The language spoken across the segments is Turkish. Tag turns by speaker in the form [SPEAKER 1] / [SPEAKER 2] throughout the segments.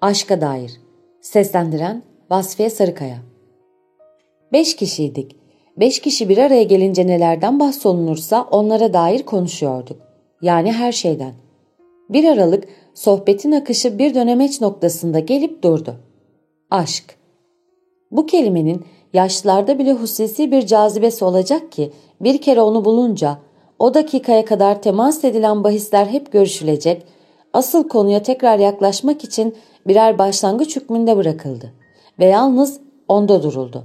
[SPEAKER 1] Aşka Dair Seslendiren Vasfiye Sarıkaya Beş kişiydik. Beş kişi bir araya gelince nelerden bahsolunursa onlara dair konuşuyorduk. Yani her şeyden. Bir aralık sohbetin akışı bir dönemeç noktasında gelip durdu. Aşk. Bu kelimenin yaşlılarda bile hususi bir cazibesi olacak ki bir kere onu bulunca o dakikaya kadar temas edilen bahisler hep görüşülecek, asıl konuya tekrar yaklaşmak için birer başlangıç hükmünde bırakıldı ve yalnız onda duruldu.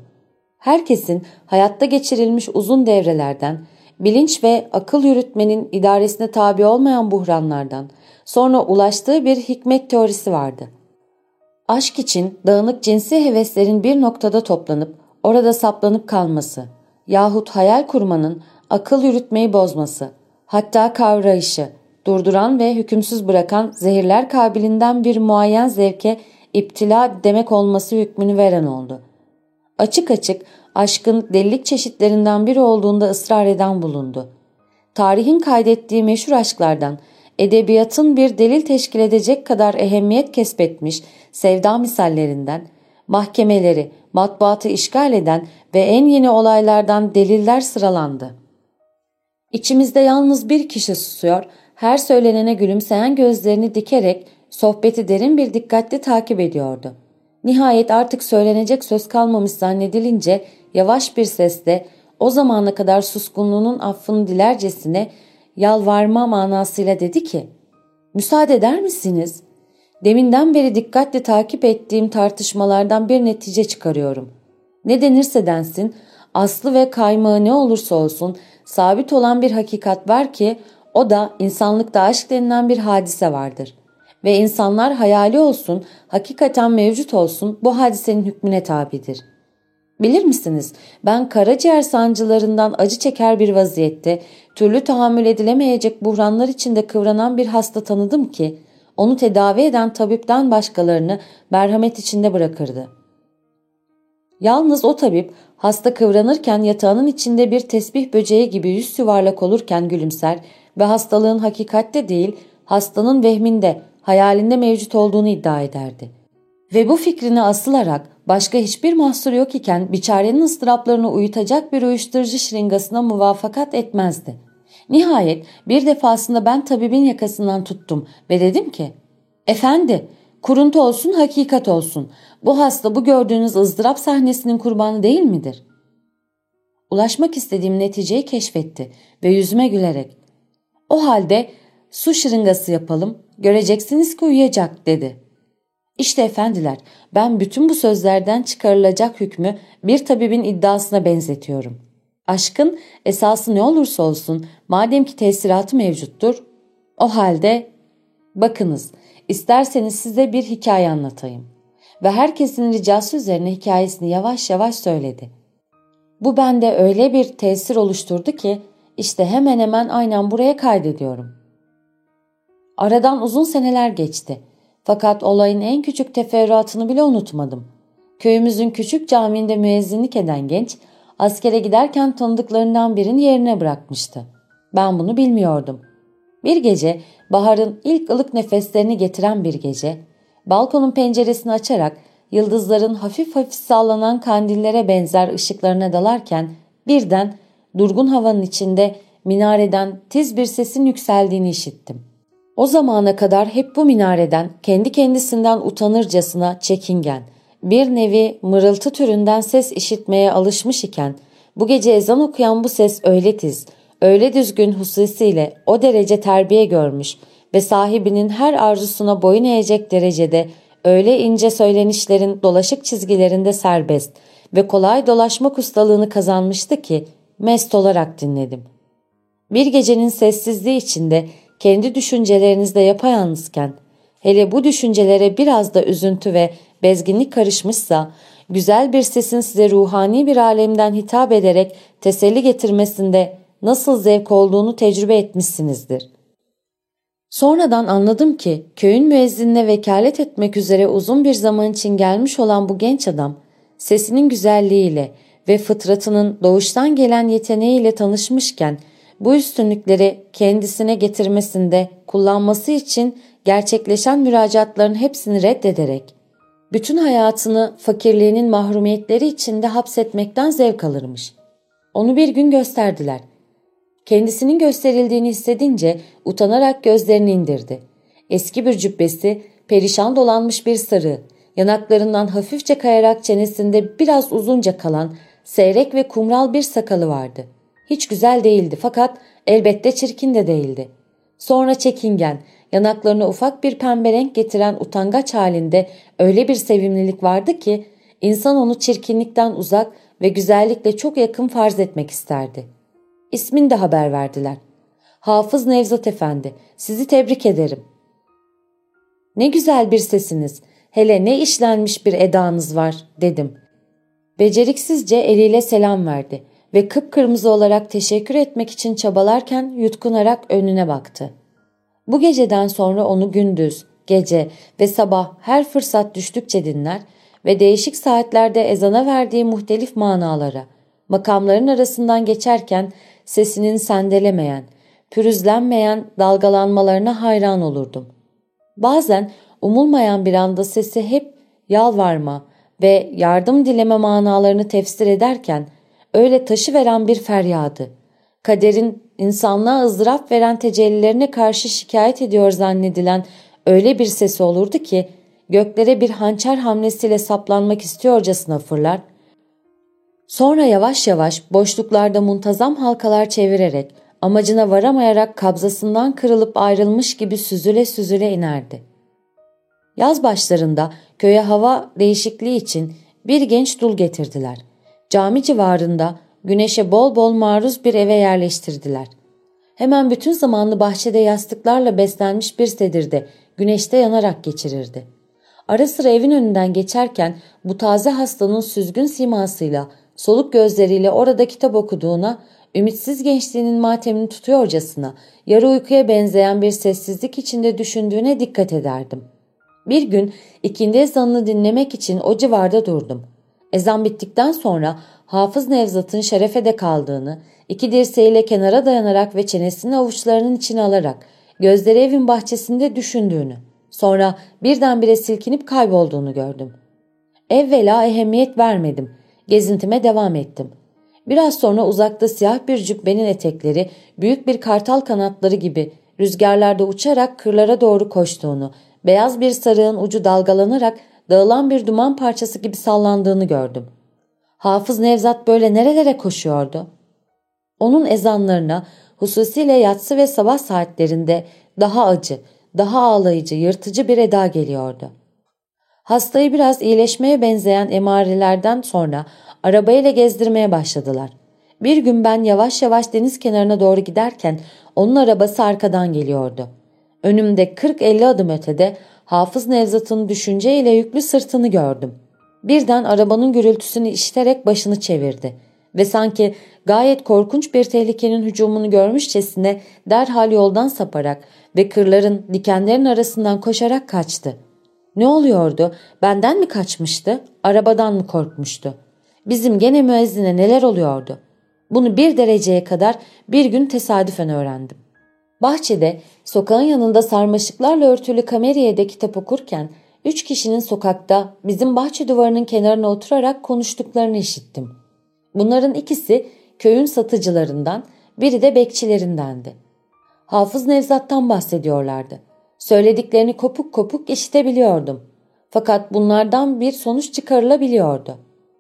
[SPEAKER 1] Herkesin hayatta geçirilmiş uzun devrelerden, bilinç ve akıl yürütmenin idaresine tabi olmayan buhranlardan sonra ulaştığı bir hikmet teorisi vardı. Aşk için dağınık cinsi heveslerin bir noktada toplanıp orada saplanıp kalması yahut hayal kurmanın akıl yürütmeyi bozması, hatta kavrayışı, durduran ve hükümsüz bırakan zehirler kabilinden bir muayyen zevke iptila demek olması hükmünü veren oldu. Açık açık aşkın delilik çeşitlerinden biri olduğunda ısrar eden bulundu. Tarihin kaydettiği meşhur aşklardan edebiyatın bir delil teşkil edecek kadar ehemmiyet kesbetmiş sevda misallerinden, mahkemeleri, matbuatı işgal eden ve en yeni olaylardan deliller sıralandı. İçimizde yalnız bir kişi susuyor, her söylenene gülümseyen gözlerini dikerek sohbeti derin bir dikkatli takip ediyordu. Nihayet artık söylenecek söz kalmamış zannedilince yavaş bir sesle o zamana kadar suskunluğunun affını dilercesine yalvarma manasıyla dedi ki ''Müsaade eder misiniz? Deminden beri dikkatle takip ettiğim tartışmalardan bir netice çıkarıyorum. Ne denirse densin, aslı ve kaymağı ne olursa olsun sabit olan bir hakikat var ki o da insanlıkta aşk denilen bir hadise vardır. Ve insanlar hayali olsun, hakikaten mevcut olsun bu hadisenin hükmüne tabidir. Bilir misiniz ben karaciğer sancılarından acı çeker bir vaziyette türlü tahammül edilemeyecek buhranlar içinde kıvranan bir hasta tanıdım ki onu tedavi eden tabipten başkalarını merhamet içinde bırakırdı. Yalnız o tabip hasta kıvranırken yatağının içinde bir tesbih böceği gibi yüz yuvarlak olurken gülümser ve hastalığın hakikatte değil hastanın vehminde, hayalinde mevcut olduğunu iddia ederdi. Ve bu fikrini asılarak başka hiçbir mahsur yok iken biçarenin ıstıraplarını uyutacak bir uyuşturucu şırıngasına muvafakat etmezdi. Nihayet bir defasında ben tabibin yakasından tuttum ve dedim ki ''Efendi, kuruntu olsun hakikat olsun. Bu hasta bu gördüğünüz ızdırap sahnesinin kurbanı değil midir?'' Ulaşmak istediğim neticeyi keşfetti ve yüzüme gülerek ''O halde su şırıngası yapalım, göreceksiniz ki uyuyacak.'' dedi. İşte efendiler ben bütün bu sözlerden çıkarılacak hükmü bir tabibin iddiasına benzetiyorum. Aşkın esası ne olursa olsun madem ki tesiratı mevcuttur o halde bakınız isterseniz size bir hikaye anlatayım. Ve herkesin ricası üzerine hikayesini yavaş yavaş söyledi. Bu bende öyle bir tesir oluşturdu ki işte hemen hemen aynen buraya kaydediyorum. Aradan uzun seneler geçti. Fakat olayın en küçük teferruatını bile unutmadım. Köyümüzün küçük camiinde müezzinlik eden genç askere giderken tanıdıklarından birini yerine bırakmıştı. Ben bunu bilmiyordum. Bir gece baharın ilk ılık nefeslerini getiren bir gece balkonun penceresini açarak yıldızların hafif hafif sallanan kandillere benzer ışıklarına dalarken birden durgun havanın içinde minareden tiz bir sesin yükseldiğini işittim. O zamana kadar hep bu minareden kendi kendisinden utanırcasına çekingen, bir nevi mırıltı türünden ses işitmeye alışmış iken bu gece ezan okuyan bu ses öyle tiz, öyle düzgün hususiyle o derece terbiye görmüş ve sahibinin her arzusuna boyun eğecek derecede öyle ince söylenişlerin dolaşık çizgilerinde serbest ve kolay dolaşmak ustalığını kazanmıştı ki mest olarak dinledim. Bir gecenin sessizliği içinde kendi düşüncelerinizde yapayalnızken hele bu düşüncelere biraz da üzüntü ve bezginlik karışmışsa, güzel bir sesin size ruhani bir alemden hitap ederek teselli getirmesinde nasıl zevk olduğunu tecrübe etmişsinizdir. Sonradan anladım ki köyün müezzinine vekalet etmek üzere uzun bir zaman için gelmiş olan bu genç adam sesinin güzelliğiyle ve fıtratının doğuştan gelen yeteneğiyle tanışmışken bu üstünlükleri kendisine getirmesinde kullanması için gerçekleşen müracaatların hepsini reddederek bütün hayatını fakirliğinin mahrumiyetleri içinde hapsetmekten zevk alırmış. Onu bir gün gösterdiler. Kendisinin gösterildiğini hissedince utanarak gözlerini indirdi. Eski bir cübbesi, perişan dolanmış bir sarı, yanaklarından hafifçe kayarak çenesinde biraz uzunca kalan seyrek ve kumral bir sakalı vardı. Hiç güzel değildi fakat elbette çirkin de değildi. Sonra çekingen, yanaklarına ufak bir pembe renk getiren utangaç halinde öyle bir sevimlilik vardı ki insan onu çirkinlikten uzak ve güzellikle çok yakın farz etmek isterdi. İsmini de haber verdiler. Hafız Nevzat Efendi, sizi tebrik ederim. Ne güzel bir sesiniz, hele ne işlenmiş bir edanız var dedim. Beceriksizce eliyle selam verdi ve kıpkırmızı olarak teşekkür etmek için çabalarken yutkunarak önüne baktı. Bu geceden sonra onu gündüz, gece ve sabah her fırsat düştükçe dinler ve değişik saatlerde ezana verdiği muhtelif manalara, makamların arasından geçerken sesinin sendelemeyen, pürüzlenmeyen dalgalanmalarına hayran olurdum. Bazen umulmayan bir anda sesi hep yalvarma ve yardım dileme manalarını tefsir ederken öyle taşı veren bir feryadı. Kaderin insanlığa ızdırap veren tecellilerine karşı şikayet ediyor zannedilen öyle bir sesi olurdu ki göklere bir hançer hamlesiyle saplanmak istiyorcasına fırlar. Sonra yavaş yavaş boşluklarda muntazam halkalar çevirerek amacına varamayarak kabzasından kırılıp ayrılmış gibi süzüle süzüle inerdi. Yaz başlarında köye hava değişikliği için bir genç dul getirdiler. Cami civarında güneşe bol bol maruz bir eve yerleştirdiler. Hemen bütün zamanlı bahçede yastıklarla beslenmiş bir sedirde güneşte yanarak geçirirdi. Ara sıra evin önünden geçerken bu taze hastanın süzgün simasıyla, soluk gözleriyle orada kitap okuduğuna, ümitsiz gençliğinin matemini tutuyorcasına, yarı uykuya benzeyen bir sessizlik içinde düşündüğüne dikkat ederdim. Bir gün ikindi ezanını dinlemek için o civarda durdum. Ezan bittikten sonra Hafız Nevzat'ın şerefede kaldığını, iki dirseğiyle kenara dayanarak ve çenesini avuçlarının içine alarak gözleri evin bahçesinde düşündüğünü, sonra birdenbire silkinip kaybolduğunu gördüm. Evvela ehemmiyet vermedim. Gezintime devam ettim. Biraz sonra uzakta siyah bir cübbenin etekleri büyük bir kartal kanatları gibi rüzgarlarda uçarak kırlara doğru koştuğunu, beyaz bir sarığın ucu dalgalanarak dağılan bir duman parçası gibi sallandığını gördüm. Hafız Nevzat böyle nerelere koşuyordu? Onun ezanlarına hususiyle yatsı ve sabah saatlerinde daha acı, daha ağlayıcı, yırtıcı bir eda geliyordu. Hastayı biraz iyileşmeye benzeyen emarelerden sonra arabayla gezdirmeye başladılar. Bir gün ben yavaş yavaş deniz kenarına doğru giderken onun arabası arkadan geliyordu. Önümde 40-50 adım ötede Hafız Nevzat'ın düşünceyle yüklü sırtını gördüm. Birden arabanın gürültüsünü işiterek başını çevirdi ve sanki gayet korkunç bir tehlikenin hücumunu görmüşçesine derhal yoldan saparak ve kırların dikenlerin arasından koşarak kaçtı. Ne oluyordu? Benden mi kaçmıştı? Arabadan mı korkmuştu? Bizim gene müezzine neler oluyordu? Bunu bir dereceye kadar bir gün tesadüfen öğrendim. Bahçede, sokağın yanında sarmaşıklarla örtülü kameriyede kitap okurken üç kişinin sokakta bizim bahçe duvarının kenarına oturarak konuştuklarını işittim. Bunların ikisi köyün satıcılarından, biri de bekçilerindendi. Hafız Nevzat'tan bahsediyorlardı. Söylediklerini kopuk kopuk işitebiliyordum. Fakat bunlardan bir sonuç çıkarılabiliyordu.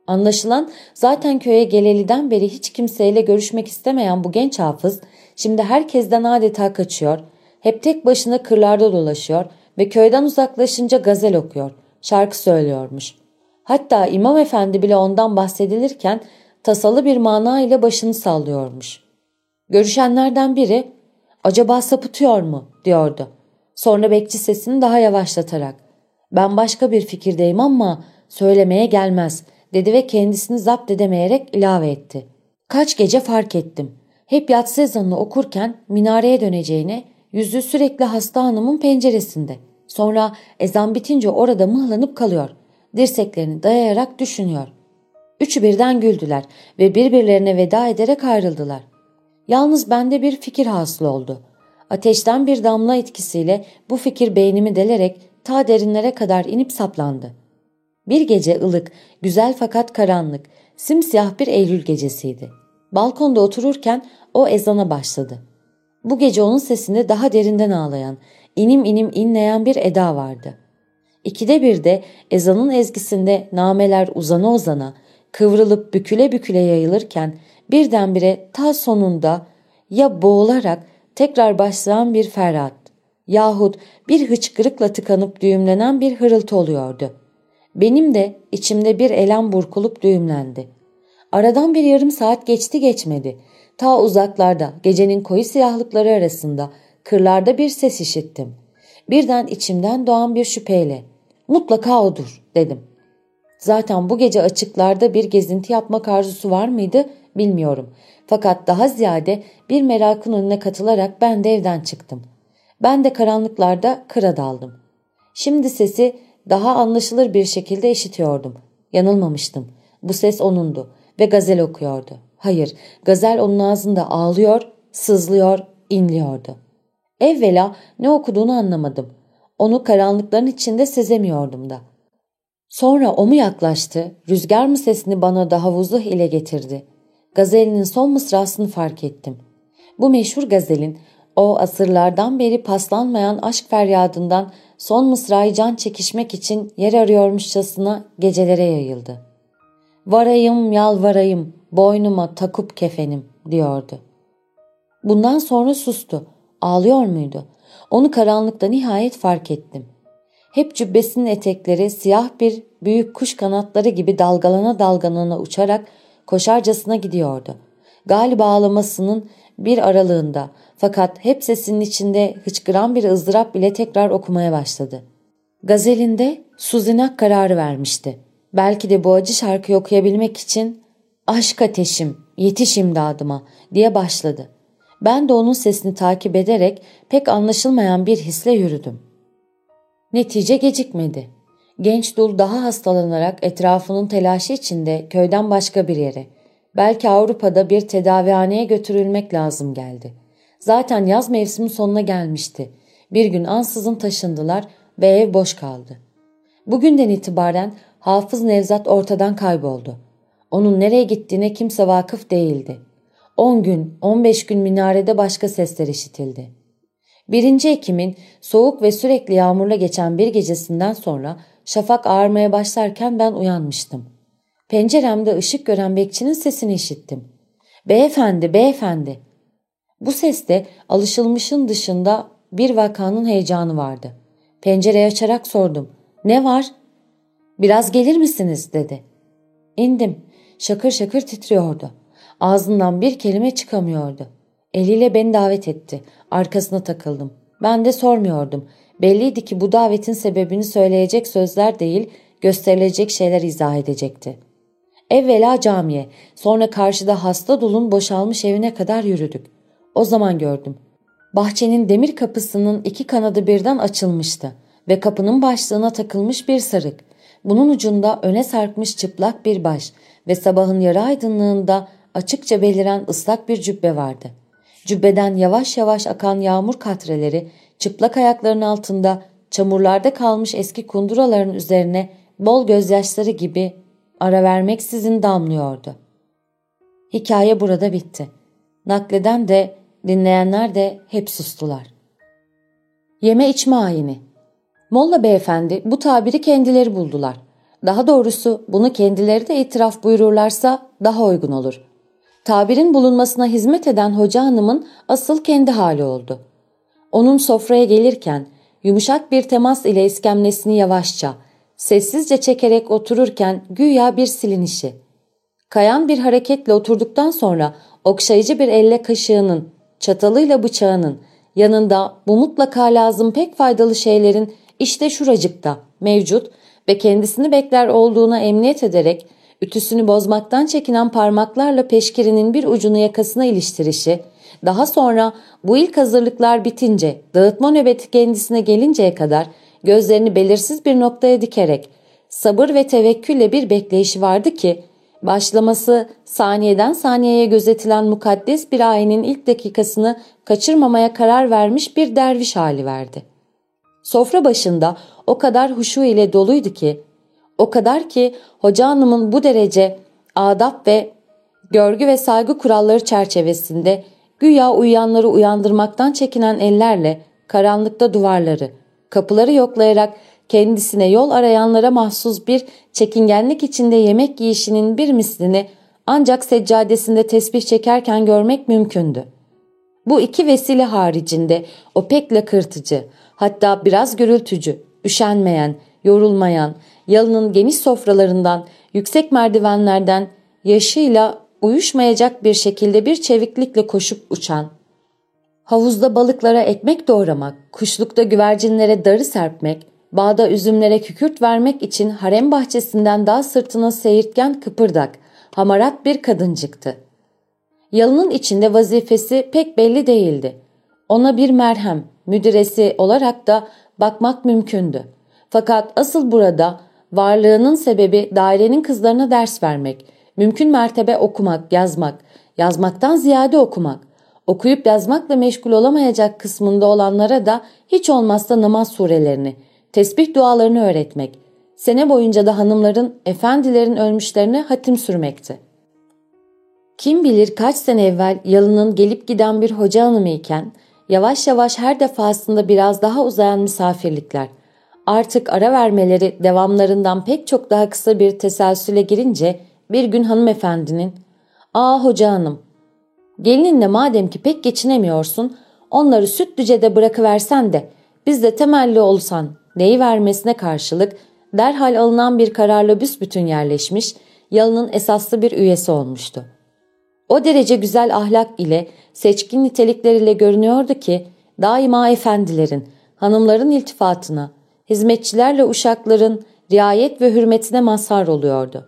[SPEAKER 1] Anlaşılan zaten köye geleliden beri hiç kimseyle görüşmek istemeyen bu genç hafız şimdi herkesten adeta kaçıyor, hep tek başına kırlarda dolaşıyor ve köyden uzaklaşınca gazel okuyor, şarkı söylüyormuş. Hatta İmam Efendi bile ondan bahsedilirken tasalı bir mana ile başını sallıyormuş. Görüşenlerden biri acaba sapıtıyor mu diyordu. Sonra bekçi sesini daha yavaşlatarak ben başka bir fikirdeyim ama söylemeye gelmez dedi ve kendisini zapt edemeyerek ilave etti. Kaç gece fark ettim. Hep yatsı ezanını okurken minareye döneceğine yüzü sürekli hasta hanımın penceresinde. Sonra ezan bitince orada mıhlanıp kalıyor. Dirseklerini dayayarak düşünüyor. Üçü birden güldüler ve birbirlerine veda ederek ayrıldılar. Yalnız bende bir fikir hasıl oldu. Ateşten bir damla etkisiyle bu fikir beynimi delerek ta derinlere kadar inip saplandı. Bir gece ılık, güzel fakat karanlık, simsiyah bir Eylül gecesiydi. Balkonda otururken o ezana başladı. Bu gece onun sesinde daha derinden ağlayan, inim inim inleyen bir eda vardı. İkide bir de ezanın ezgisinde nameler uzana uzana, kıvrılıp büküle büküle yayılırken birdenbire ta sonunda ya boğularak tekrar başlayan bir ferhat yahut bir hıçkırıkla tıkanıp düğümlenen bir hırıltı oluyordu. Benim de içimde bir elem burkulup düğümlendi. Aradan bir yarım saat geçti geçmedi. Ta uzaklarda gecenin koyu siyahlıkları arasında kırlarda bir ses işittim. Birden içimden doğan bir şüpheyle mutlaka odur dedim. Zaten bu gece açıklarda bir gezinti yapmak arzusu var mıydı bilmiyorum. Fakat daha ziyade bir merakın önüne katılarak ben de evden çıktım. Ben de karanlıklarda kıra daldım. Şimdi sesi daha anlaşılır bir şekilde işitiyordum. Yanılmamıştım. Bu ses onundu ve gazel okuyordu. Hayır, gazel onun ağzında ağlıyor, sızlıyor, inliyordu. Evvela ne okuduğunu anlamadım. Onu karanlıkların içinde sezemiyordum da. Sonra o mu yaklaştı, rüzgar mı sesini bana daha vuzluh ile getirdi. Gazelinin son mısrasını fark ettim. Bu meşhur gazelin o asırlardan beri paslanmayan aşk feryadından son mısrayı can çekişmek için yer arıyormuşçasına gecelere yayıldı. Varayım yalvarayım, boynuma takup kefenim diyordu. Bundan sonra sustu. Ağlıyor muydu? Onu karanlıkta nihayet fark ettim. Hep cübbesinin etekleri siyah bir büyük kuş kanatları gibi dalgalana dalgalana uçarak koşarcasına gidiyordu. Galiba ağlamasının bir aralığında fakat hep sesinin içinde hıçkıran bir ızdırap bile tekrar okumaya başladı. Gazelinde Suzinak kararı vermişti. Belki de bu acı şarkıyı okuyabilmek için aşk ateşim yetiş imdadıma diye başladı. Ben de onun sesini takip ederek pek anlaşılmayan bir hisle yürüdüm. Netice gecikmedi. Genç dul daha hastalanarak etrafının telaşı içinde köyden başka bir yere, belki Avrupa'da bir tedavihaneye götürülmek lazım geldi. Zaten yaz mevsimi sonuna gelmişti. Bir gün ansızın taşındılar ve ev boş kaldı. Bugünden itibaren Hafız Nevzat ortadan kayboldu. Onun nereye gittiğine kimse vakıf değildi. 10 gün, 15 gün minarede başka sesler işitildi. 1. Ekim'in soğuk ve sürekli yağmurla geçen bir gecesinden sonra şafak ağarmaya başlarken ben uyanmıştım. Penceremde ışık gören bekçinin sesini işittim. Beyefendi, beyefendi. Bu seste alışılmışın dışında bir vakanın heyecanı vardı. Pencereyi açarak sordum. Ne var? Biraz gelir misiniz dedi. İndim. Şakır şakır titriyordu. Ağzından bir kelime çıkamıyordu. Eliyle beni davet etti. Arkasına takıldım. Ben de sormuyordum. Belliydi ki bu davetin sebebini söyleyecek sözler değil, gösterilecek şeyler izah edecekti. Evvela camiye, sonra karşıda hasta dulun boşalmış evine kadar yürüdük. O zaman gördüm. Bahçenin demir kapısının iki kanadı birden açılmıştı ve kapının başlığına takılmış bir sarık. Bunun ucunda öne sarkmış çıplak bir baş ve sabahın yarı aydınlığında açıkça beliren ıslak bir cübbe vardı. Cübbeden yavaş yavaş akan yağmur katreleri çıplak ayakların altında çamurlarda kalmış eski kunduraların üzerine bol gözyaşları gibi ara vermeksizin damlıyordu. Hikaye burada bitti. Nakleden de dinleyenler de hep sustular. Yeme içme ayini Molla beyefendi bu tabiri kendileri buldular. Daha doğrusu bunu kendileri de itiraf buyururlarsa daha uygun olur. Tabirin bulunmasına hizmet eden hoca hanımın asıl kendi hali oldu. Onun sofraya gelirken yumuşak bir temas ile iskemlesini yavaşça, sessizce çekerek otururken güya bir silinişi. Kayan bir hareketle oturduktan sonra okşayıcı bir elle kaşığının, çatalıyla bıçağının, Yanında bu mutlaka lazım pek faydalı şeylerin işte şuracıkta mevcut ve kendisini bekler olduğuna emniyet ederek ütüsünü bozmaktan çekinen parmaklarla peşkirinin bir ucunu yakasına iliştirişi, daha sonra bu ilk hazırlıklar bitince dağıtma nöbeti kendisine gelinceye kadar gözlerini belirsiz bir noktaya dikerek sabır ve tevekkülle bir bekleyişi vardı ki başlaması saniyeden saniyeye gözetilen mukaddes bir ayenin ilk dakikasını kaçırmamaya karar vermiş bir derviş hali verdi. Sofra başında o kadar huşu ile doluydu ki, o kadar ki hoca hanımın bu derece adap ve görgü ve saygı kuralları çerçevesinde güya uyuyanları uyandırmaktan çekinen ellerle karanlıkta duvarları, kapıları yoklayarak kendisine yol arayanlara mahsus bir çekingenlik içinde yemek yiyişinin bir mislini ancak seccadesinde tesbih çekerken görmek mümkündü. Bu iki vesile haricinde o pek lakırtıcı, hatta biraz gürültücü, üşenmeyen, yorulmayan, yalının geniş sofralarından, yüksek merdivenlerden yaşıyla uyuşmayacak bir şekilde bir çeviklikle koşup uçan, havuzda balıklara ekmek doğramak, kuşlukta güvercinlere darı serpmek, bağda üzümlere kükürt vermek için harem bahçesinden dağ sırtına seyirtken kıpırdak, hamarat bir kadıncıktı. Yalının içinde vazifesi pek belli değildi. Ona bir merhem, müdiresi olarak da bakmak mümkündü. Fakat asıl burada varlığının sebebi dairenin kızlarına ders vermek, mümkün mertebe okumak, yazmak, yazmaktan ziyade okumak, okuyup yazmakla meşgul olamayacak kısmında olanlara da hiç olmazsa namaz surelerini, tesbih dualarını öğretmek, sene boyunca da hanımların, efendilerin ölmüşlerine hatim sürmekti. Kim bilir kaç sene evvel yalının gelip giden bir hoca hanımı iken, yavaş yavaş her defasında biraz daha uzayan misafirlikler, artık ara vermeleri devamlarından pek çok daha kısa bir teselsüle girince bir gün hanımefendinin ''Aa hoca hanım, gelininle madem ki pek geçinemiyorsun, onları sütlücede bırakıversen de biz de temelli olsan neyi vermesine karşılık derhal alınan bir kararla büsbütün yerleşmiş, yalının esaslı bir üyesi olmuştu. O derece güzel ahlak ile seçkin nitelikleriyle görünüyordu ki daima efendilerin, hanımların iltifatına, hizmetçilerle uşakların riayet ve hürmetine mazhar oluyordu.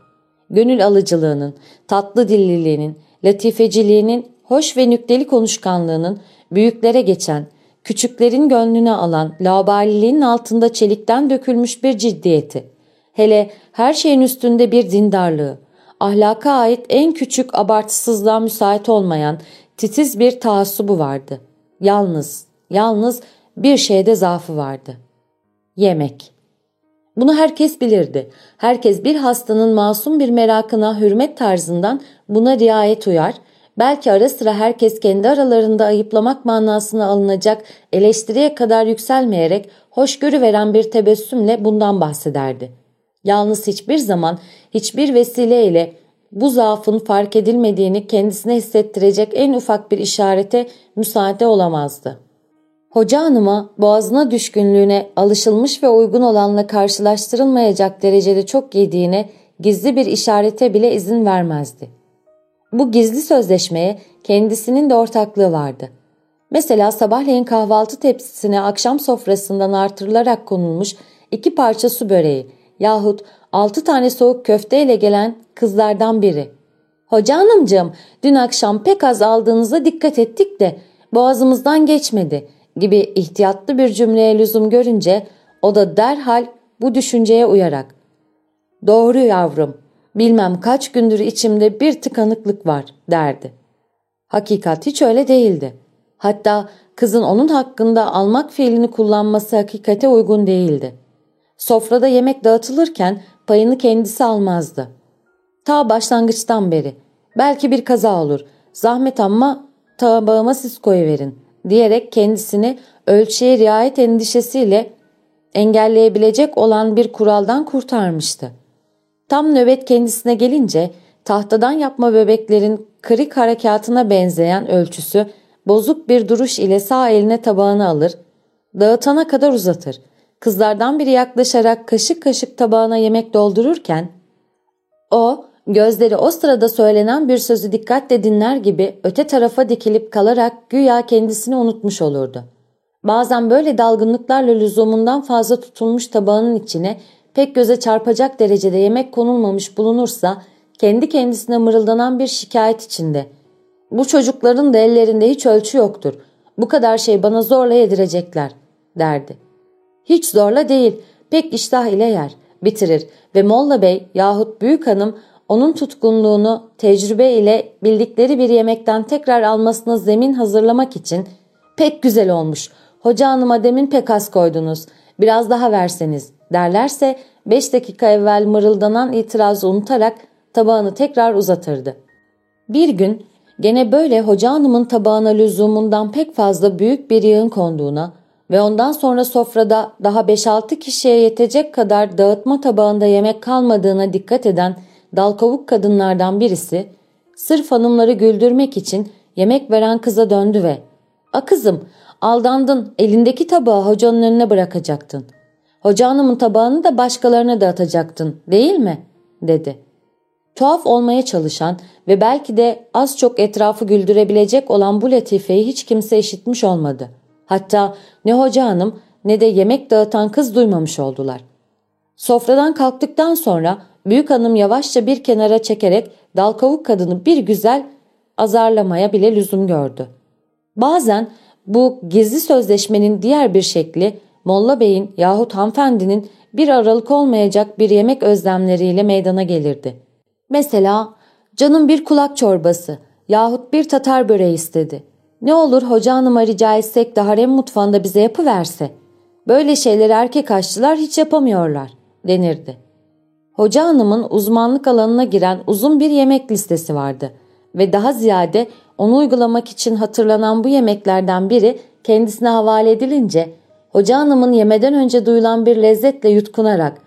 [SPEAKER 1] Gönül alıcılığının, tatlı dilliliğinin, latifeciliğinin, hoş ve nükteli konuşkanlığının büyüklere geçen, küçüklerin gönlüne alan laubaliliğin altında çelikten dökülmüş bir ciddiyeti, hele her şeyin üstünde bir dindarlığı, ahlaka ait en küçük abartısızlığa müsait olmayan titiz bir taassubu vardı. Yalnız, yalnız bir şeyde zaafı vardı. Yemek. Bunu herkes bilirdi. Herkes bir hastanın masum bir merakına hürmet tarzından buna riayet uyar, belki ara sıra herkes kendi aralarında ayıplamak manasına alınacak eleştiriye kadar yükselmeyerek hoşgörü veren bir tebessümle bundan bahsederdi. Yalnız hiçbir zaman hiçbir vesileyle bu zaafın fark edilmediğini kendisine hissettirecek en ufak bir işarete müsaade olamazdı. Hoca hanıma boğazına düşkünlüğüne alışılmış ve uygun olanla karşılaştırılmayacak derecede çok yediğine gizli bir işarete bile izin vermezdi. Bu gizli sözleşmeye kendisinin de ortaklığı vardı. Mesela sabahleyin kahvaltı tepsisine akşam sofrasından artırılarak konulmuş iki parça su böreği yahut altı tane soğuk köfteyle gelen kızlardan biri. Hoca hanımcığım dün akşam pek az aldığınıza dikkat ettik de boğazımızdan geçmedi gibi ihtiyatlı bir cümleye lüzum görünce o da derhal bu düşünceye uyarak ''Doğru yavrum, bilmem kaç gündür içimde bir tıkanıklık var.'' derdi. Hakikat hiç öyle değildi. Hatta kızın onun hakkında almak fiilini kullanması hakikate uygun değildi. Sofrada yemek dağıtılırken payını kendisi almazdı. Ta başlangıçtan beri belki bir kaza olur zahmet ama tabağıma siz koyuverin diyerek kendisini ölçüye riayet endişesiyle engelleyebilecek olan bir kuraldan kurtarmıştı. Tam nöbet kendisine gelince tahtadan yapma bebeklerin kırık harekatına benzeyen ölçüsü bozuk bir duruş ile sağ eline tabağını alır, dağıtana kadar uzatır. Kızlardan biri yaklaşarak kaşık kaşık tabağına yemek doldururken o gözleri o sırada söylenen bir sözü dikkatle dinler gibi öte tarafa dikilip kalarak güya kendisini unutmuş olurdu. Bazen böyle dalgınlıklarla lüzumundan fazla tutulmuş tabağının içine pek göze çarpacak derecede yemek konulmamış bulunursa kendi kendisine mırıldanan bir şikayet içinde. Bu çocukların da ellerinde hiç ölçü yoktur. Bu kadar şey bana zorla yedirecekler derdi. Hiç zorla değil pek iştah ile yer, bitirir ve Molla Bey yahut Büyük Hanım onun tutkunluğunu tecrübe ile bildikleri bir yemekten tekrar almasına zemin hazırlamak için pek güzel olmuş. Hoca hanıma demin pek az koydunuz. Biraz daha verseniz derlerse 5 dakika evvel mırıldanan itirazı unutarak tabağını tekrar uzatırdı. Bir gün gene böyle hoca hanımın tabağına lüzumundan pek fazla büyük bir yığın konduğuna ve ondan sonra sofrada daha 5-6 kişiye yetecek kadar dağıtma tabağında yemek kalmadığına dikkat eden dalkavuk kadınlardan birisi sırf hanımları güldürmek için yemek veren kıza döndü ve ''A kızım aldandın elindeki tabağı hocanın önüne bırakacaktın. Hoca hanımın tabağını da başkalarına dağıtacaktın değil mi?'' dedi. Tuhaf olmaya çalışan ve belki de az çok etrafı güldürebilecek olan bu latifeyi hiç kimse işitmiş olmadı. Hatta ne hoca hanım ne de yemek dağıtan kız duymamış oldular. Sofradan kalktıktan sonra büyük hanım yavaşça bir kenara çekerek dal kavuk kadını bir güzel azarlamaya bile lüzum gördü. Bazen bu gizli sözleşmenin diğer bir şekli Molla Bey'in yahut hanımefendinin bir aralık olmayacak bir yemek özlemleriyle meydana gelirdi. Mesela canım bir kulak çorbası yahut bir tatar böreği istedi. Ne olur hoca hanıma rica etsek de harem mutfağında bize yapıverse. Böyle şeyleri erkek aşçılar hiç yapamıyorlar denirdi. Hoca hanımın uzmanlık alanına giren uzun bir yemek listesi vardı ve daha ziyade onu uygulamak için hatırlanan bu yemeklerden biri kendisine havale edilince hoca hanımın yemeden önce duyulan bir lezzetle yutkunarak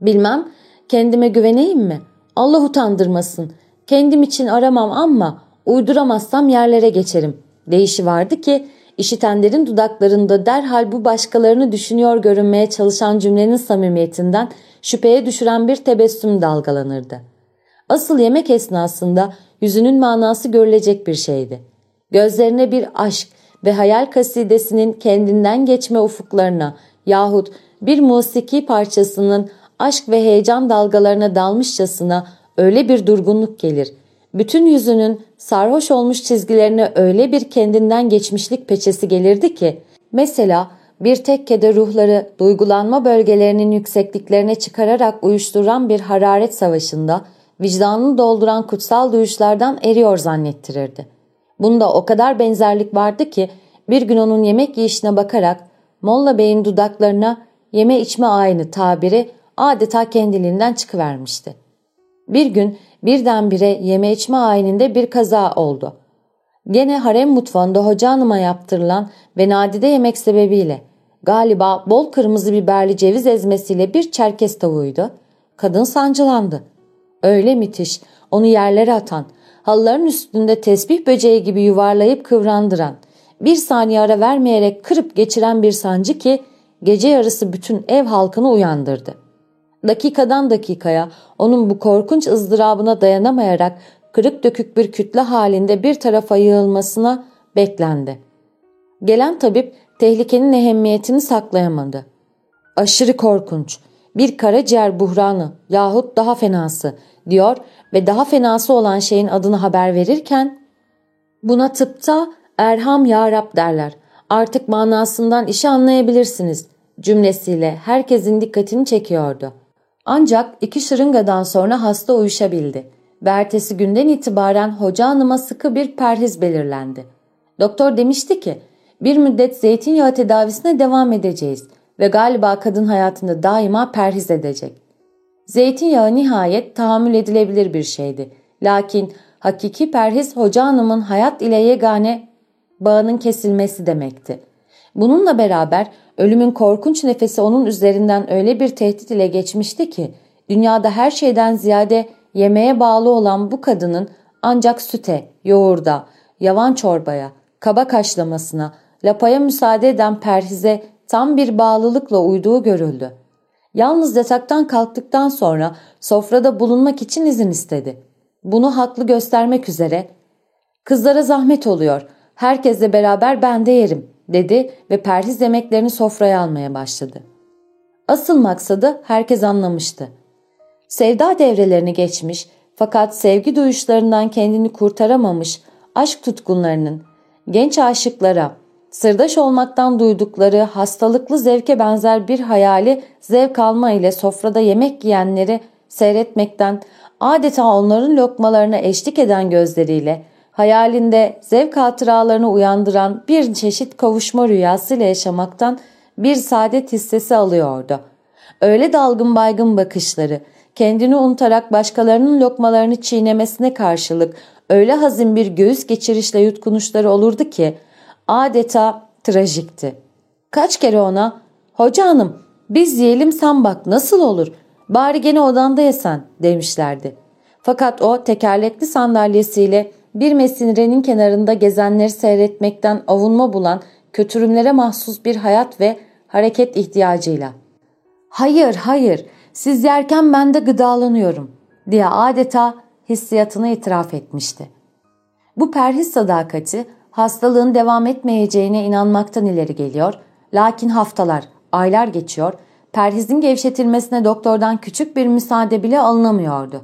[SPEAKER 1] ''Bilmem kendime güveneyim mi? Allah utandırmasın. Kendim için aramam ama uyduramazsam yerlere geçerim.'' Deyişi vardı ki işitenlerin dudaklarında derhal bu başkalarını düşünüyor görünmeye çalışan cümlenin samimiyetinden şüpheye düşüren bir tebessüm dalgalanırdı. Asıl yemek esnasında yüzünün manası görülecek bir şeydi. Gözlerine bir aşk ve hayal kasidesinin kendinden geçme ufuklarına yahut bir musiki parçasının aşk ve heyecan dalgalarına dalmışçasına öyle bir durgunluk gelir. Bütün yüzünün sarhoş olmuş çizgilerine öyle bir kendinden geçmişlik peçesi gelirdi ki, mesela bir tekkede ruhları duygulanma bölgelerinin yüksekliklerine çıkararak uyuşturan bir hararet savaşında vicdanını dolduran kutsal duyuşlardan eriyor zannettirirdi. Bunda o kadar benzerlik vardı ki bir gün onun yemek yiyişine bakarak Molla Bey'in dudaklarına yeme içme aynı tabiri adeta kendiliğinden çıkıvermişti. Bir gün birdenbire yeme içme ayininde bir kaza oldu. Gene harem mutfağında hoca hanıma yaptırılan ve nadide yemek sebebiyle galiba bol kırmızı biberli ceviz ezmesiyle bir çerkez tavuğuydu. Kadın sancılandı. Öyle müthiş, onu yerlere atan, halıların üstünde tesbih böceği gibi yuvarlayıp kıvrandıran, bir saniye ara vermeyerek kırıp geçiren bir sancı ki gece yarısı bütün ev halkını uyandırdı. Dakikadan dakikaya onun bu korkunç ızdırabına dayanamayarak kırık dökük bir kütle halinde bir tarafa yığılmasına beklendi. Gelen tabip tehlikenin ehemmiyetini saklayamadı. Aşırı korkunç, bir karaciğer buhranı yahut daha fenası diyor ve daha fenası olan şeyin adını haber verirken buna tıpta Erham Yarab derler. Artık manasından işi anlayabilirsiniz cümlesiyle herkesin dikkatini çekiyordu. Ancak iki şırıngadan sonra hasta uyuşabildi ve ertesi günden itibaren hoca hanıma sıkı bir perhiz belirlendi. Doktor demişti ki bir müddet zeytinyağı tedavisine devam edeceğiz ve galiba kadın hayatında daima perhiz edecek. Zeytinyağı nihayet tahammül edilebilir bir şeydi. Lakin hakiki perhiz hoca hanımın hayat ile yegane bağının kesilmesi demekti. Bununla beraber ölümün korkunç nefesi onun üzerinden öyle bir tehdit ile geçmişti ki dünyada her şeyden ziyade yemeğe bağlı olan bu kadının ancak süte, yoğurda, yavan çorbaya, kaba kaşlamasına, lapaya müsaade eden perhize tam bir bağlılıkla uyduğu görüldü. Yalnız yataktan kalktıktan sonra sofrada bulunmak için izin istedi. Bunu haklı göstermek üzere ''Kızlara zahmet oluyor, herkesle beraber ben de yerim.'' Dedi ve perhiz yemeklerini sofraya almaya başladı. Asıl maksadı herkes anlamıştı. Sevda devrelerini geçmiş fakat sevgi duyuşlarından kendini kurtaramamış aşk tutkunlarının genç aşıklara sırdaş olmaktan duydukları hastalıklı zevke benzer bir hayali zevk alma ile sofrada yemek yiyenleri seyretmekten adeta onların lokmalarına eşlik eden gözleriyle hayalinde zevk hatıralarını uyandıran bir çeşit kavuşma rüyasıyla yaşamaktan bir saadet hissesi alıyordu. Öyle dalgın baygın bakışları, kendini unutarak başkalarının lokmalarını çiğnemesine karşılık öyle hazin bir göğüs geçirişle yutkunuşları olurdu ki adeta trajikti. Kaç kere ona ''Hoca hanım biz yiyelim sen bak nasıl olur bari gene odanda yesen'' demişlerdi. Fakat o tekerlekli sandalyesiyle bir mesinenin kenarında gezenleri seyretmekten avunma bulan kötürümlere mahsus bir hayat ve hareket ihtiyacıyla. ''Hayır, hayır, siz yerken ben de gıdalanıyorum.'' diye adeta hissiyatını itiraf etmişti. Bu perhiz sadakati hastalığın devam etmeyeceğine inanmaktan ileri geliyor. Lakin haftalar, aylar geçiyor. Perhizin gevşetilmesine doktordan küçük bir müsaade bile alınamıyordu.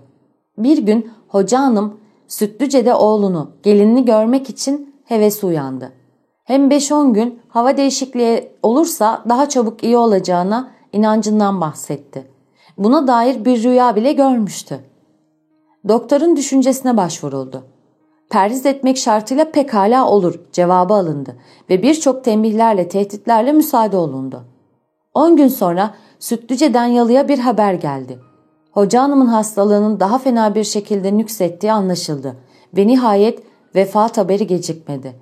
[SPEAKER 1] Bir gün hoca hanım Sütlüce'de oğlunu, gelinini görmek için hevesi uyandı. Hem 5-10 gün hava değişikliği olursa daha çabuk iyi olacağına inancından bahsetti. Buna dair bir rüya bile görmüştü. Doktorun düşüncesine başvuruldu. Perhiz etmek şartıyla pekala olur cevabı alındı ve birçok tembihlerle tehditlerle müsaade olundu. 10 gün sonra Sütlüce'den yalıya bir haber geldi. Hoca hanımın hastalığının daha fena bir şekilde nüksettiği anlaşıldı ve nihayet vefat haberi gecikmedi.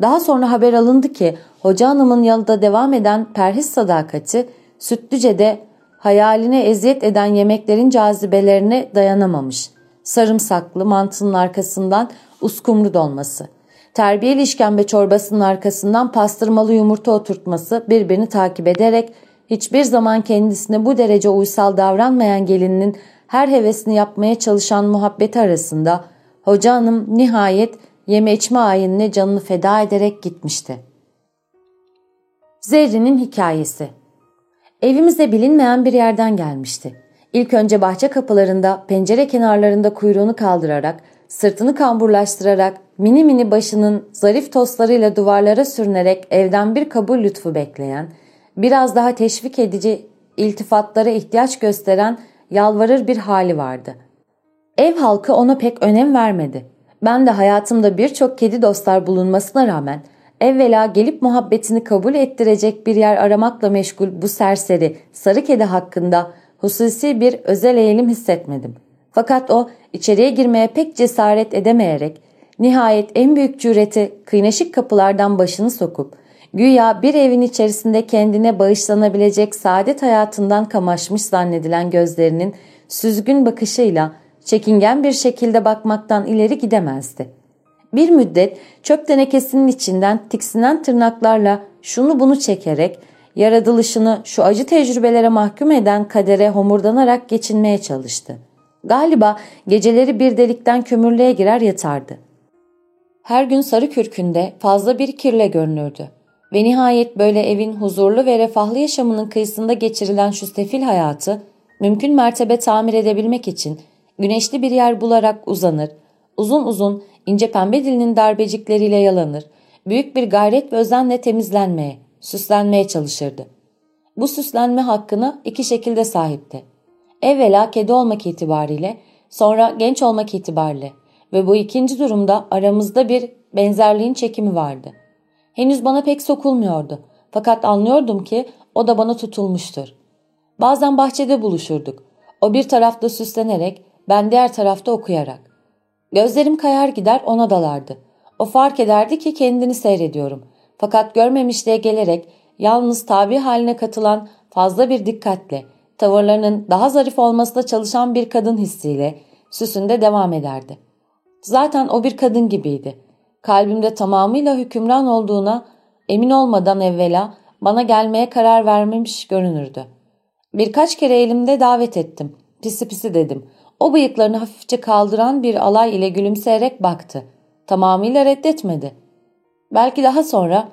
[SPEAKER 1] Daha sonra haber alındı ki hoca hanımın yalıda devam eden perhiz sadakati Sütlüce'de hayaline eziyet eden yemeklerin cazibelerine dayanamamış. Sarımsaklı mantının arkasından uskumru dolması, terbiyeli işkembe çorbasının arkasından pastırmalı yumurta oturtması birbirini takip ederek hiçbir zaman kendisine bu derece uysal davranmayan gelinin her hevesini yapmaya çalışan muhabbeti arasında hoca hanım nihayet yeme içme ayinine canını feda ederek gitmişti. Zerrin'in hikayesi Evimize bilinmeyen bir yerden gelmişti. İlk önce bahçe kapılarında, pencere kenarlarında kuyruğunu kaldırarak, sırtını kamburlaştırarak, mini mini başının zarif toslarıyla duvarlara sürünerek evden bir kabul lütfu bekleyen, biraz daha teşvik edici iltifatlara ihtiyaç gösteren yalvarır bir hali vardı. Ev halkı ona pek önem vermedi. Ben de hayatımda birçok kedi dostlar bulunmasına rağmen evvela gelip muhabbetini kabul ettirecek bir yer aramakla meşgul bu serseri sarı kedi hakkında hususi bir özel eğilim hissetmedim. Fakat o içeriye girmeye pek cesaret edemeyerek nihayet en büyük cüreti kıyneşik kapılardan başını sokup güya bir evin içerisinde kendine bağışlanabilecek saadet hayatından kamaşmış zannedilen gözlerinin süzgün bakışıyla çekingen bir şekilde bakmaktan ileri gidemezdi. Bir müddet çöp tenekesinin içinden tiksinen tırnaklarla şunu bunu çekerek yaratılışını şu acı tecrübelere mahkum eden kadere homurdanarak geçinmeye çalıştı. Galiba geceleri bir delikten kömürlüğe girer yatardı. Her gün sarı kürkünde fazla bir kirle görünürdü. Ve nihayet böyle evin huzurlu ve refahlı yaşamının kıyısında geçirilen şu sefil hayatı mümkün mertebe tamir edebilmek için güneşli bir yer bularak uzanır, uzun uzun ince pembe dilinin darbecikleriyle yalanır, büyük bir gayret ve özenle temizlenmeye, süslenmeye çalışırdı. Bu süslenme hakkını iki şekilde sahipti. Evvela kedi olmak itibariyle, sonra genç olmak itibariyle ve bu ikinci durumda aramızda bir benzerliğin çekimi vardı. Henüz bana pek sokulmuyordu fakat anlıyordum ki o da bana tutulmuştur. Bazen bahçede buluşurduk. O bir tarafta süslenerek, ben diğer tarafta okuyarak. Gözlerim kayar gider ona dalardı. O fark ederdi ki kendini seyrediyorum. Fakat görmemişliğe gelerek yalnız tabi haline katılan fazla bir dikkatle, tavırlarının daha zarif olmasına çalışan bir kadın hissiyle süsünde devam ederdi. Zaten o bir kadın gibiydi. Kalbimde tamamıyla hükümran olduğuna emin olmadan evvela bana gelmeye karar vermemiş görünürdü. Birkaç kere elimde davet ettim. Pisi pisi dedim. O bıyıklarını hafifçe kaldıran bir alay ile gülümseyerek baktı. Tamamıyla reddetmedi. Belki daha sonra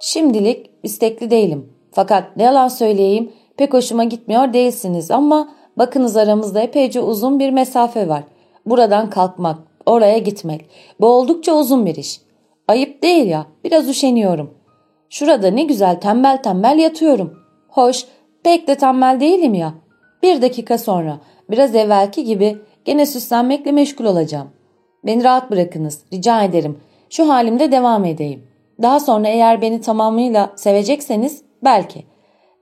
[SPEAKER 1] Şimdilik istekli değilim. Fakat ne yalan söyleyeyim pek hoşuma gitmiyor değilsiniz ama bakınız aramızda epeyce uzun bir mesafe var. Buradan kalkmak, oraya gitmek. Bu oldukça uzun bir iş. Ayıp değil ya biraz üşeniyorum. Şurada ne güzel tembel tembel yatıyorum. Hoş pek de tembel değilim ya. Bir dakika sonra biraz evvelki gibi gene süslenmekle meşgul olacağım. Beni rahat bırakınız rica ederim. Şu halimde devam edeyim. Daha sonra eğer beni tamamıyla sevecekseniz belki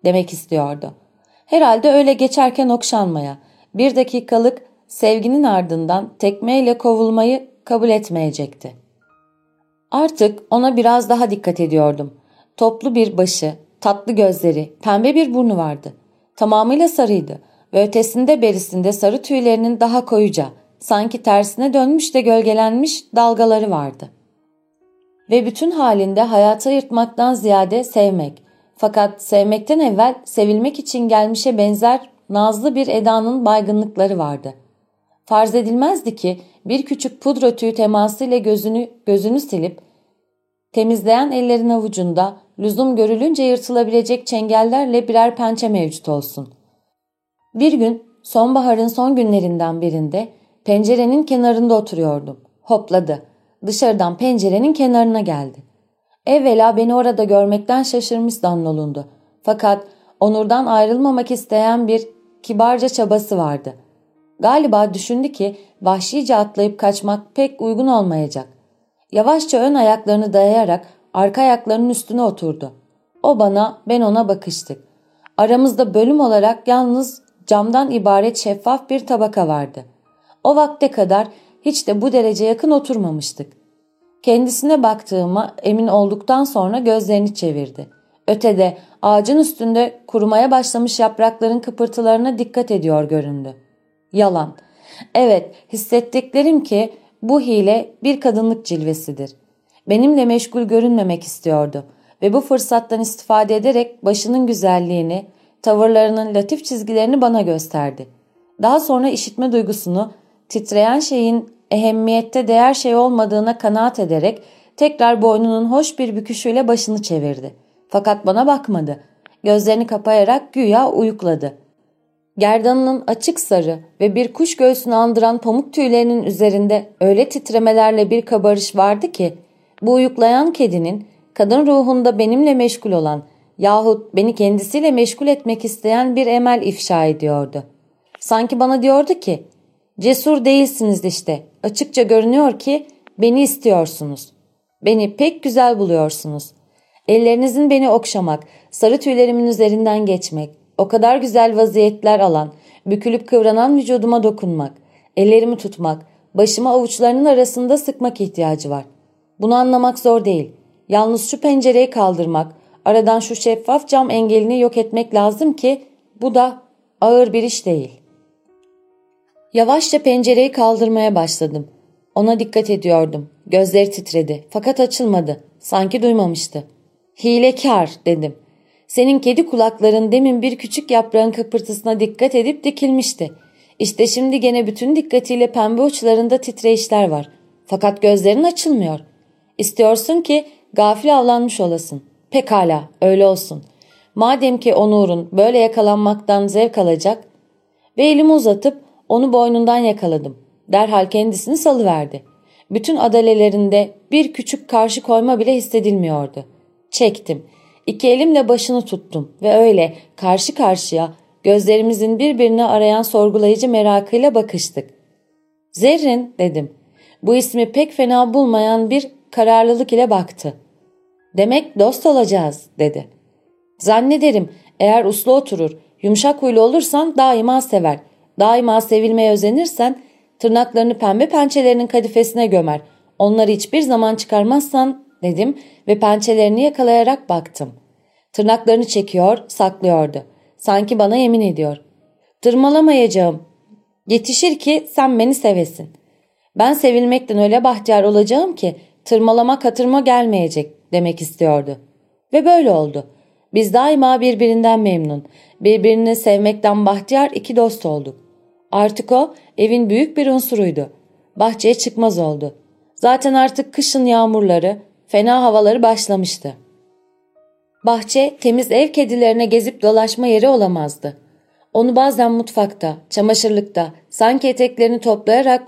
[SPEAKER 1] demek istiyordu. Herhalde öyle geçerken okşanmaya, bir dakikalık sevginin ardından tekmeyle kovulmayı kabul etmeyecekti. Artık ona biraz daha dikkat ediyordum. Toplu bir başı, tatlı gözleri, pembe bir burnu vardı. Tamamıyla sarıydı ve ötesinde berisinde sarı tüylerinin daha koyuca, sanki tersine dönmüş de gölgelenmiş dalgaları vardı. Ve bütün halinde hayata yırtmaktan ziyade sevmek, fakat sevmekten evvel sevilmek için gelmişe benzer nazlı bir edanın baygınlıkları vardı. Farz edilmezdi ki bir küçük pudra tüyü temasıyla gözünü, gözünü silip temizleyen ellerin avucunda lüzum görülünce yırtılabilecek çengellerle birer pençe mevcut olsun. Bir gün sonbaharın son günlerinden birinde pencerenin kenarında oturuyordum. Hopladı. Dışarıdan pencerenin kenarına geldi. Evvela beni orada görmekten şaşırmış zannolundu. Fakat Onur'dan ayrılmamak isteyen bir kibarca çabası vardı. Galiba düşündü ki vahşice atlayıp kaçmak pek uygun olmayacak. Yavaşça ön ayaklarını dayayarak arka ayaklarının üstüne oturdu. O bana, ben ona bakıştık. Aramızda bölüm olarak yalnız camdan ibaret şeffaf bir tabaka vardı. O vakte kadar hiç de bu derece yakın oturmamıştık. Kendisine baktığıma emin olduktan sonra gözlerini çevirdi. Ötede ağacın üstünde kurumaya başlamış yaprakların kıpırtılarına dikkat ediyor göründü. Yalan. Evet hissettiklerim ki bu hile bir kadınlık cilvesidir. Benimle meşgul görünmemek istiyordu ve bu fırsattan istifade ederek başının güzelliğini, tavırlarının latif çizgilerini bana gösterdi. Daha sonra işitme duygusunu titreyen şeyin ehemmiyette değer şey olmadığına kanaat ederek tekrar boynunun hoş bir büküşüyle başını çevirdi. Fakat bana bakmadı. Gözlerini kapayarak güya uyukladı. Gerdanının açık sarı ve bir kuş göğsünü andıran pamuk tüylerinin üzerinde öyle titremelerle bir kabarış vardı ki bu uyuklayan kedinin kadın ruhunda benimle meşgul olan yahut beni kendisiyle meşgul etmek isteyen bir emel ifşa ediyordu. Sanki bana diyordu ki cesur değilsiniz işte açıkça görünüyor ki beni istiyorsunuz. Beni pek güzel buluyorsunuz. Ellerinizin beni okşamak, sarı tüylerimin üzerinden geçmek, o kadar güzel vaziyetler alan, bükülüp kıvranan vücuduma dokunmak, ellerimi tutmak, başımı avuçlarının arasında sıkmak ihtiyacı var. Bunu anlamak zor değil. Yalnız şu pencereyi kaldırmak, aradan şu şeffaf cam engelini yok etmek lazım ki bu da ağır bir iş değil. Yavaşça pencereyi kaldırmaya başladım. Ona dikkat ediyordum. Gözleri titredi fakat açılmadı. Sanki duymamıştı. Hilekar dedim. Senin kedi kulakların demin bir küçük yaprağın kıpırtısına dikkat edip dikilmişti. İşte şimdi gene bütün dikkatiyle pembe uçlarında titreyişler var. Fakat gözlerin açılmıyor. İstiyorsun ki gafil avlanmış olasın. Pekala öyle olsun. Madem ki Onur'un böyle yakalanmaktan zevk alacak ve elimi uzatıp onu boynundan yakaladım. Derhal kendisini salıverdi. Bütün adalelerinde bir küçük karşı koyma bile hissedilmiyordu. Çektim. İki elimle başını tuttum ve öyle karşı karşıya gözlerimizin birbirini arayan sorgulayıcı merakıyla bakıştık. Zerrin dedim. Bu ismi pek fena bulmayan bir kararlılık ile baktı. Demek dost olacağız dedi. Zannederim eğer uslu oturur, yumuşak huylu olursan daima sever. Daima sevilmeye özenirsen tırnaklarını pembe pençelerinin kadifesine gömer. Onları hiçbir zaman çıkarmazsan dedim ve pençelerini yakalayarak baktım. Tırnaklarını çekiyor, saklıyordu. Sanki bana yemin ediyor. Tırmalamayacağım. Yetişir ki sen beni sevesin. Ben sevilmekten öyle bahtiyar olacağım ki tırmalama katırma gelmeyecek demek istiyordu. Ve böyle oldu. Biz daima birbirinden memnun, birbirini sevmekten bahtiyar iki dost olduk. Artık o evin büyük bir unsuruydu. Bahçeye çıkmaz oldu. Zaten artık kışın yağmurları, fena havaları başlamıştı. Bahçe temiz ev kedilerine gezip dolaşma yeri olamazdı. Onu bazen mutfakta, çamaşırlıkta, sanki eteklerini toplayarak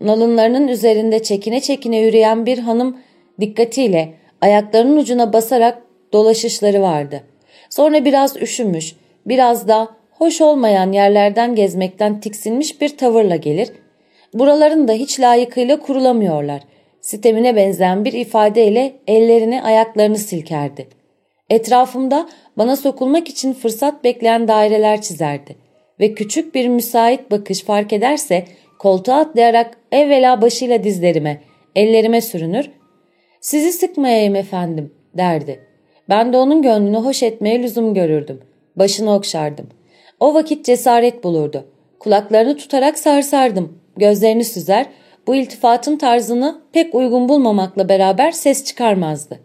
[SPEAKER 1] nalınlarının üzerinde çekine çekine yürüyen bir hanım dikkatiyle ayaklarının ucuna basarak dolaşışları vardı. Sonra biraz üşümüş, biraz da hoş olmayan yerlerden gezmekten tiksinmiş bir tavırla gelir. Buraların da hiç layıkıyla kurulamıyorlar. Sitemine benzeyen bir ifadeyle ellerini ayaklarını silkerdi. Etrafımda bana sokulmak için fırsat bekleyen daireler çizerdi. Ve küçük bir müsait bakış fark ederse koltuğa atlayarak evvela başıyla dizlerime, ellerime sürünür. ''Sizi sıkmayayım efendim.'' derdi. Ben de onun gönlünü hoş etmeye lüzum görürdüm. Başını okşardım. O vakit cesaret bulurdu. Kulaklarını tutarak sarsardım. Gözlerini süzer, bu iltifatın tarzını pek uygun bulmamakla beraber ses çıkarmazdı.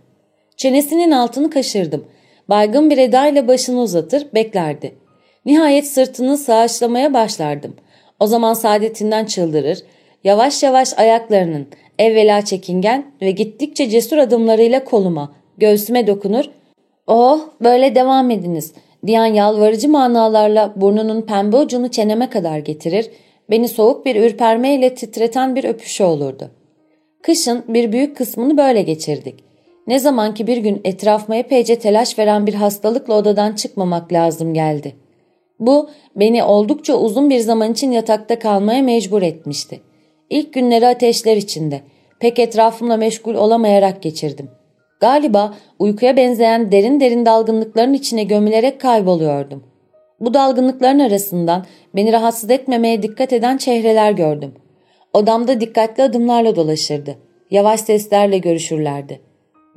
[SPEAKER 1] Çenesinin altını kaşırdım. Baygın bir edayla başını uzatır, beklerdi. Nihayet sırtını sağaçlamaya başlardım. O zaman saadetinden çıldırır, yavaş yavaş ayaklarının evvela çekingen ve gittikçe cesur adımlarıyla koluma, göğsüme dokunur. ''Oh böyle devam ediniz.'' diyen yalvarıcı manalarla burnunun pembe ucunu çeneme kadar getirir, beni soğuk bir ürpermeyle titreten bir öpüşü olurdu. Kışın bir büyük kısmını böyle geçirdik. Ne zaman ki bir gün etrafıma epeyce telaş veren bir hastalıkla odadan çıkmamak lazım geldi. Bu beni oldukça uzun bir zaman için yatakta kalmaya mecbur etmişti. İlk günleri ateşler içinde, pek etrafımla meşgul olamayarak geçirdim. Galiba uykuya benzeyen derin derin dalgınlıkların içine gömülerek kayboluyordum. Bu dalgınlıkların arasından beni rahatsız etmemeye dikkat eden çehreler gördüm. Odamda dikkatli adımlarla dolaşırdı. Yavaş seslerle görüşürlerdi.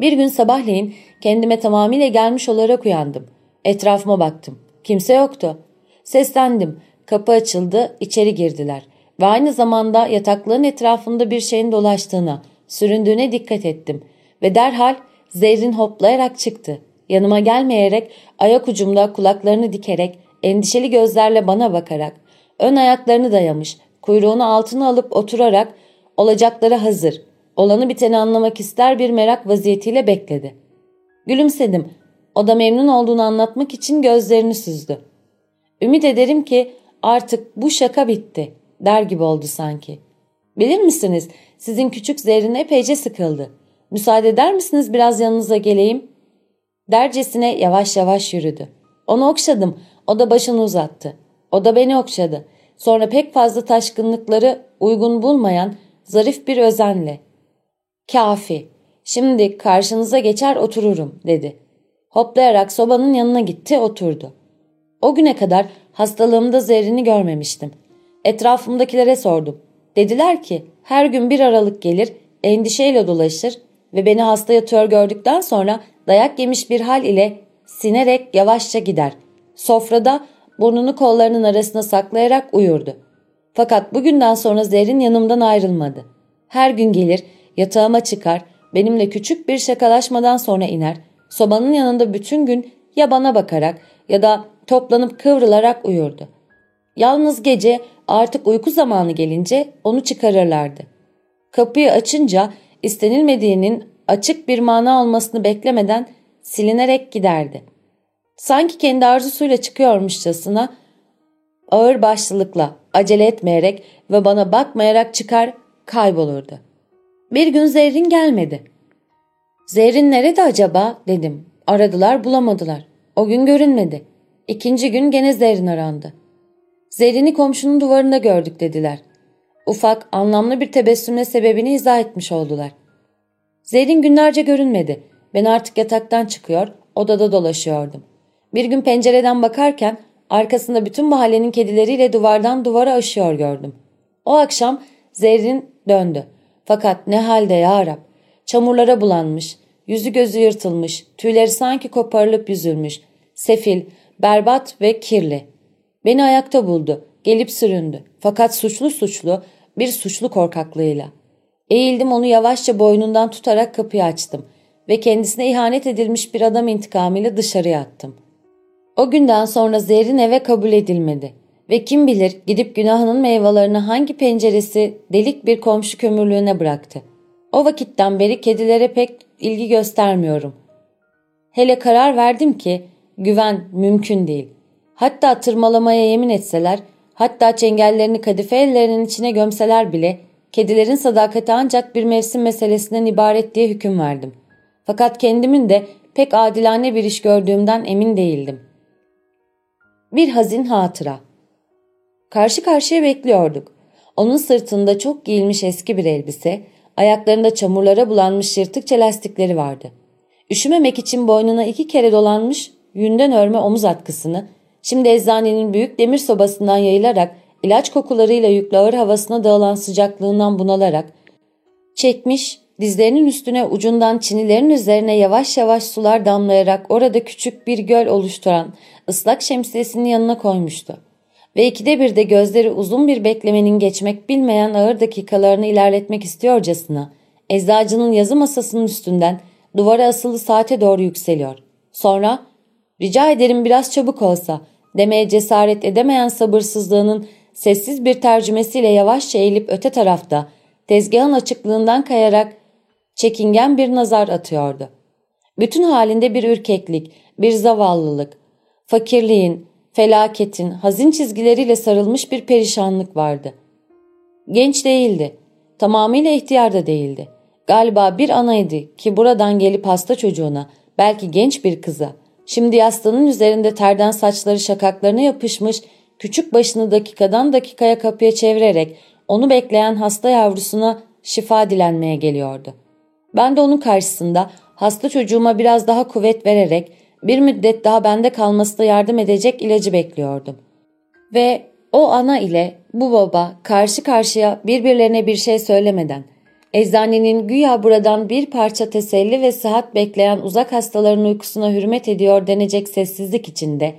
[SPEAKER 1] Bir gün sabahleyin kendime tamamıyla gelmiş olarak uyandım. Etrafıma baktım. Kimse yoktu. Seslendim. Kapı açıldı, içeri girdiler. Ve aynı zamanda yatakların etrafında bir şeyin dolaştığına, süründüğüne dikkat ettim. Ve derhal Zerrin hoplayarak çıktı. Yanıma gelmeyerek, ayak ucumda kulaklarını dikerek, endişeli gözlerle bana bakarak, ön ayaklarını dayamış, kuyruğunu altına alıp oturarak, olacakları hazır, olanı biteni anlamak ister bir merak vaziyetiyle bekledi. Gülümsedim. O da memnun olduğunu anlatmak için gözlerini süzdü. Ümit ederim ki artık bu şaka bitti der gibi oldu sanki. Bilir misiniz sizin küçük zehrin epeyce sıkıldı. Müsaade eder misiniz biraz yanınıza geleyim? Dercesine yavaş yavaş yürüdü. Onu okşadım. O da başını uzattı. O da beni okşadı. Sonra pek fazla taşkınlıkları uygun bulmayan zarif bir özenle. Kafi. Şimdi karşınıza geçer otururum dedi. Hoplayarak sobanın yanına gitti oturdu. O güne kadar hastalığımda zerrini görmemiştim. Etrafımdakilere sordum. Dediler ki her gün bir aralık gelir, endişeyle dolaşır, ve beni hasta yatıyor gördükten sonra dayak yemiş bir hal ile sinerek yavaşça gider. Sofrada burnunu kollarının arasına saklayarak uyurdu. Fakat bugünden sonra Zerrin yanımdan ayrılmadı. Her gün gelir, yatağıma çıkar, benimle küçük bir şakalaşmadan sonra iner, sobanın yanında bütün gün ya bana bakarak ya da toplanıp kıvrılarak uyurdu. Yalnız gece artık uyku zamanı gelince onu çıkarırlardı. Kapıyı açınca istenilmediğinin açık bir mana olmasını beklemeden silinerek giderdi. Sanki kendi arzusuyla çıkıyormuşçasına ağır başlılıkla acele etmeyerek ve bana bakmayarak çıkar kaybolurdu. Bir gün Zerrin gelmedi. Zerrin nerede acaba dedim. Aradılar bulamadılar. O gün görünmedi. İkinci gün gene Zerrin arandı. Zerrin'i komşunun duvarında gördük dediler. Ufak, anlamlı bir tebessümle sebebini izah etmiş oldular. Zerrin günlerce görünmedi. Ben artık yataktan çıkıyor, odada dolaşıyordum. Bir gün pencereden bakarken arkasında bütün mahallenin kedileriyle duvardan duvara aşıyor gördüm. O akşam Zerrin döndü. Fakat ne halde ya Rab. Çamurlara bulanmış, yüzü gözü yırtılmış, tüyleri sanki koparılıp yüzülmüş. Sefil, berbat ve kirli. Beni ayakta buldu, gelip süründü. Fakat suçlu suçlu, bir suçlu korkaklığıyla. Eğildim onu yavaşça boynundan tutarak kapıyı açtım ve kendisine ihanet edilmiş bir adam intikamıyla dışarıya attım. O günden sonra Zerrin eve kabul edilmedi ve kim bilir gidip günahının meyvelerini hangi penceresi delik bir komşu kömürlüğüne bıraktı. O vakitten beri kedilere pek ilgi göstermiyorum. Hele karar verdim ki güven mümkün değil. Hatta tırmalamaya yemin etseler, hatta çengellerini kadife ellerinin içine gömseler bile kedilerin sadakati ancak bir mevsim meselesinden ibaret diye hüküm verdim. Fakat kendimin de pek adilane bir iş gördüğümden emin değildim. Bir hazin hatıra. Karşı karşıya bekliyorduk. Onun sırtında çok giyilmiş eski bir elbise, ayaklarında çamurlara bulanmış yırtıkça lastikleri vardı. Üşümemek için boynuna iki kere dolanmış yünden örme omuz atkısını, şimdi eczanenin büyük demir sobasından yayılarak ilaç kokularıyla yüklü ağır havasına dağılan sıcaklığından bunalarak, çekmiş, dizlerinin üstüne ucundan çinilerin üzerine yavaş yavaş sular damlayarak orada küçük bir göl oluşturan ıslak şemsiyesinin yanına koymuştu. Ve ikide bir de gözleri uzun bir beklemenin geçmek bilmeyen ağır dakikalarını ilerletmek istiyorcasına, eczacının yazı masasının üstünden duvara asılı saate doğru yükseliyor. Sonra, rica ederim biraz çabuk olsa, demeye cesaret edemeyen sabırsızlığının sessiz bir tercümesiyle yavaşça eğilip öte tarafta, tezgahın açıklığından kayarak çekingen bir nazar atıyordu. Bütün halinde bir ürkeklik, bir zavallılık, fakirliğin, felaketin, hazin çizgileriyle sarılmış bir perişanlık vardı. Genç değildi, tamamıyla ihtiyar da değildi. Galiba bir anaydı ki buradan gelip hasta çocuğuna, belki genç bir kıza, şimdi yastığının üzerinde terden saçları şakaklarına yapışmış, küçük başını dakikadan dakikaya kapıya çevirerek onu bekleyen hasta yavrusuna şifa dilenmeye geliyordu. Ben de onun karşısında hasta çocuğuma biraz daha kuvvet vererek bir müddet daha bende kalmasına yardım edecek ilacı bekliyordum. Ve o ana ile bu baba karşı karşıya birbirlerine bir şey söylemeden, eczanenin güya buradan bir parça teselli ve sıhhat bekleyen uzak hastaların uykusuna hürmet ediyor denecek sessizlik içinde,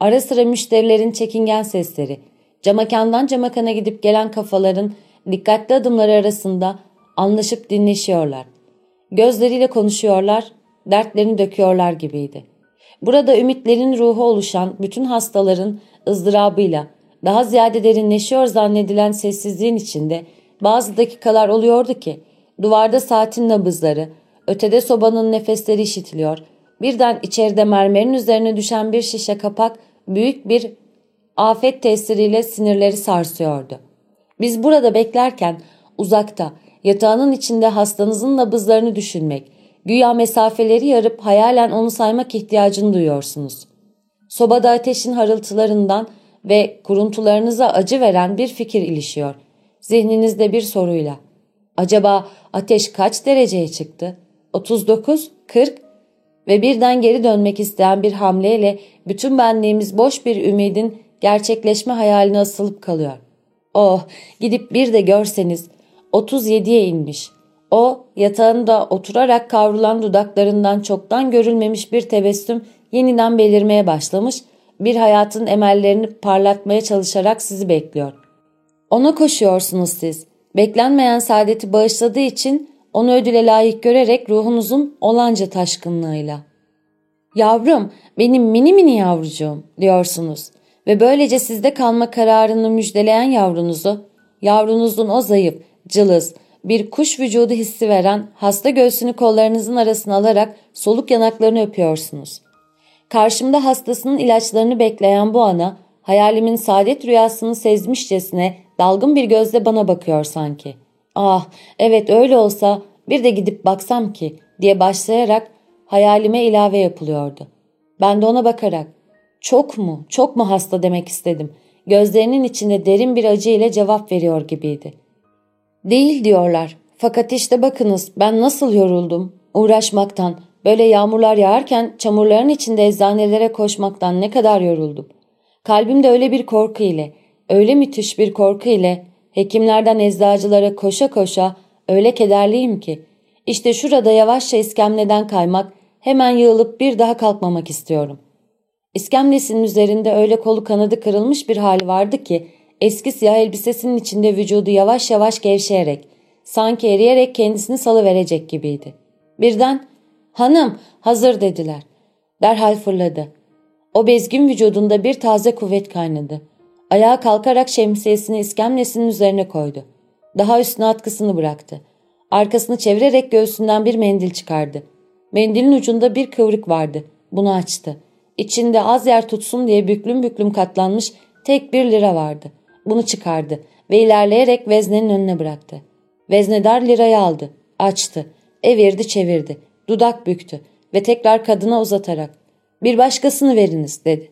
[SPEAKER 1] ara sıra müşterilerin çekingen sesleri, camakandan camakana gidip gelen kafaların dikkatli adımları arasında anlaşıp dinleşiyorlar. Gözleriyle konuşuyorlar, dertlerini döküyorlar gibiydi. Burada ümitlerin ruhu oluşan bütün hastaların ızdırabıyla daha ziyade derinleşiyor zannedilen sessizliğin içinde bazı dakikalar oluyordu ki duvarda saatin nabızları, ötede sobanın nefesleri işitiliyor. Birden içeride mermerin üzerine düşen bir şişe kapak büyük bir afet tesiriyle sinirleri sarsıyordu. Biz burada beklerken uzakta yatağının içinde hastanızın nabızlarını düşünmek, Güya mesafeleri yarıp hayalen onu saymak ihtiyacını duyuyorsunuz. Sobada ateşin harıltılarından ve kuruntularınıza acı veren bir fikir ilişiyor. Zihninizde bir soruyla. Acaba ateş kaç dereceye çıktı? 39, 40 ve birden geri dönmek isteyen bir hamleyle bütün benliğimiz boş bir ümidin gerçekleşme hayaline asılıp kalıyor. Oh gidip bir de görseniz 37'ye inmiş. O yatağında oturarak kavrulan dudaklarından çoktan görülmemiş bir tebessüm yeniden belirmeye başlamış, bir hayatın emellerini parlatmaya çalışarak sizi bekliyor. Ona koşuyorsunuz siz. Beklenmeyen saadeti bağışladığı için onu ödüle layık görerek ruhunuzun olanca taşkınlığıyla. Yavrum, benim mini mini yavrucuğum diyorsunuz ve böylece sizde kalma kararını müjdeleyen yavrunuzu, yavrunuzun o zayıf, cılız, bir kuş vücudu hissi veren hasta göğsünü kollarınızın arasına alarak soluk yanaklarını öpüyorsunuz. Karşımda hastasının ilaçlarını bekleyen bu ana hayalimin saadet rüyasını sezmişçesine dalgın bir gözle bana bakıyor sanki. Ah evet öyle olsa bir de gidip baksam ki diye başlayarak hayalime ilave yapılıyordu. Ben de ona bakarak çok mu çok mu hasta demek istedim. Gözlerinin içinde derin bir acı ile cevap veriyor gibiydi. Değil diyorlar. Fakat işte bakınız ben nasıl yoruldum. Uğraşmaktan, böyle yağmurlar yağarken çamurların içinde eczanelere koşmaktan ne kadar yoruldum. Kalbimde öyle bir korku ile, öyle müthiş bir korku ile hekimlerden eczacılara koşa koşa öyle kederliyim ki. İşte şurada yavaşça iskemleden kaymak, hemen yığılıp bir daha kalkmamak istiyorum. İskemlesinin üzerinde öyle kolu kanadı kırılmış bir hali vardı ki Eski siyah elbisesinin içinde vücudu yavaş yavaş gevşeyerek, sanki eriyerek kendisini salıverecek gibiydi. Birden ''Hanım, hazır'' dediler. Derhal fırladı. O bezgin vücudunda bir taze kuvvet kaynadı. Ayağa kalkarak şemsiyesini iskemlesinin üzerine koydu. Daha üstüne atkısını bıraktı. Arkasını çevirerek göğsünden bir mendil çıkardı. Mendilin ucunda bir kıvrık vardı. Bunu açtı. İçinde az yer tutsun diye büklüm büklüm katlanmış tek bir lira vardı. Bunu çıkardı ve ilerleyerek veznenin önüne bıraktı. Veznedar lirayı aldı, açtı, evirdi çevirdi, dudak büktü ve tekrar kadına uzatarak ''Bir başkasını veriniz'' dedi.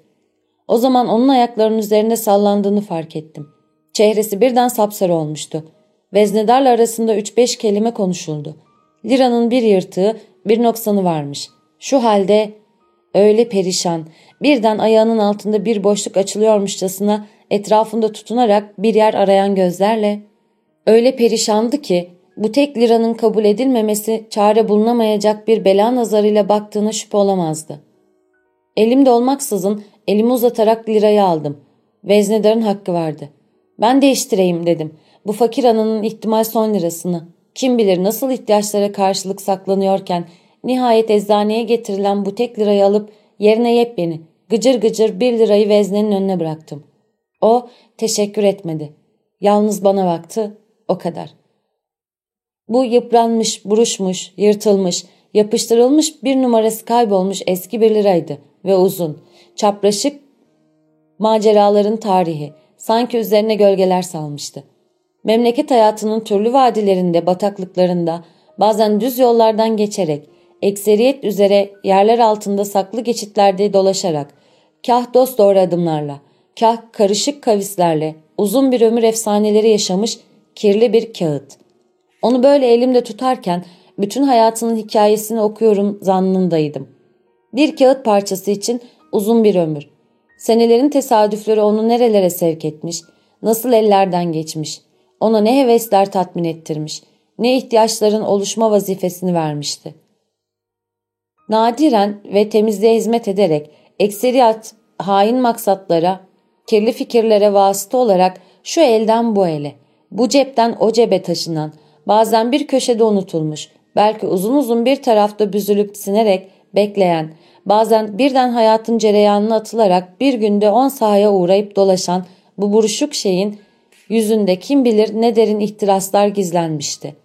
[SPEAKER 1] O zaman onun ayaklarının üzerinde sallandığını fark ettim. Çehresi birden sapsarı olmuştu. Veznedarla arasında üç beş kelime konuşuldu. Liranın bir yırtığı, bir noksanı varmış. Şu halde öyle perişan, birden ayağının altında bir boşluk açılıyormuşçasına etrafında tutunarak bir yer arayan gözlerle öyle perişandı ki bu tek liranın kabul edilmemesi çare bulunamayacak bir bela nazarıyla baktığına şüphe olamazdı. Elimde olmaksızın elimi uzatarak lirayı aldım. Veznedarın hakkı vardı. Ben değiştireyim dedim. Bu fakir ananın ihtimal son lirasını. Kim bilir nasıl ihtiyaçlara karşılık saklanıyorken nihayet eczaneye getirilen bu tek lirayı alıp yerine yepyeni gıcır gıcır bir lirayı veznenin önüne bıraktım. O teşekkür etmedi. Yalnız bana baktı, o kadar. Bu yıpranmış, buruşmuş, yırtılmış, yapıştırılmış bir numarası kaybolmuş eski bir liraydı ve uzun, çapraşık maceraların tarihi sanki üzerine gölgeler salmıştı. Memleket hayatının türlü vadilerinde, bataklıklarında, bazen düz yollardan geçerek, ekseriyet üzere yerler altında saklı geçitlerde dolaşarak, kah dost doğru adımlarla, kah karışık kavislerle uzun bir ömür efsaneleri yaşamış kirli bir kağıt. Onu böyle elimde tutarken bütün hayatının hikayesini okuyorum zannındaydım. Bir kağıt parçası için uzun bir ömür. Senelerin tesadüfleri onu nerelere sevk etmiş, nasıl ellerden geçmiş, ona ne hevesler tatmin ettirmiş, ne ihtiyaçların oluşma vazifesini vermişti. Nadiren ve temizliğe hizmet ederek ekseriyat hain maksatlara, kirli fikirlere vasıta olarak şu elden bu ele, bu cepten o cebe taşınan, bazen bir köşede unutulmuş, belki uzun uzun bir tarafta büzülüp sinerek bekleyen, bazen birden hayatın cereyanına atılarak bir günde on sahaya uğrayıp dolaşan bu buruşuk şeyin yüzünde kim bilir ne derin ihtiraslar gizlenmişti.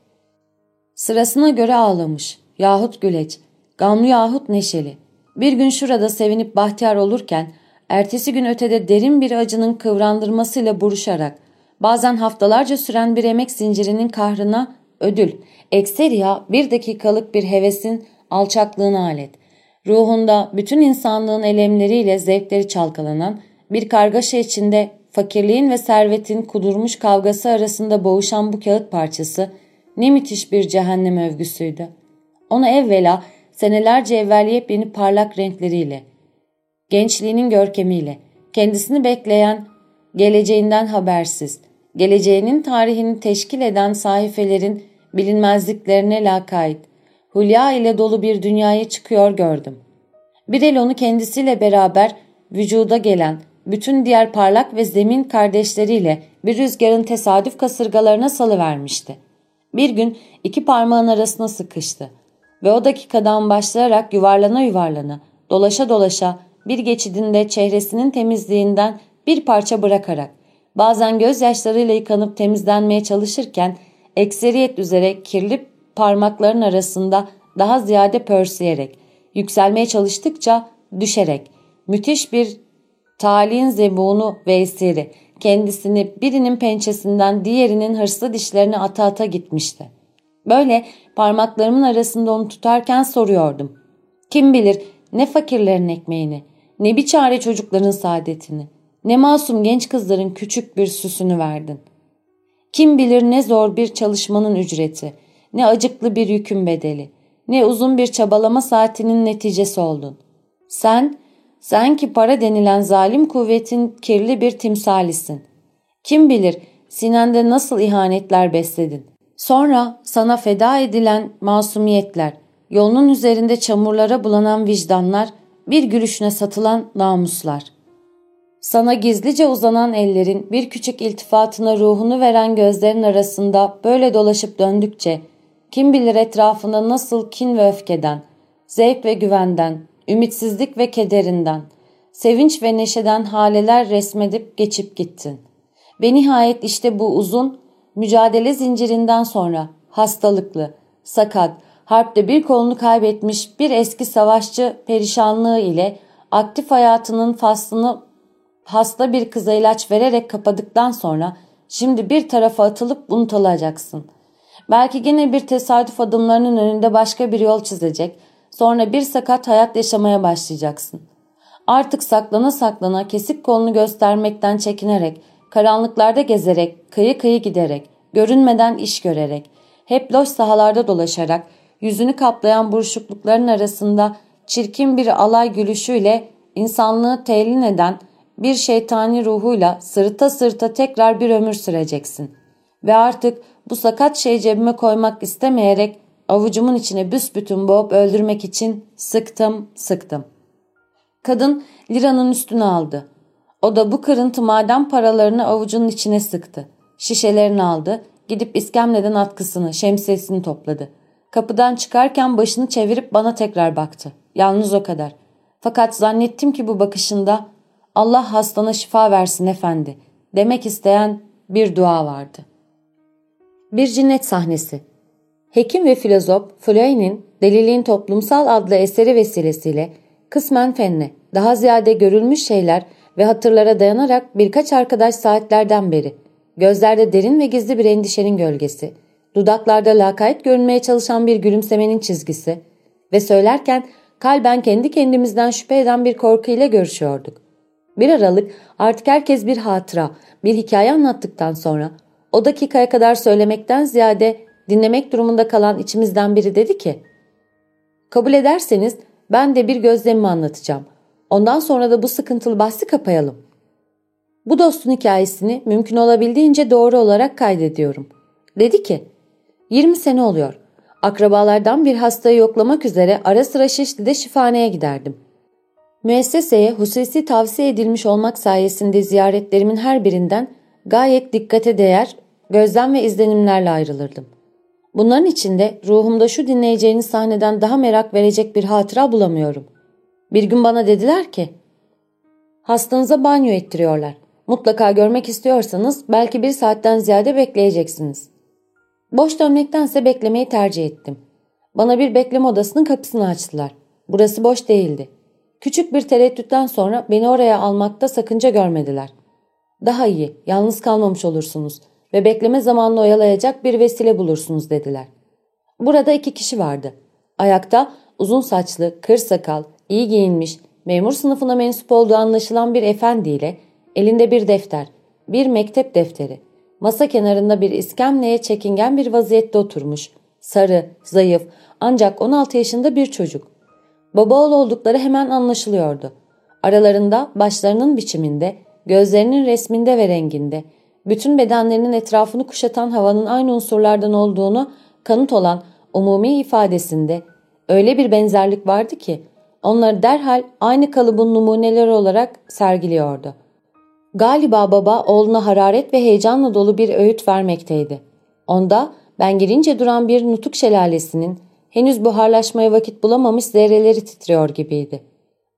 [SPEAKER 1] Sırasına göre ağlamış yahut güleç, gamlı yahut neşeli. Bir gün şurada sevinip bahtiyar olurken ertesi gün ötede derin bir acının kıvrandırmasıyla buruşarak, bazen haftalarca süren bir emek zincirinin kahrına ödül, ekseriya bir dakikalık bir hevesin alçaklığına alet, ruhunda bütün insanlığın elemleriyle zevkleri çalkalanan, bir kargaşa içinde fakirliğin ve servetin kudurmuş kavgası arasında boğuşan bu kağıt parçası ne müthiş bir cehennem övgüsüydü. Onu evvela senelerce evvel yepyeni parlak renkleriyle, gençliğinin görkemiyle, kendisini bekleyen, geleceğinden habersiz, geleceğinin tarihini teşkil eden sayfelerin bilinmezliklerine lakayt, hülya ile dolu bir dünyaya çıkıyor gördüm. Bir el onu kendisiyle beraber vücuda gelen bütün diğer parlak ve zemin kardeşleriyle bir rüzgarın tesadüf kasırgalarına salıvermişti. Bir gün iki parmağın arasına sıkıştı ve o dakikadan başlayarak yuvarlana yuvarlana, dolaşa dolaşa bir geçidinde çehresinin temizliğinden bir parça bırakarak, bazen gözyaşlarıyla yıkanıp temizlenmeye çalışırken ekseriyet üzere kirli parmakların arasında daha ziyade pörsüyerek, yükselmeye çalıştıkça düşerek, müthiş bir talihin zebuğunu ve esiri, kendisini birinin pençesinden diğerinin hırslı dişlerine ata ata gitmişti. Böyle parmaklarımın arasında onu tutarken soruyordum. Kim bilir ne fakirlerin ekmeğini, ne bir çare çocukların saadetini, ne masum genç kızların küçük bir süsünü verdin. Kim bilir ne zor bir çalışmanın ücreti, ne acıklı bir yükün bedeli, ne uzun bir çabalama saatinin neticesi oldun. Sen, sen ki para denilen zalim kuvvetin kirli bir timsalisin. Kim bilir sinende nasıl ihanetler besledin. Sonra sana feda edilen masumiyetler, yolunun üzerinde çamurlara bulanan vicdanlar, bir gülüşüne satılan namuslar. Sana gizlice uzanan ellerin bir küçük iltifatına ruhunu veren gözlerin arasında böyle dolaşıp döndükçe kim bilir etrafında nasıl kin ve öfkeden, zevk ve güvenden, ümitsizlik ve kederinden, sevinç ve neşeden haleler resmedip geçip gittin. Ve nihayet işte bu uzun mücadele zincirinden sonra hastalıklı, sakat, harpte bir kolunu kaybetmiş bir eski savaşçı perişanlığı ile aktif hayatının faslını hasta bir kıza ilaç vererek kapadıktan sonra şimdi bir tarafa atılıp unutulacaksın. Belki gene bir tesadüf adımlarının önünde başka bir yol çizecek, sonra bir sakat hayat yaşamaya başlayacaksın. Artık saklana saklana kesik kolunu göstermekten çekinerek, karanlıklarda gezerek, kıyı kıyı giderek, görünmeden iş görerek, hep loş sahalarda dolaşarak, yüzünü kaplayan buruşuklukların arasında çirkin bir alay gülüşüyle insanlığı telin eden bir şeytani ruhuyla sırta sırta tekrar bir ömür süreceksin. Ve artık bu sakat şeyi cebime koymak istemeyerek avucumun içine büsbütün boğup öldürmek için sıktım sıktım. Kadın liranın üstüne aldı. O da bu kırıntı maden paralarını avucunun içine sıktı. Şişelerini aldı, gidip iskemleden atkısını, şemsiyesini topladı. Kapıdan çıkarken başını çevirip bana tekrar baktı. Yalnız o kadar. Fakat zannettim ki bu bakışında Allah hastana şifa versin efendi demek isteyen bir dua vardı. Bir cinnet sahnesi Hekim ve filozof Fleury'nin Deliliğin Toplumsal adlı eseri vesilesiyle kısmen fenne, daha ziyade görülmüş şeyler ve hatırlara dayanarak birkaç arkadaş saatlerden beri, gözlerde derin ve gizli bir endişenin gölgesi, dudaklarda lakayt görünmeye çalışan bir gülümsemenin çizgisi ve söylerken kalben kendi kendimizden şüphe eden bir korkuyla görüşüyorduk. Bir aralık artık herkes bir hatıra, bir hikaye anlattıktan sonra o dakikaya kadar söylemekten ziyade dinlemek durumunda kalan içimizden biri dedi ki ''Kabul ederseniz ben de bir gözlemimi anlatacağım. Ondan sonra da bu sıkıntılı bahsi kapayalım. Bu dostun hikayesini mümkün olabildiğince doğru olarak kaydediyorum. Dedi ki, 20 sene oluyor. Akrabalardan bir hastayı yoklamak üzere ara sıra Şişli'de şifaneye giderdim. Müesseseye hususi tavsiye edilmiş olmak sayesinde ziyaretlerimin her birinden gayet dikkate değer gözlem ve izlenimlerle ayrılırdım. Bunların içinde ruhumda şu dinleyeceğiniz sahneden daha merak verecek bir hatıra bulamıyorum. Bir gün bana dediler ki, hastanıza banyo ettiriyorlar. Mutlaka görmek istiyorsanız belki bir saatten ziyade bekleyeceksiniz. Boş dönmektense beklemeyi tercih ettim. Bana bir bekleme odasının kapısını açtılar. Burası boş değildi. Küçük bir tereddütten sonra beni oraya almakta sakınca görmediler. Daha iyi, yalnız kalmamış olursunuz ve bekleme zamanını oyalayacak bir vesile bulursunuz dediler. Burada iki kişi vardı. Ayakta uzun saçlı, kır sakal, iyi giyinmiş, memur sınıfına mensup olduğu anlaşılan bir efendiyle elinde bir defter, bir mektep defteri. Masa kenarında bir iskemleye çekingen bir vaziyette oturmuş. Sarı, zayıf ancak 16 yaşında bir çocuk. Baba oğul oldukları hemen anlaşılıyordu. Aralarında başlarının biçiminde, gözlerinin resminde ve renginde, bütün bedenlerinin etrafını kuşatan havanın aynı unsurlardan olduğunu kanıt olan umumi ifadesinde öyle bir benzerlik vardı ki onları derhal aynı kalıbın numuneleri olarak sergiliyordu. Galiba baba oğluna hararet ve heyecanla dolu bir öğüt vermekteydi. Onda ben girince duran bir nutuk şelalesinin henüz buharlaşmaya vakit bulamamış zerreleri titriyor gibiydi.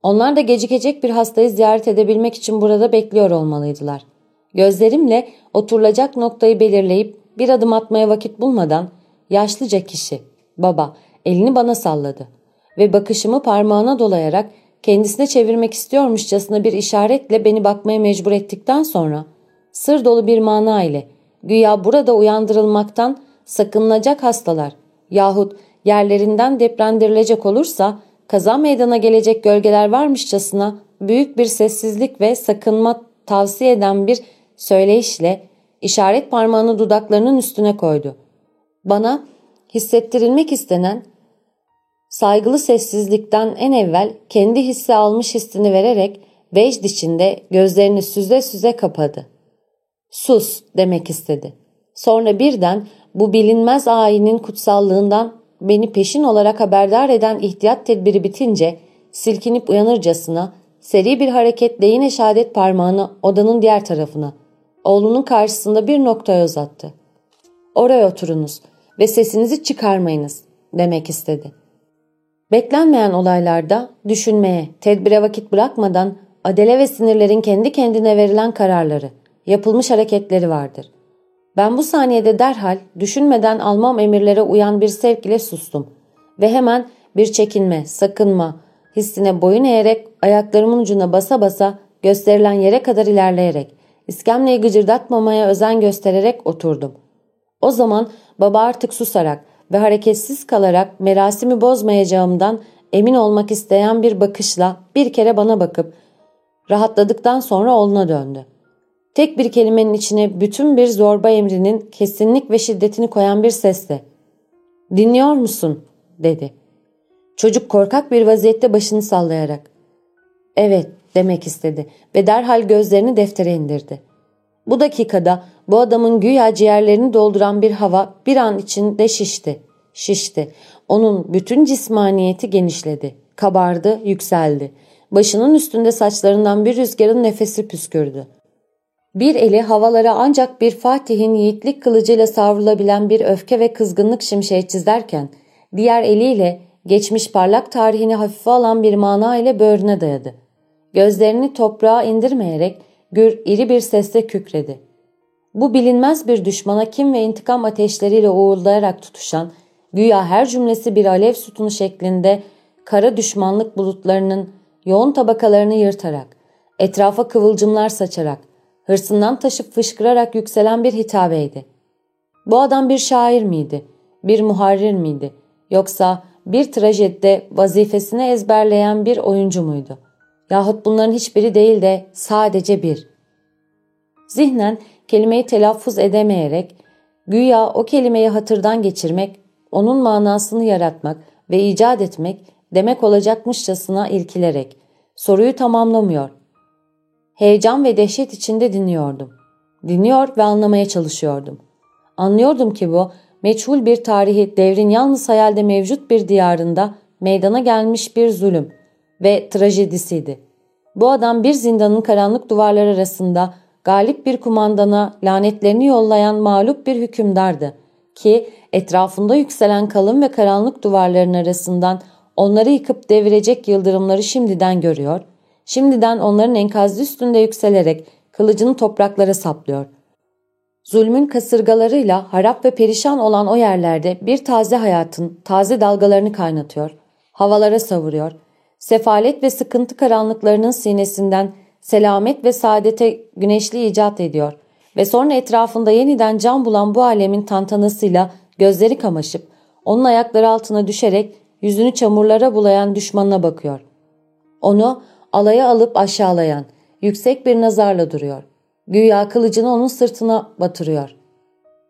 [SPEAKER 1] Onlar da gecikecek bir hastayı ziyaret edebilmek için burada bekliyor olmalıydılar. Gözlerimle oturulacak noktayı belirleyip bir adım atmaya vakit bulmadan yaşlıca kişi, baba, elini bana salladı ve bakışımı parmağına dolayarak kendisine çevirmek istiyormuşçasına bir işaretle beni bakmaya mecbur ettikten sonra sır dolu bir mana ile güya burada uyandırılmaktan sakınılacak hastalar yahut yerlerinden deprendirilecek olursa kaza meydana gelecek gölgeler varmışçasına büyük bir sessizlik ve sakınma tavsiye eden bir söyleyişle işaret parmağını dudaklarının üstüne koydu. Bana hissettirilmek istenen saygılı sessizlikten en evvel kendi hissi almış hissini vererek vecd içinde gözlerini süze süze kapadı. Sus demek istedi. Sonra birden bu bilinmez ayinin kutsallığından beni peşin olarak haberdar eden ihtiyat tedbiri bitince silkinip uyanırcasına seri bir hareketle yine şehadet parmağını odanın diğer tarafına, oğlunun karşısında bir noktaya uzattı. Oraya oturunuz ve sesinizi çıkarmayınız demek istedi. Beklenmeyen olaylarda düşünmeye, tedbire vakit bırakmadan adele ve sinirlerin kendi kendine verilen kararları, yapılmış hareketleri vardır. Ben bu saniyede derhal düşünmeden almam emirlere uyan bir sevk ile sustum. ve hemen bir çekinme, sakınma hissine boyun eğerek ayaklarımın ucuna basa basa gösterilen yere kadar ilerleyerek iskemleyi gıcırdatmamaya özen göstererek oturdum. O zaman baba artık susarak ve hareketsiz kalarak merasimi bozmayacağımdan emin olmak isteyen bir bakışla bir kere bana bakıp rahatladıktan sonra oğluna döndü. Tek bir kelimenin içine bütün bir zorba emrinin kesinlik ve şiddetini koyan bir sesle ''Dinliyor musun?'' dedi. Çocuk korkak bir vaziyette başını sallayarak ''Evet'' demek istedi ve derhal gözlerini deftere indirdi. Bu dakikada bu adamın güya ciğerlerini dolduran bir hava bir an içinde şişti. Şişti. Onun bütün cismaniyeti genişledi. Kabardı, yükseldi. Başının üstünde saçlarından bir rüzgarın nefesi püskürdü. Bir eli havalara ancak bir Fatih'in yiğitlik kılıcıyla savrulabilen bir öfke ve kızgınlık şimşeği çizerken, diğer eliyle geçmiş parlak tarihini hafife alan bir mana ile böğrüne dayadı. Gözlerini toprağa indirmeyerek gür iri bir sesle kükredi. Bu bilinmez bir düşmana kim ve intikam ateşleriyle uğurlayarak tutuşan, güya her cümlesi bir alev sütunu şeklinde kara düşmanlık bulutlarının yoğun tabakalarını yırtarak, etrafa kıvılcımlar saçarak, hırsından taşıp fışkırarak yükselen bir hitabeydi. Bu adam bir şair miydi? Bir muharrir miydi? Yoksa bir trajedide vazifesini ezberleyen bir oyuncu muydu? Yahut bunların hiçbiri değil de sadece bir. Zihnen kelimeyi telaffuz edemeyerek, güya o kelimeyi hatırdan geçirmek, onun manasını yaratmak ve icat etmek demek olacakmışçasına ilkilerek, soruyu tamamlamıyor. Heyecan ve dehşet içinde dinliyordum. Dinliyor ve anlamaya çalışıyordum. Anlıyordum ki bu, meçhul bir tarihi devrin yalnız hayalde mevcut bir diyarında meydana gelmiş bir zulüm ve trajedisiydi. Bu adam bir zindanın karanlık duvarlar arasında galip bir kumandana lanetlerini yollayan mağlup bir hükümdardı ki etrafında yükselen kalın ve karanlık duvarların arasından onları yıkıp devirecek yıldırımları şimdiden görüyor, şimdiden onların enkazı üstünde yükselerek kılıcını topraklara saplıyor. Zulmün kasırgalarıyla harap ve perişan olan o yerlerde bir taze hayatın taze dalgalarını kaynatıyor, havalara savuruyor, sefalet ve sıkıntı karanlıklarının sinesinden selamet ve saadete güneşli icat ediyor ve sonra etrafında yeniden can bulan bu alemin tantanasıyla gözleri kamaşıp onun ayakları altına düşerek yüzünü çamurlara bulayan düşmanına bakıyor. Onu alaya alıp aşağılayan, yüksek bir nazarla duruyor. Güya kılıcını onun sırtına batırıyor.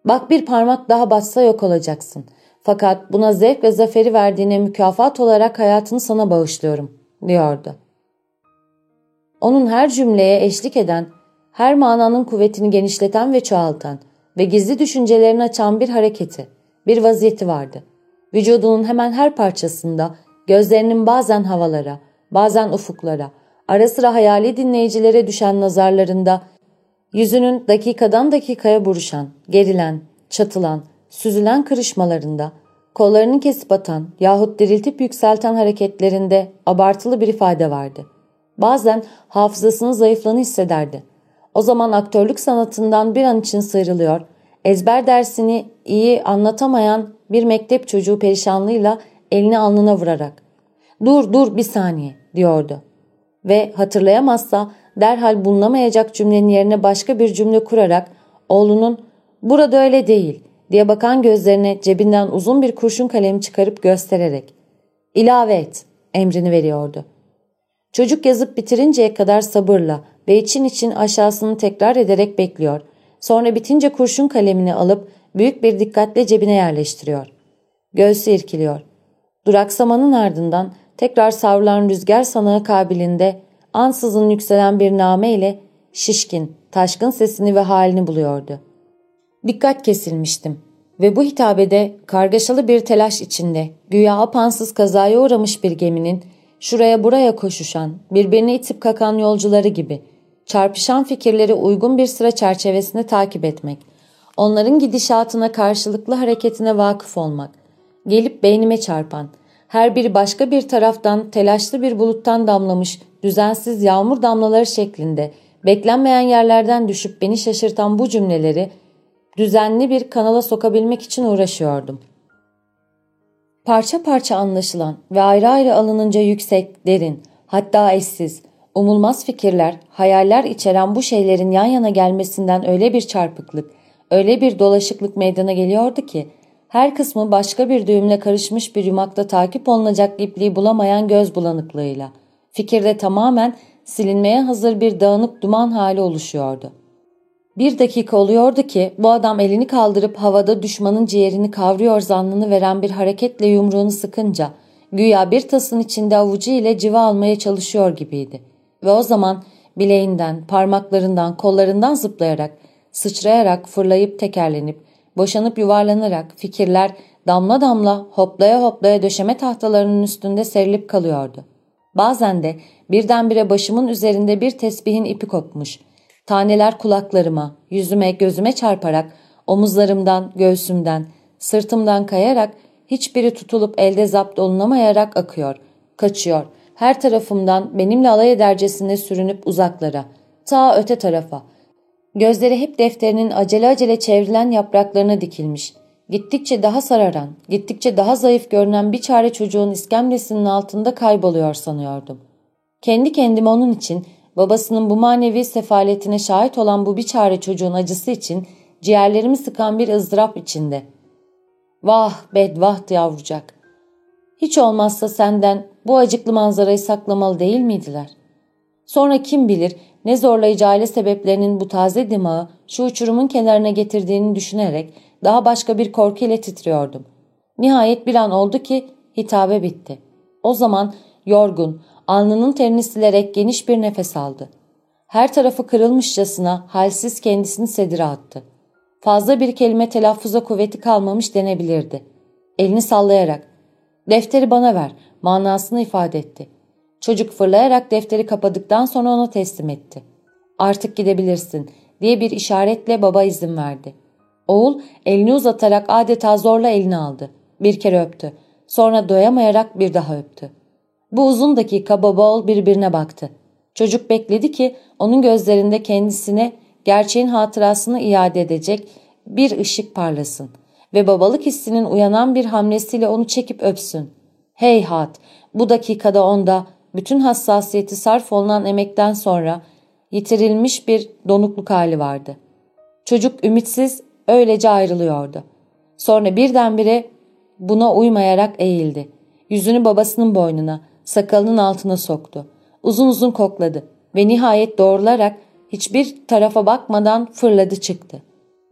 [SPEAKER 1] Bak bir parmak daha batsa yok olacaksın. Fakat buna zevk ve zaferi verdiğine mükafat olarak hayatını sana bağışlıyorum, diyordu. Onun her cümleye eşlik eden, her mananın kuvvetini genişleten ve çoğaltan ve gizli düşüncelerini açan bir hareketi, bir vaziyeti vardı. Vücudunun hemen her parçasında, gözlerinin bazen havalara, bazen ufuklara, ara sıra hayali dinleyicilere düşen nazarlarında, yüzünün dakikadan dakikaya buruşan, gerilen, çatılan, süzülen kırışmalarında, kollarını kesip atan yahut diriltip yükselten hareketlerinde abartılı bir ifade vardı. Bazen hafızasının zayıflığını hissederdi. O zaman aktörlük sanatından bir an için sıyrılıyor, ezber dersini iyi anlatamayan bir mektep çocuğu perişanlığıyla elini alnına vurarak ''Dur dur bir saniye'' diyordu. Ve hatırlayamazsa derhal bulunamayacak cümlenin yerine başka bir cümle kurarak oğlunun ''Burada öyle değil'' diye bakan gözlerine cebinden uzun bir kurşun kalemi çıkarıp göstererek ilave et emrini veriyordu. Çocuk yazıp bitirinceye kadar sabırla ve için için aşağısını tekrar ederek bekliyor. Sonra bitince kurşun kalemini alıp büyük bir dikkatle cebine yerleştiriyor. Göğsü irkiliyor. Duraksamanın ardından tekrar savrulan rüzgar sanağı kabilinde ansızın yükselen bir name ile şişkin, taşkın sesini ve halini buluyordu. Dikkat kesilmiştim ve bu hitabede kargaşalı bir telaş içinde güya apansız kazaya uğramış bir geminin şuraya buraya koşuşan, birbirini itip kakan yolcuları gibi çarpışan fikirleri uygun bir sıra çerçevesinde takip etmek, onların gidişatına karşılıklı hareketine vakıf olmak, gelip beynime çarpan, her biri başka bir taraftan telaşlı bir buluttan damlamış düzensiz yağmur damlaları şeklinde beklenmeyen yerlerden düşüp beni şaşırtan bu cümleleri düzenli bir kanala sokabilmek için uğraşıyordum. Parça parça anlaşılan ve ayrı ayrı alınınca yüksek, derin, hatta eşsiz, umulmaz fikirler, hayaller içeren bu şeylerin yan yana gelmesinden öyle bir çarpıklık, öyle bir dolaşıklık meydana geliyordu ki, her kısmı başka bir düğümle karışmış bir yumakta takip olunacak ipliği bulamayan göz bulanıklığıyla, fikirde tamamen silinmeye hazır bir dağınık duman hali oluşuyordu. Bir dakika oluyordu ki bu adam elini kaldırıp havada düşmanın ciğerini kavruyor zannını veren bir hareketle yumruğunu sıkınca güya bir tasın içinde avucu ile civa almaya çalışıyor gibiydi. Ve o zaman bileğinden, parmaklarından, kollarından zıplayarak, sıçrayarak, fırlayıp tekerlenip, boşanıp yuvarlanarak fikirler damla damla hoplaya hoplaya döşeme tahtalarının üstünde serilip kalıyordu. Bazen de birdenbire başımın üzerinde bir tesbihin ipi kopmuş. Taneler kulaklarıma, yüzüme, gözüme çarparak, omuzlarımdan, göğsümden, sırtımdan kayarak, hiçbiri tutulup elde zapt olunamayarak akıyor, kaçıyor. Her tarafımdan benimle alay edercesine sürünüp uzaklara, ta öte tarafa. Gözleri hep defterinin acele acele çevrilen yapraklarına dikilmiş. Gittikçe daha sararan, gittikçe daha zayıf görünen bir çare çocuğun iskemlesinin altında kayboluyor sanıyordum. Kendi kendime onun için babasının bu manevi sefaletine şahit olan bu bir çare çocuğun acısı için ciğerlerimi sıkan bir ızdırap içinde. Vah bedvaht yavrucak. Hiç olmazsa senden bu acıklı manzarayı saklamalı değil miydiler? Sonra kim bilir ne zorlayıcı aile sebeplerinin bu taze dimağı şu uçurumun kenarına getirdiğini düşünerek daha başka bir korku ile titriyordum. Nihayet bir an oldu ki hitabe bitti. O zaman yorgun, alnının terini silerek geniş bir nefes aldı. Her tarafı kırılmışçasına halsiz kendisini sedire attı. Fazla bir kelime telaffuza kuvveti kalmamış denebilirdi. Elini sallayarak ''Defteri bana ver'' manasını ifade etti. Çocuk fırlayarak defteri kapadıktan sonra onu teslim etti. ''Artık gidebilirsin'' diye bir işaretle baba izin verdi. Oğul elini uzatarak adeta zorla elini aldı. Bir kere öptü. Sonra doyamayarak bir daha öptü. Bu uzun dakika baba oğul birbirine baktı. Çocuk bekledi ki onun gözlerinde kendisine gerçeğin hatırasını iade edecek bir ışık parlasın ve babalık hissinin uyanan bir hamlesiyle onu çekip öpsün. Heyhat bu dakikada onda bütün hassasiyeti sarf olunan emekten sonra yitirilmiş bir donukluk hali vardı. Çocuk ümitsiz öylece ayrılıyordu. Sonra birdenbire buna uymayarak eğildi. Yüzünü babasının boynuna, sakalının altına soktu. Uzun uzun kokladı ve nihayet doğrularak hiçbir tarafa bakmadan fırladı çıktı.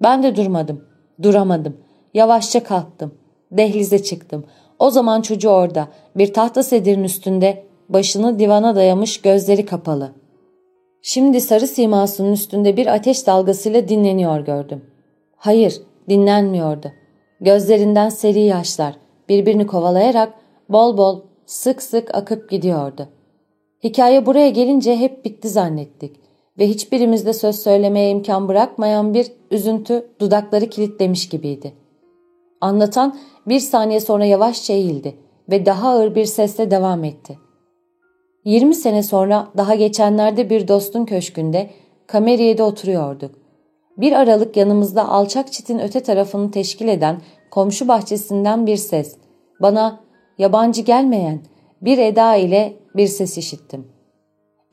[SPEAKER 1] Ben de durmadım, duramadım. Yavaşça kalktım. Dehlize çıktım. O zaman çocuğu orada, bir tahta sedirin üstünde, başını divana dayamış gözleri kapalı. Şimdi sarı simasının üstünde bir ateş dalgasıyla dinleniyor gördüm. Hayır, dinlenmiyordu. Gözlerinden seri yaşlar birbirini kovalayarak bol bol sık sık akıp gidiyordu. Hikaye buraya gelince hep bitti zannettik ve hiçbirimizde söz söylemeye imkan bırakmayan bir üzüntü dudakları kilitlemiş gibiydi. Anlatan bir saniye sonra yavaşça eğildi ve daha ağır bir sesle devam etti. 20 sene sonra daha geçenlerde bir dostun köşkünde Kameriye'de oturuyorduk. Bir aralık yanımızda alçak çitin öte tarafını teşkil eden komşu bahçesinden bir ses. Bana yabancı gelmeyen bir eda ile bir ses işittim.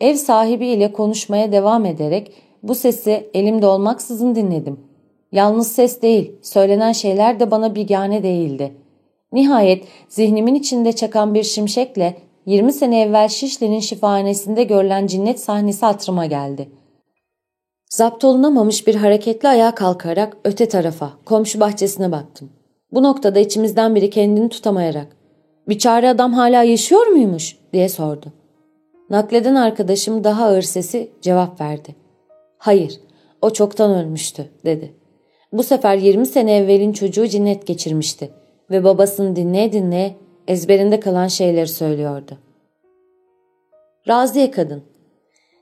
[SPEAKER 1] Ev sahibi ile konuşmaya devam ederek bu sesi elimde olmaksızın dinledim. Yalnız ses değil, söylenen şeyler de bana bigane değildi. Nihayet zihnimin içinde çakan bir şimşekle 20 sene evvel Şişli'nin şifahanesinde görülen cinnet sahnesi hatırıma geldi. Zapt olunamamış bir hareketle ayağa kalkarak öte tarafa, komşu bahçesine baktım. Bu noktada içimizden biri kendini tutamayarak ''Bir çare adam hala yaşıyor muymuş?'' diye sordu. Nakleden arkadaşım daha ağır sesi cevap verdi. ''Hayır, o çoktan ölmüştü.'' dedi. Bu sefer 20 sene evvelin çocuğu cinnet geçirmişti ve babasını dinleye dinleye ezberinde kalan şeyleri söylüyordu. Raziye kadın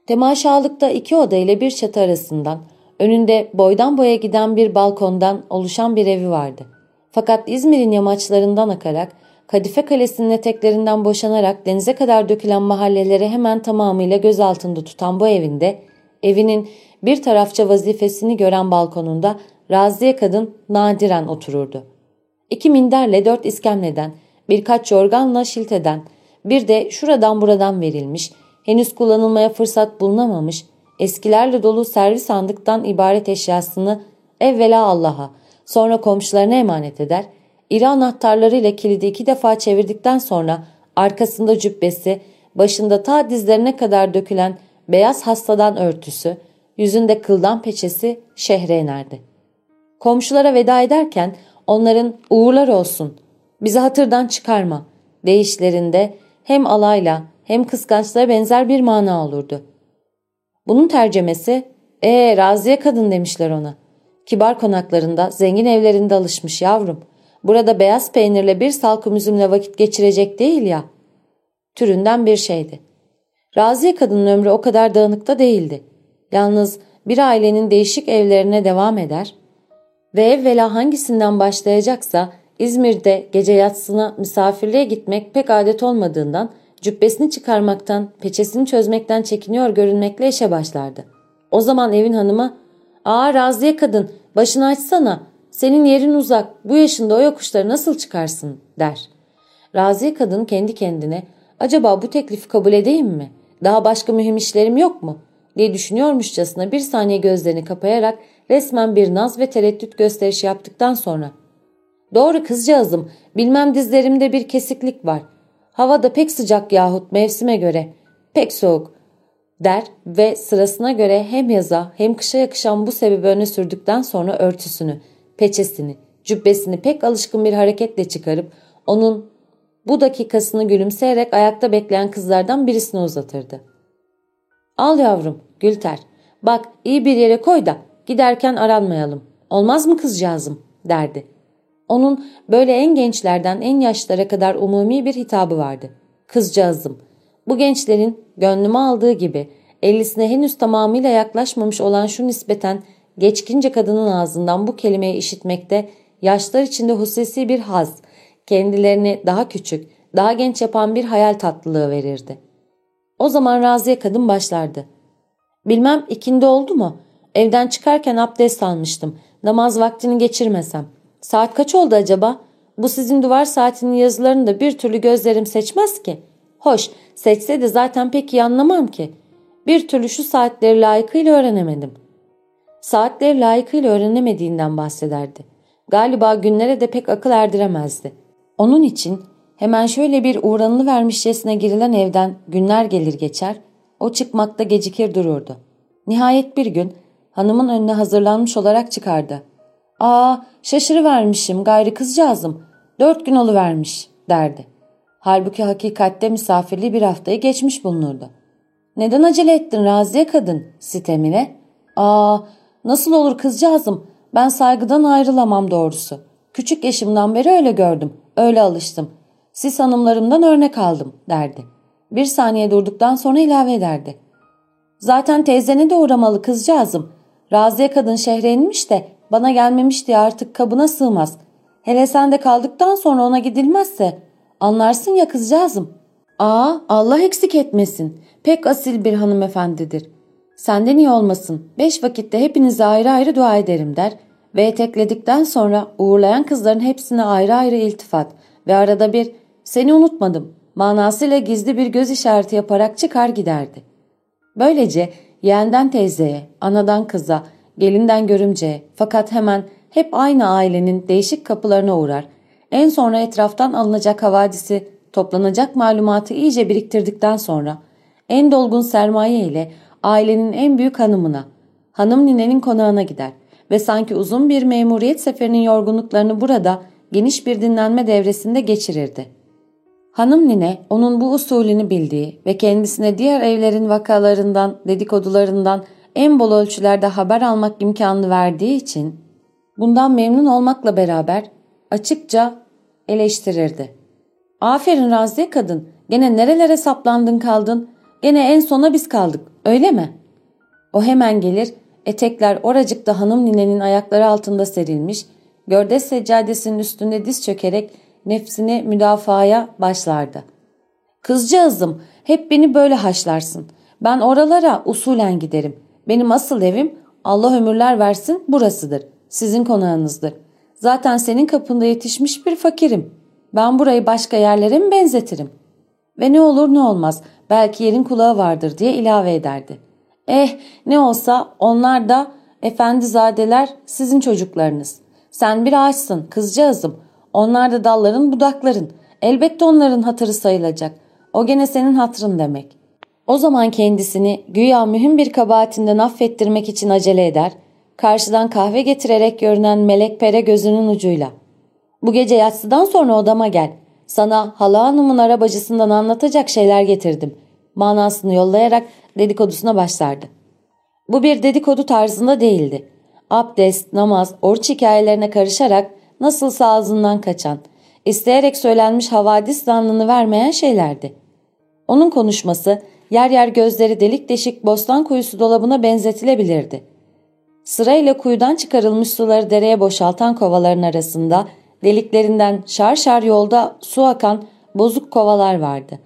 [SPEAKER 1] Temaşalıkta iki oda ile bir çatı arasından, önünde boydan boya giden bir balkondan oluşan bir evi vardı. Fakat İzmir'in yamaçlarından akarak, Kadife Kalesi'nin eteklerinden boşanarak denize kadar dökülen mahalleleri hemen tamamıyla göz altında tutan bu evinde, evinin bir tarafça vazifesini gören balkonunda Raziye kadın nadiren otururdu. İki minderle dört iskemleden birkaç yorganla şilteden, bir de şuradan buradan verilmiş, henüz kullanılmaya fırsat bulunamamış, eskilerle dolu servis sandıktan ibaret eşyasını evvela Allah'a, sonra komşularına emanet eder, iri anahtarlarıyla kilidi iki defa çevirdikten sonra arkasında cübbesi, başında ta dizlerine kadar dökülen beyaz hastadan örtüsü, yüzünde kıldan peçesi şehre inerdi. Komşulara veda ederken onların uğurlar olsun, bizi hatırdan çıkarma deyişlerinde hem alayla hem kıskançlığa benzer bir mana olurdu. Bunun tercemesi, ee raziye kadın demişler ona. Kibar konaklarında, zengin evlerinde alışmış yavrum. Burada beyaz peynirle bir salkım üzümle vakit geçirecek değil ya. Türünden bir şeydi. Raziye kadının ömrü o kadar dağınıkta değildi. Yalnız bir ailenin değişik evlerine devam eder ve evvela hangisinden başlayacaksa İzmir'de gece yatsına misafirliğe gitmek pek adet olmadığından cübbesini çıkarmaktan, peçesini çözmekten çekiniyor görünmekle işe başlardı. O zaman evin hanımı ''Aa Raziye kadın başını açsana senin yerin uzak bu yaşında o yokuşları nasıl çıkarsın?'' der. Raziye kadın kendi kendine ''Acaba bu teklifi kabul edeyim mi? Daha başka mühim işlerim yok mu?'' diye düşünüyormuşçasına bir saniye gözlerini kapayarak resmen bir naz ve tereddüt gösterişi yaptıktan sonra ''Doğru kızcağızım bilmem dizlerimde bir kesiklik var. Hava da pek sıcak yahut mevsime göre pek soğuk der ve sırasına göre hem yaza hem kışa yakışan bu sebebi öne sürdükten sonra örtüsünü, peçesini, cübbesini pek alışkın bir hareketle çıkarıp onun bu dakikasını gülümseyerek ayakta bekleyen kızlardan birisine uzatırdı. Al yavrum Gülter bak iyi bir yere koy da giderken aranmayalım olmaz mı kızcağızım derdi. Onun böyle en gençlerden en yaşlara kadar umumi bir hitabı vardı. Kızcağızım. Bu gençlerin gönlümü aldığı gibi ellisine henüz tamamıyla yaklaşmamış olan şu nispeten geçkince kadının ağzından bu kelimeyi işitmekte yaşlar içinde hususi bir haz, kendilerini daha küçük, daha genç yapan bir hayal tatlılığı verirdi. O zaman Raziye kadın başlardı. Bilmem ikindi oldu mu? Evden çıkarken abdest almıştım. Namaz vaktini geçirmesem. Saat kaç oldu acaba? Bu sizin duvar saatinin yazılarını da bir türlü gözlerim seçmez ki. Hoş, seçse de zaten pek iyi anlamam ki. Bir türlü şu saatleri layıkıyla öğrenemedim. Saatleri layıkıyla öğrenemediğinden bahsederdi. Galiba günlere de pek akıl erdiremezdi. Onun için hemen şöyle bir uğranılı vermişçesine girilen evden günler gelir geçer, o çıkmakta gecikir dururdu. Nihayet bir gün hanımın önüne hazırlanmış olarak çıkardı. ''Aa şaşırıvermişim gayri kızcağızım. Dört gün oluvermiş.'' derdi. Halbuki hakikatte misafirliği bir haftayı geçmiş bulunurdu. ''Neden acele ettin Raziye kadın?'' sitemine. ''Aa nasıl olur kızcağızım ben saygıdan ayrılamam doğrusu. Küçük yaşımdan beri öyle gördüm, öyle alıştım. Siz hanımlarımdan örnek aldım.'' derdi. Bir saniye durduktan sonra ilave ederdi. ''Zaten teyzene de uğramalı kızcağızım. Raziye kadın şehre inmiş de bana gelmemiş diye artık kabına sığmaz. Hele sen de kaldıktan sonra ona gidilmezse anlarsın ya kızcağızım. Aa Allah eksik etmesin. Pek asil bir hanımefendidir. Senden iyi olmasın. Beş vakitte hepinize ayrı ayrı dua ederim der ve etekledikten sonra uğurlayan kızların hepsine ayrı ayrı iltifat ve arada bir seni unutmadım manasıyla gizli bir göz işareti yaparak çıkar giderdi. Böylece yeğenden teyzeye, anadan kıza, gelinden görümceye fakat hemen hep aynı ailenin değişik kapılarına uğrar. En sonra etraftan alınacak havadisi, toplanacak malumatı iyice biriktirdikten sonra en dolgun sermaye ile ailenin en büyük hanımına, hanım ninenin konağına gider ve sanki uzun bir memuriyet seferinin yorgunluklarını burada geniş bir dinlenme devresinde geçirirdi. Hanım nine onun bu usulünü bildiği ve kendisine diğer evlerin vakalarından, dedikodularından en bol ölçülerde haber almak imkanını verdiği için bundan memnun olmakla beraber açıkça eleştirirdi. Aferin Raziye kadın, gene nerelere saplandın kaldın, gene en sona biz kaldık, öyle mi? O hemen gelir, etekler oracıkta hanım ninenin ayakları altında serilmiş, gördes seccadesinin üstünde diz çökerek nefsini müdafaya başlardı. Kızcağızım, hep beni böyle haşlarsın. Ben oralara usulen giderim. Benim asıl evim Allah ömürler versin burasıdır. Sizin konağınızdır. Zaten senin kapında yetişmiş bir fakirim. Ben burayı başka yerlere mi benzetirim? Ve ne olur ne olmaz belki yerin kulağı vardır diye ilave ederdi. Eh ne olsa onlar da efendizadeler sizin çocuklarınız. Sen bir ağaçsın kızcağızım. Onlar da dalların budakların. Elbette onların hatırı sayılacak. O gene senin hatırın demek. O zaman kendisini güya mühim bir kabahatinden affettirmek için acele eder, karşıdan kahve getirerek görünen melek pere gözünün ucuyla. Bu gece yatsıdan sonra odama gel. Sana hala hanımın arabacısından anlatacak şeyler getirdim. Manasını yollayarak dedikodusuna başlardı. Bu bir dedikodu tarzında değildi. Abdest, namaz, oruç hikayelerine karışarak nasılsa ağzından kaçan, isteyerek söylenmiş havadis zannını vermeyen şeylerdi. Onun konuşması yer yer gözleri delik deşik bostan kuyusu dolabına benzetilebilirdi. Sırayla kuyudan çıkarılmış suları dereye boşaltan kovaların arasında deliklerinden şar şar yolda su akan bozuk kovalar vardı.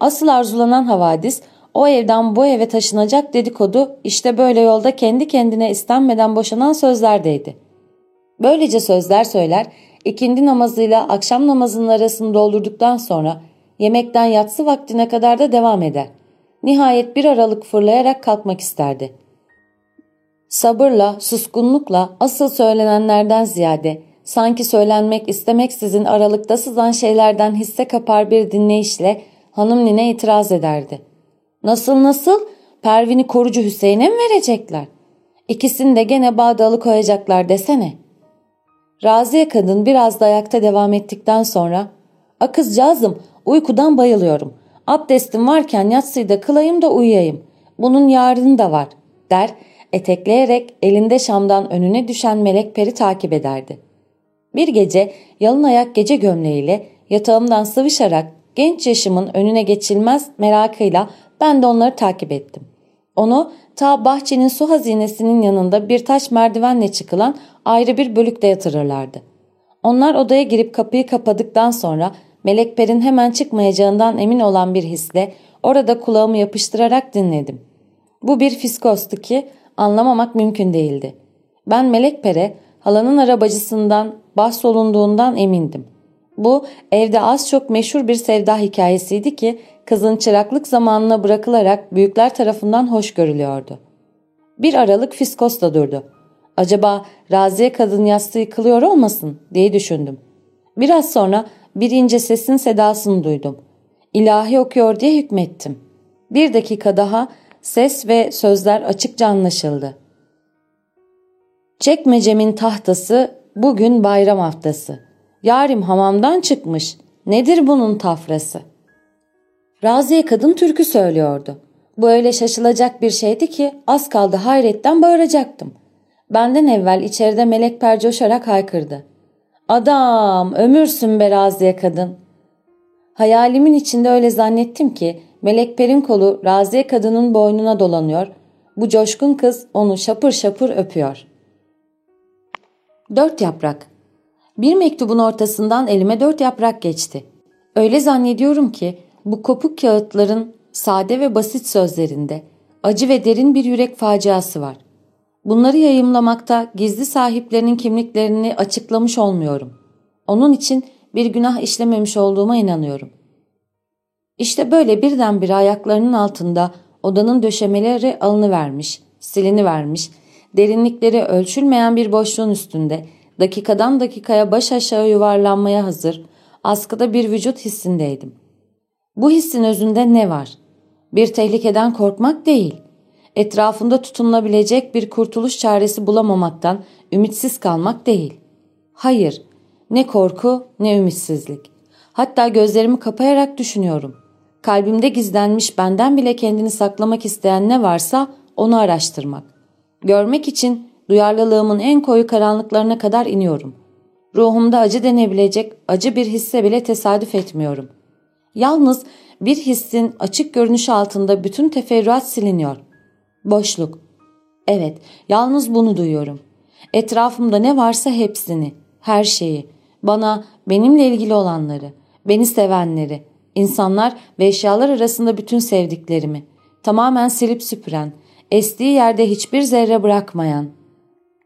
[SPEAKER 1] Asıl arzulanan havadis o evden bu eve taşınacak dedikodu işte böyle yolda kendi kendine istenmeden boşanan sözlerdeydi. Böylece sözler söyler, ikindi namazıyla akşam namazının arasını doldurduktan sonra yemekten yatsı vaktine kadar da devam eder. Nihayet bir aralık fırlayarak kalkmak isterdi. Sabırla, suskunlukla asıl söylenenlerden ziyade sanki söylenmek istemeksizin aralıkta sızan şeylerden hisse kapar bir dinleyişle hanım nine itiraz ederdi. Nasıl nasıl? Pervin'i korucu Hüseyin'e mi verecekler? İkisini de gene bağdalı koyacaklar desene. Raziye kadın biraz da ayakta devam ettikten sonra ''Akızcağızım uykudan bayılıyorum. Abdestim varken yatsıyı da kılayım da uyuyayım. Bunun yarını da var.'' der etekleyerek elinde şamdan önüne düşen melek peri takip ederdi. Bir gece yalın ayak gece gömleğiyle yatağımdan sıvışarak genç yaşımın önüne geçilmez merakıyla ben de onları takip ettim. Onu ta bahçenin su hazinesinin yanında bir taş merdivenle çıkılan ayrı bir bölükte yatırırlardı. Onlar odaya girip kapıyı kapadıktan sonra Melekper'in hemen çıkmayacağından emin olan bir hisle orada kulağımı yapıştırarak dinledim. Bu bir fiskostu ki anlamamak mümkün değildi. Ben Melekper'e halanın arabacısından bahsolunduğundan emindim. Bu evde az çok meşhur bir sevda hikayesiydi ki kızın çıraklık zamanına bırakılarak büyükler tarafından hoş görülüyordu. Bir aralık fiskosla durdu. Acaba Raziye kadın yastığı yıkılıyor olmasın diye düşündüm. Biraz sonra bir ince sesin sedasını duydum. İlahi okuyor diye hükmettim. Bir dakika daha ses ve sözler açıkça anlaşıldı. Çekmecemin tahtası bugün bayram haftası. Yarim hamamdan çıkmış. Nedir bunun tafrası? Raziye kadın türkü söylüyordu. Bu öyle şaşılacak bir şeydi ki az kaldı hayretten bağıracaktım. Benden evvel içeride melek coşarak haykırdı. Adam ömürsün be Raziye kadın. Hayalimin içinde öyle zannettim ki melekperin kolu Raziye kadının boynuna dolanıyor. Bu coşkun kız onu şapır şapır öpüyor. Dört yaprak. Bir mektubun ortasından elime dört yaprak geçti. Öyle zannediyorum ki bu kopuk kağıtların sade ve basit sözlerinde acı ve derin bir yürek faciası var. Bunları yayımlamakta gizli sahiplerinin kimliklerini açıklamış olmuyorum. Onun için bir günah işlememiş olduğuma inanıyorum. İşte böyle birdenbire ayaklarının altında odanın döşemeleri alınıvermiş, silini vermiş, derinlikleri ölçülmeyen bir boşluğun üstünde dakikadan dakikaya baş aşağı yuvarlanmaya hazır, askıda bir vücut hissindeydim. Bu hissin özünde ne var? Bir tehlikeden korkmak değil etrafında tutunulabilecek bir kurtuluş çaresi bulamamaktan ümitsiz kalmak değil. Hayır, ne korku ne ümitsizlik. Hatta gözlerimi kapayarak düşünüyorum. Kalbimde gizlenmiş benden bile kendini saklamak isteyen ne varsa onu araştırmak. Görmek için duyarlılığımın en koyu karanlıklarına kadar iniyorum. Ruhumda acı denebilecek acı bir hisse bile tesadüf etmiyorum. Yalnız bir hissin açık görünüşü altında bütün teferruat siliniyor. Boşluk. Evet, yalnız bunu duyuyorum. Etrafımda ne varsa hepsini, her şeyi, bana, benimle ilgili olanları, beni sevenleri, insanlar ve eşyalar arasında bütün sevdiklerimi, tamamen silip süpüren, estiği yerde hiçbir zerre bırakmayan,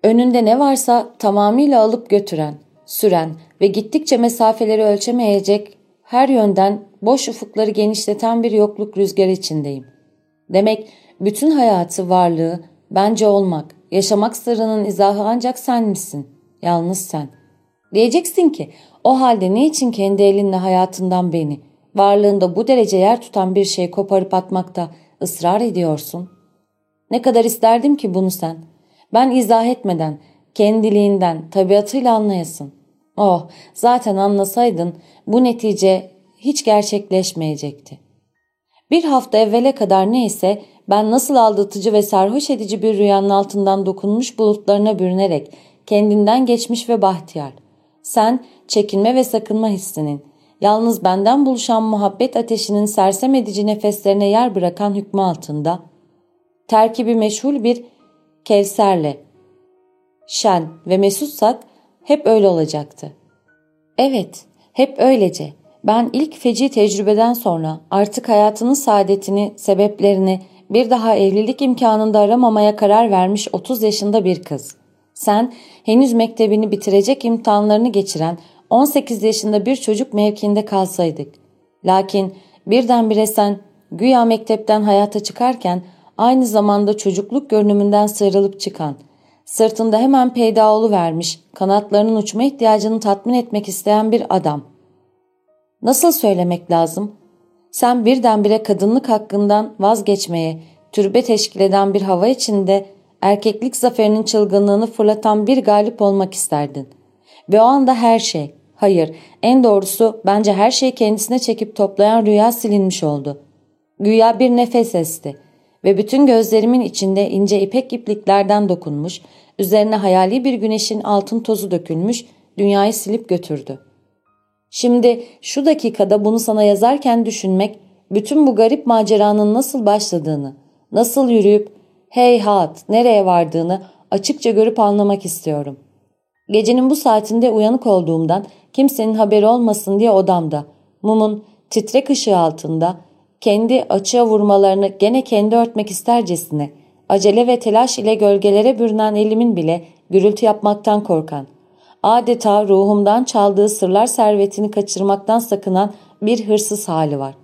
[SPEAKER 1] önünde ne varsa tamamıyla alıp götüren, süren ve gittikçe mesafeleri ölçemeyecek her yönden boş ufukları genişleten bir yokluk rüzgarı içindeyim. Demek bütün hayatı, varlığı, bence olmak, yaşamak sırrının izahı ancak sen misin? Yalnız sen. Diyeceksin ki o halde ne için kendi elinle hayatından beni, varlığında bu derece yer tutan bir şey koparıp atmakta ısrar ediyorsun? Ne kadar isterdim ki bunu sen. Ben izah etmeden, kendiliğinden, tabiatıyla anlayasın. Oh, zaten anlasaydın bu netice hiç gerçekleşmeyecekti. Bir hafta evvele kadar neyse ben nasıl aldatıcı ve sarhoş edici bir rüyanın altından dokunmuş bulutlarına bürünerek kendinden geçmiş ve bahtiyar. Sen çekinme ve sakınma hissinin, yalnız benden buluşan muhabbet ateşinin sersem edici nefeslerine yer bırakan hükmü altında, terkibi meşhul bir kevserle, şen ve mesutsak hep öyle olacaktı. Evet, hep öylece. Ben ilk feci tecrübeden sonra artık hayatının saadetini, sebeplerini bir daha evlilik imkanında aramamaya karar vermiş 30 yaşında bir kız. Sen henüz mektebini bitirecek imtihanlarını geçiren 18 yaşında bir çocuk mevkiinde kalsaydık. Lakin birdenbire sen güya mektepten hayata çıkarken aynı zamanda çocukluk görünümünden sıyrılıp çıkan, sırtında hemen peyda vermiş, kanatlarının uçma ihtiyacını tatmin etmek isteyen bir adam. Nasıl söylemek lazım? Sen birdenbire kadınlık hakkından vazgeçmeye, türbe teşkil eden bir hava içinde erkeklik zaferinin çılgınlığını fırlatan bir galip olmak isterdin. Ve o anda her şey, hayır en doğrusu bence her şey kendisine çekip toplayan rüya silinmiş oldu. Güya bir nefes esti ve bütün gözlerimin içinde ince ipek ipliklerden dokunmuş, üzerine hayali bir güneşin altın tozu dökülmüş, dünyayı silip götürdü. Şimdi şu dakikada bunu sana yazarken düşünmek, bütün bu garip maceranın nasıl başladığını, nasıl yürüyüp heyhat nereye vardığını açıkça görüp anlamak istiyorum. Gecenin bu saatinde uyanık olduğumdan kimsenin haberi olmasın diye odamda, mumun titrek ışığı altında kendi açığa vurmalarını gene kendi örtmek istercesine, acele ve telaş ile gölgelere bürünen elimin bile gürültü yapmaktan korkan, adeta ruhumdan çaldığı sırlar servetini kaçırmaktan sakınan bir hırsız hali var.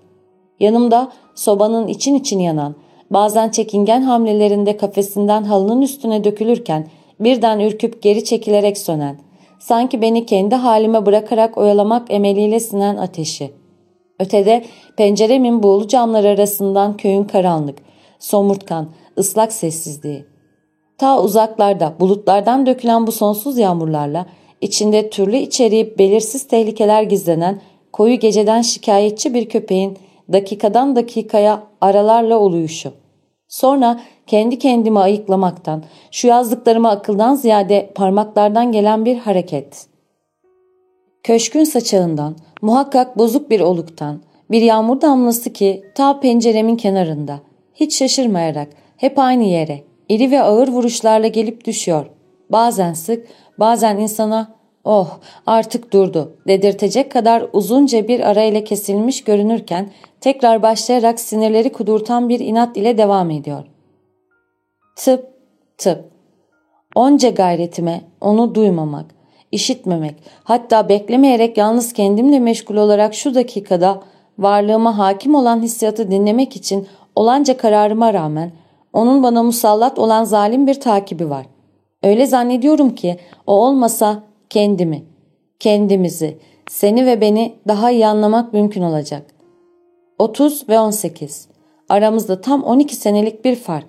[SPEAKER 1] Yanımda sobanın için için yanan, bazen çekingen hamlelerinde kafesinden halının üstüne dökülürken birden ürküp geri çekilerek sönen, sanki beni kendi halime bırakarak oyalamak emeliyle sinen ateşi. Ötede penceremin buğulu camlar arasından köyün karanlık, somurtkan, ıslak sessizliği. Ta uzaklarda bulutlardan dökülen bu sonsuz yağmurlarla içinde türlü içeriği belirsiz tehlikeler gizlenen koyu geceden şikayetçi bir köpeğin dakikadan dakikaya aralarla uluyuşu. Sonra kendi kendimi ayıklamaktan, şu yazdıklarıma akıldan ziyade parmaklardan gelen bir hareket. Köşkün saçağından, muhakkak bozuk bir oluktan, bir yağmur damlası ki ta penceremin kenarında, hiç şaşırmayarak hep aynı yere, iri ve ağır vuruşlarla gelip düşüyor. Bazen sık, bazen insana oh artık durdu dedirtecek kadar uzunca bir arayla kesilmiş görünürken tekrar başlayarak sinirleri kudurtan bir inat ile devam ediyor. Tıp, tıp. Onca gayretime onu duymamak, işitmemek, hatta beklemeyerek yalnız kendimle meşgul olarak şu dakikada varlığıma hakim olan hissiyatı dinlemek için olanca kararıma rağmen onun bana musallat olan zalim bir takibi var. Öyle zannediyorum ki o olmasa kendimi, kendimizi, seni ve beni daha iyi anlamak mümkün olacak. 30 ve 18. Aramızda tam 12 senelik bir fark.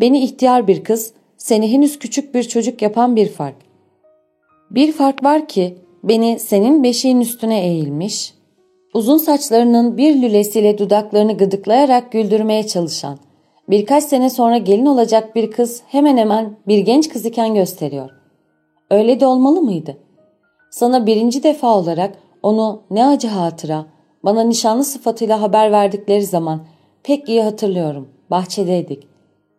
[SPEAKER 1] Beni ihtiyar bir kız, seni henüz küçük bir çocuk yapan bir fark. Bir fark var ki beni senin beşiğin üstüne eğilmiş, uzun saçlarının bir lülesiyle dudaklarını gıdıklayarak güldürmeye çalışan, birkaç sene sonra gelin olacak bir kız hemen hemen bir genç kız iken gösteriyor. Öyle de olmalı mıydı? Sana birinci defa olarak onu ne acı hatıra, bana nişanlı sıfatıyla haber verdikleri zaman pek iyi hatırlıyorum. Bahçedeydik.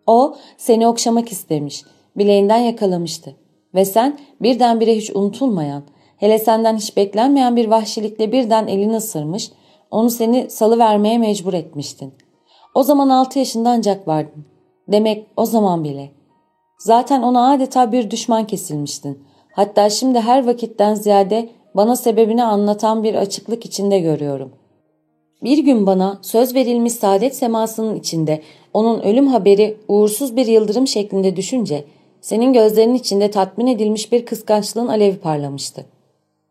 [SPEAKER 1] O seni okşamak istemiş, bileğinden yakalamıştı. Ve sen birdenbire hiç unutulmayan, hele senden hiç beklenmeyen bir vahşilikle birden elini ısırmış, onu seni salıvermeye mecbur etmiştin. O zaman altı yaşında ancak vardın. Demek o zaman bile. Zaten ona adeta bir düşman kesilmiştin. Hatta şimdi her vakitten ziyade bana sebebini anlatan bir açıklık içinde görüyorum. Bir gün bana söz verilmiş saadet semasının içinde onun ölüm haberi uğursuz bir yıldırım şeklinde düşünce senin gözlerinin içinde tatmin edilmiş bir kıskançlığın alevi parlamıştı.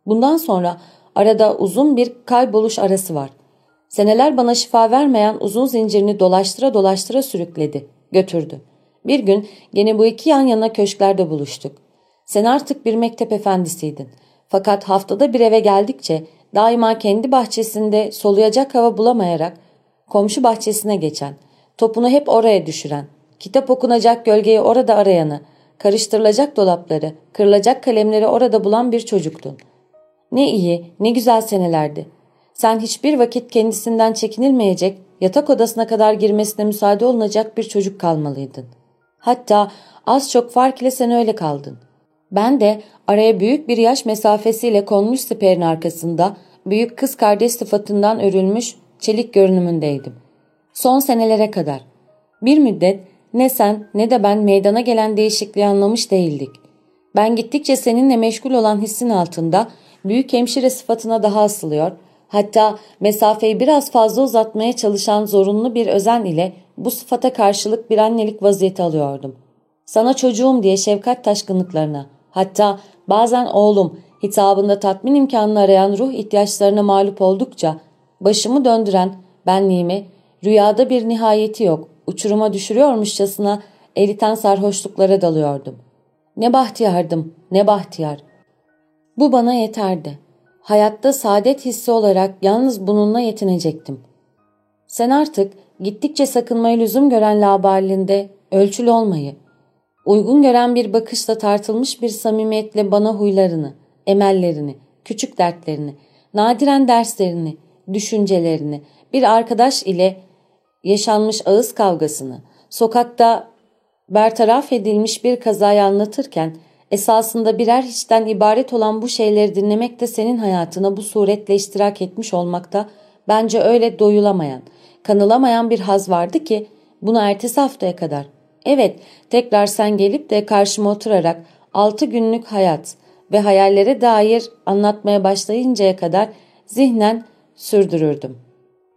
[SPEAKER 1] Bundan sonra arada uzun bir kayboluş arası var. Seneler bana şifa vermeyen uzun zincirini dolaştıra dolaştıra sürükledi, götürdü. Bir gün gene bu iki yan yana köşklerde buluştuk. Sen artık bir mektep efendisiydin. Fakat haftada bir eve geldikçe daima kendi bahçesinde soluyacak hava bulamayarak komşu bahçesine geçen, topunu hep oraya düşüren, kitap okunacak gölgeyi orada arayanı, karıştırılacak dolapları, kırılacak kalemleri orada bulan bir çocuktun. Ne iyi, ne güzel senelerdi. Sen hiçbir vakit kendisinden çekinilmeyecek, yatak odasına kadar girmesine müsaade olunacak bir çocuk kalmalıydın. Hatta az çok fark ile sen öyle kaldın. Ben de araya büyük bir yaş mesafesiyle konmuş siperin arkasında büyük kız kardeş sıfatından örülmüş çelik görünümündeydim. Son senelere kadar. Bir müddet ne sen ne de ben meydana gelen değişikliği anlamış değildik. Ben gittikçe seninle meşgul olan hissin altında büyük hemşire sıfatına daha asılıyor, hatta mesafeyi biraz fazla uzatmaya çalışan zorunlu bir özen ile bu sıfata karşılık bir annelik vaziyeti alıyordum. Sana çocuğum diye şefkat taşkınlıklarına, hatta bazen oğlum hitabında tatmin imkanını arayan ruh ihtiyaçlarına mağlup oldukça başımı döndüren benliğimi rüyada bir nihayeti yok uçuruma düşürüyormuşçasına eriten sarhoşluklara dalıyordum. Ne bahtiyardım, ne bahtiyar. Bu bana yeterdi. Hayatta saadet hissi olarak yalnız bununla yetinecektim. Sen artık gittikçe sakınmayı lüzum gören labalinde ölçülü olmayı, uygun gören bir bakışla tartılmış bir samimiyetle bana huylarını, emellerini, küçük dertlerini, nadiren derslerini, düşüncelerini bir arkadaş ile yaşanmış ağız kavgasını, sokakta bertaraf edilmiş bir kazayı anlatırken esasında birer hiçten ibaret olan bu şeyleri dinlemek de senin hayatına bu suretle iştirak etmiş olmakta bence öyle doyulamayan, kanılamayan bir haz vardı ki bunu ertesi haftaya kadar. Evet tekrar sen gelip de karşıma oturarak altı günlük hayat ve hayallere dair anlatmaya başlayıncaya kadar zihnen sürdürürdüm.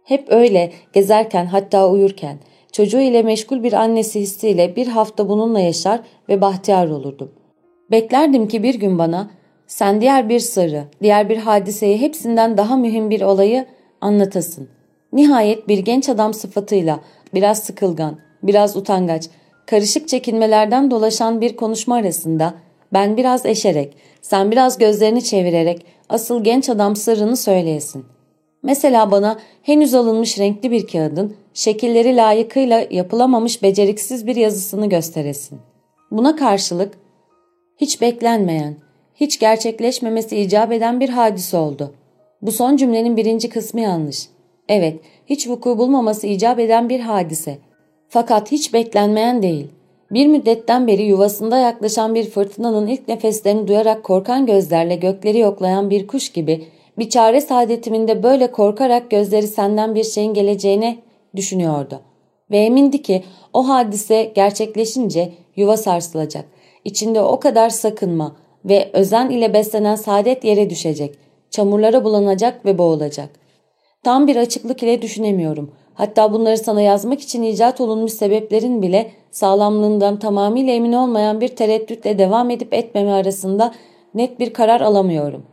[SPEAKER 1] Hep öyle gezerken hatta uyurken çocuğu ile meşgul bir annesi hissiyle bir hafta bununla yaşar ve bahtiyar olurdum. Beklerdim ki bir gün bana sen diğer bir sırrı, diğer bir hadiseyi hepsinden daha mühim bir olayı anlatasın. Nihayet bir genç adam sıfatıyla biraz sıkılgan, biraz utangaç, karışık çekinmelerden dolaşan bir konuşma arasında ben biraz eşerek, sen biraz gözlerini çevirerek asıl genç adam sırrını söyleyesin. Mesela bana henüz alınmış renkli bir kağıdın şekilleri layıkıyla yapılamamış beceriksiz bir yazısını gösteresin. Buna karşılık hiç beklenmeyen, hiç gerçekleşmemesi icap eden bir hadise oldu. Bu son cümlenin birinci kısmı yanlış. Evet, hiç vuku bulmaması icap eden bir hadise. Fakat hiç beklenmeyen değil. Bir müddetten beri yuvasında yaklaşan bir fırtınanın ilk nefeslerini duyarak korkan gözlerle gökleri yoklayan bir kuş gibi bir çare saadetiminde böyle korkarak gözleri senden bir şeyin geleceğine düşünüyordu. Ve emindi ki o hadise gerçekleşince yuva sarsılacak. İçinde o kadar sakınma ve özen ile beslenen saadet yere düşecek. Çamurlara bulanacak ve boğulacak. Tam bir açıklık ile düşünemiyorum. Hatta bunları sana yazmak için icat olunmuş sebeplerin bile sağlamlığından tamamıyla emin olmayan bir tereddütle devam edip etmeme arasında net bir karar alamıyorum.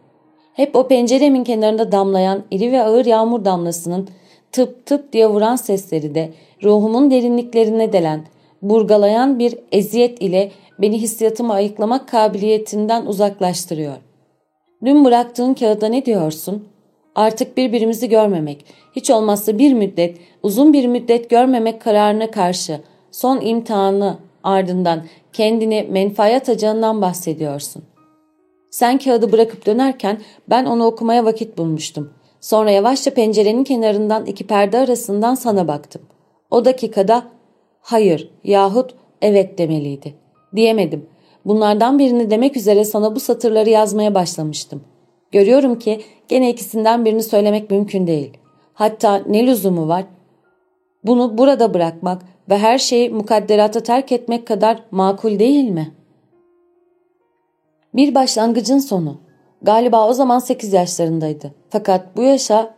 [SPEAKER 1] Hep o penceremin kenarında damlayan iri ve ağır yağmur damlasının tıp tıp diye vuran sesleri de ruhumun derinliklerine delen, burgalayan bir eziyet ile beni hissiyatımı ayıklamak kabiliyetinden uzaklaştırıyor. Dün bıraktığın kağıda ne diyorsun? Artık birbirimizi görmemek, hiç olmazsa bir müddet, uzun bir müddet görmemek kararına karşı son imtihanı ardından kendini menfaat atacağından bahsediyorsun. Sen kağıdı bırakıp dönerken ben onu okumaya vakit bulmuştum. Sonra yavaşça pencerenin kenarından iki perde arasından sana baktım. O dakikada hayır yahut evet demeliydi. Diyemedim. Bunlardan birini demek üzere sana bu satırları yazmaya başlamıştım. Görüyorum ki gene ikisinden birini söylemek mümkün değil. Hatta ne lüzumu var? Bunu burada bırakmak ve her şeyi mukadderata terk etmek kadar makul değil mi? Bir başlangıcın sonu. Galiba o zaman 8 yaşlarındaydı. Fakat bu yaşa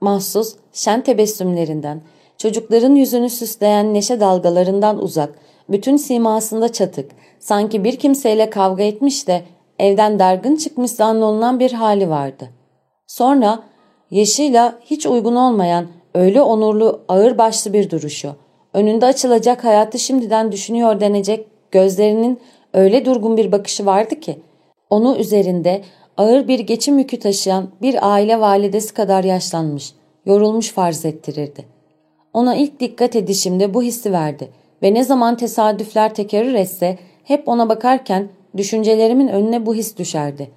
[SPEAKER 1] mahsus şen tebessümlerinden, çocukların yüzünü süsleyen neşe dalgalarından uzak, bütün simasında çatık, sanki bir kimseyle kavga etmiş de evden dargın çıkmış zannolunan bir hali vardı. Sonra yaşıyla hiç uygun olmayan öyle onurlu ağır başlı bir duruşu, önünde açılacak hayatı şimdiden düşünüyor denecek gözlerinin öyle durgun bir bakışı vardı ki, onu üzerinde ağır bir geçim yükü taşıyan bir aile validesi kadar yaşlanmış, yorulmuş farz ettirirdi. Ona ilk dikkat edişimde bu hissi verdi ve ne zaman tesadüfler tekerrür etse hep ona bakarken düşüncelerimin önüne bu his düşerdi.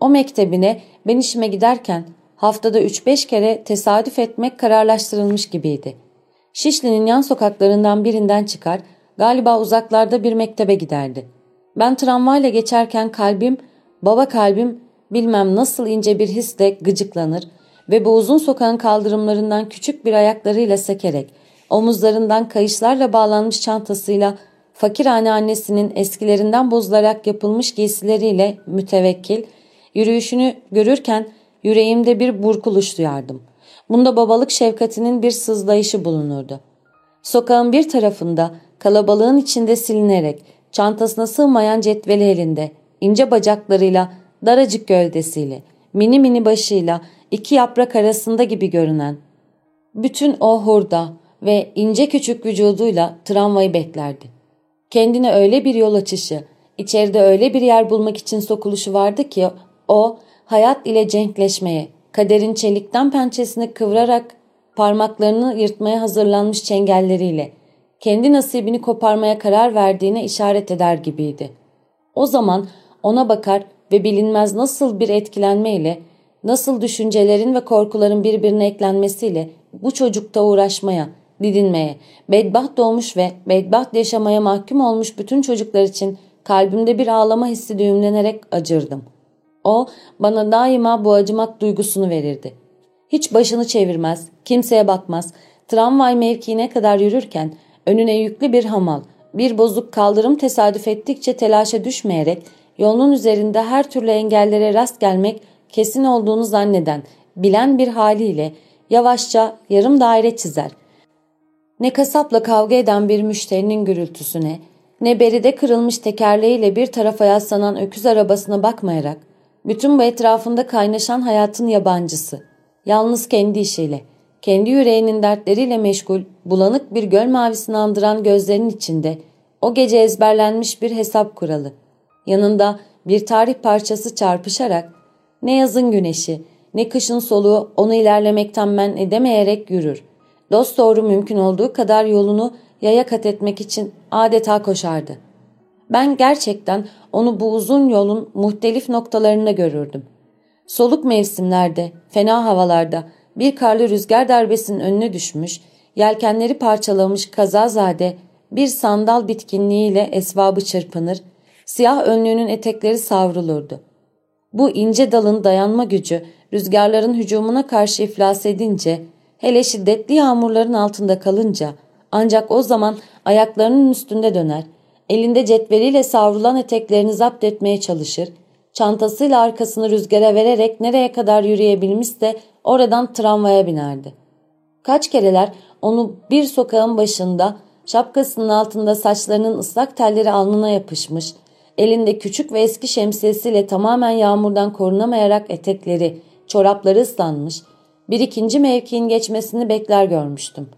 [SPEAKER 1] O mektebine ben işime giderken haftada 3-5 kere tesadüf etmek kararlaştırılmış gibiydi. Şişli'nin yan sokaklarından birinden çıkar, galiba uzaklarda bir mektebe giderdi. Ben tramvayla geçerken kalbim, baba kalbim bilmem nasıl ince bir hisle gıcıklanır ve bu uzun sokağın kaldırımlarından küçük bir ayaklarıyla sekerek, omuzlarından kayışlarla bağlanmış çantasıyla fakir annesinin eskilerinden bozularak yapılmış giysileriyle mütevekkil, yürüyüşünü görürken yüreğimde bir burkuluş duyardım. Bunda babalık şefkatinin bir sızlayışı bulunurdu. Sokağın bir tarafında kalabalığın içinde silinerek çantasına sığmayan cetveli elinde, ince bacaklarıyla, daracık gövdesiyle, mini mini başıyla iki yaprak arasında gibi görünen, bütün o hurda ve ince küçük vücuduyla tramvayı beklerdi. Kendine öyle bir yol açışı, içeride öyle bir yer bulmak için sokuluşu vardı ki o hayat ile cenkleşmeye, kaderin çelikten pençesini kıvırarak parmaklarını yırtmaya hazırlanmış çengelleriyle kendi nasibini koparmaya karar verdiğine işaret eder gibiydi. O zaman ona bakar ve bilinmez nasıl bir etkilenmeyle, nasıl düşüncelerin ve korkuların birbirine eklenmesiyle bu çocukta uğraşmaya, didinmeye, bedbaht doğmuş ve bedbaht yaşamaya mahkum olmuş bütün çocuklar için kalbimde bir ağlama hissi düğümlenerek acırdım. O bana daima bu acımak duygusunu verirdi. Hiç başını çevirmez, kimseye bakmaz, tramvay mevkiine kadar yürürken önüne yüklü bir hamal, bir bozuk kaldırım tesadüf ettikçe telaşa düşmeyerek yolunun üzerinde her türlü engellere rast gelmek kesin olduğunu zanneden, bilen bir haliyle yavaşça yarım daire çizer. Ne kasapla kavga eden bir müşterinin gürültüsüne, ne beride kırılmış tekerleğiyle bir tarafa yaslanan öküz arabasına bakmayarak, bütün bu etrafında kaynaşan hayatın yabancısı, yalnız kendi işiyle, kendi yüreğinin dertleriyle meşgul, bulanık bir göl mavisini andıran gözlerinin içinde o gece ezberlenmiş bir hesap kuralı. Yanında bir tarih parçası çarpışarak ne yazın güneşi ne kışın soluğu onu ilerlemekten men edemeyerek yürür. Dost doğru mümkün olduğu kadar yolunu yaya kat etmek için adeta koşardı. Ben gerçekten onu bu uzun yolun muhtelif noktalarında görürdüm. Soluk mevsimlerde, fena havalarda, bir karlı rüzgar darbesinin önüne düşmüş, yelkenleri parçalamış kazazade bir sandal bitkinliğiyle esvabı çırpınır, siyah önlüğünün etekleri savrulurdu. Bu ince dalın dayanma gücü rüzgarların hücumuna karşı iflas edince, hele şiddetli yağmurların altında kalınca ancak o zaman ayaklarının üstünde döner, elinde cetveliyle savrulan eteklerini zapt etmeye çalışır, çantasıyla arkasını rüzgara vererek nereye kadar yürüyebilmişse oradan tramvaya binerdi. Kaç kereler onu bir sokağın başında şapkasının altında saçlarının ıslak telleri alnına yapışmış, elinde küçük ve eski şemsiyesiyle tamamen yağmurdan korunamayarak etekleri, çorapları ıslanmış, bir ikinci mevkiin geçmesini bekler görmüştüm.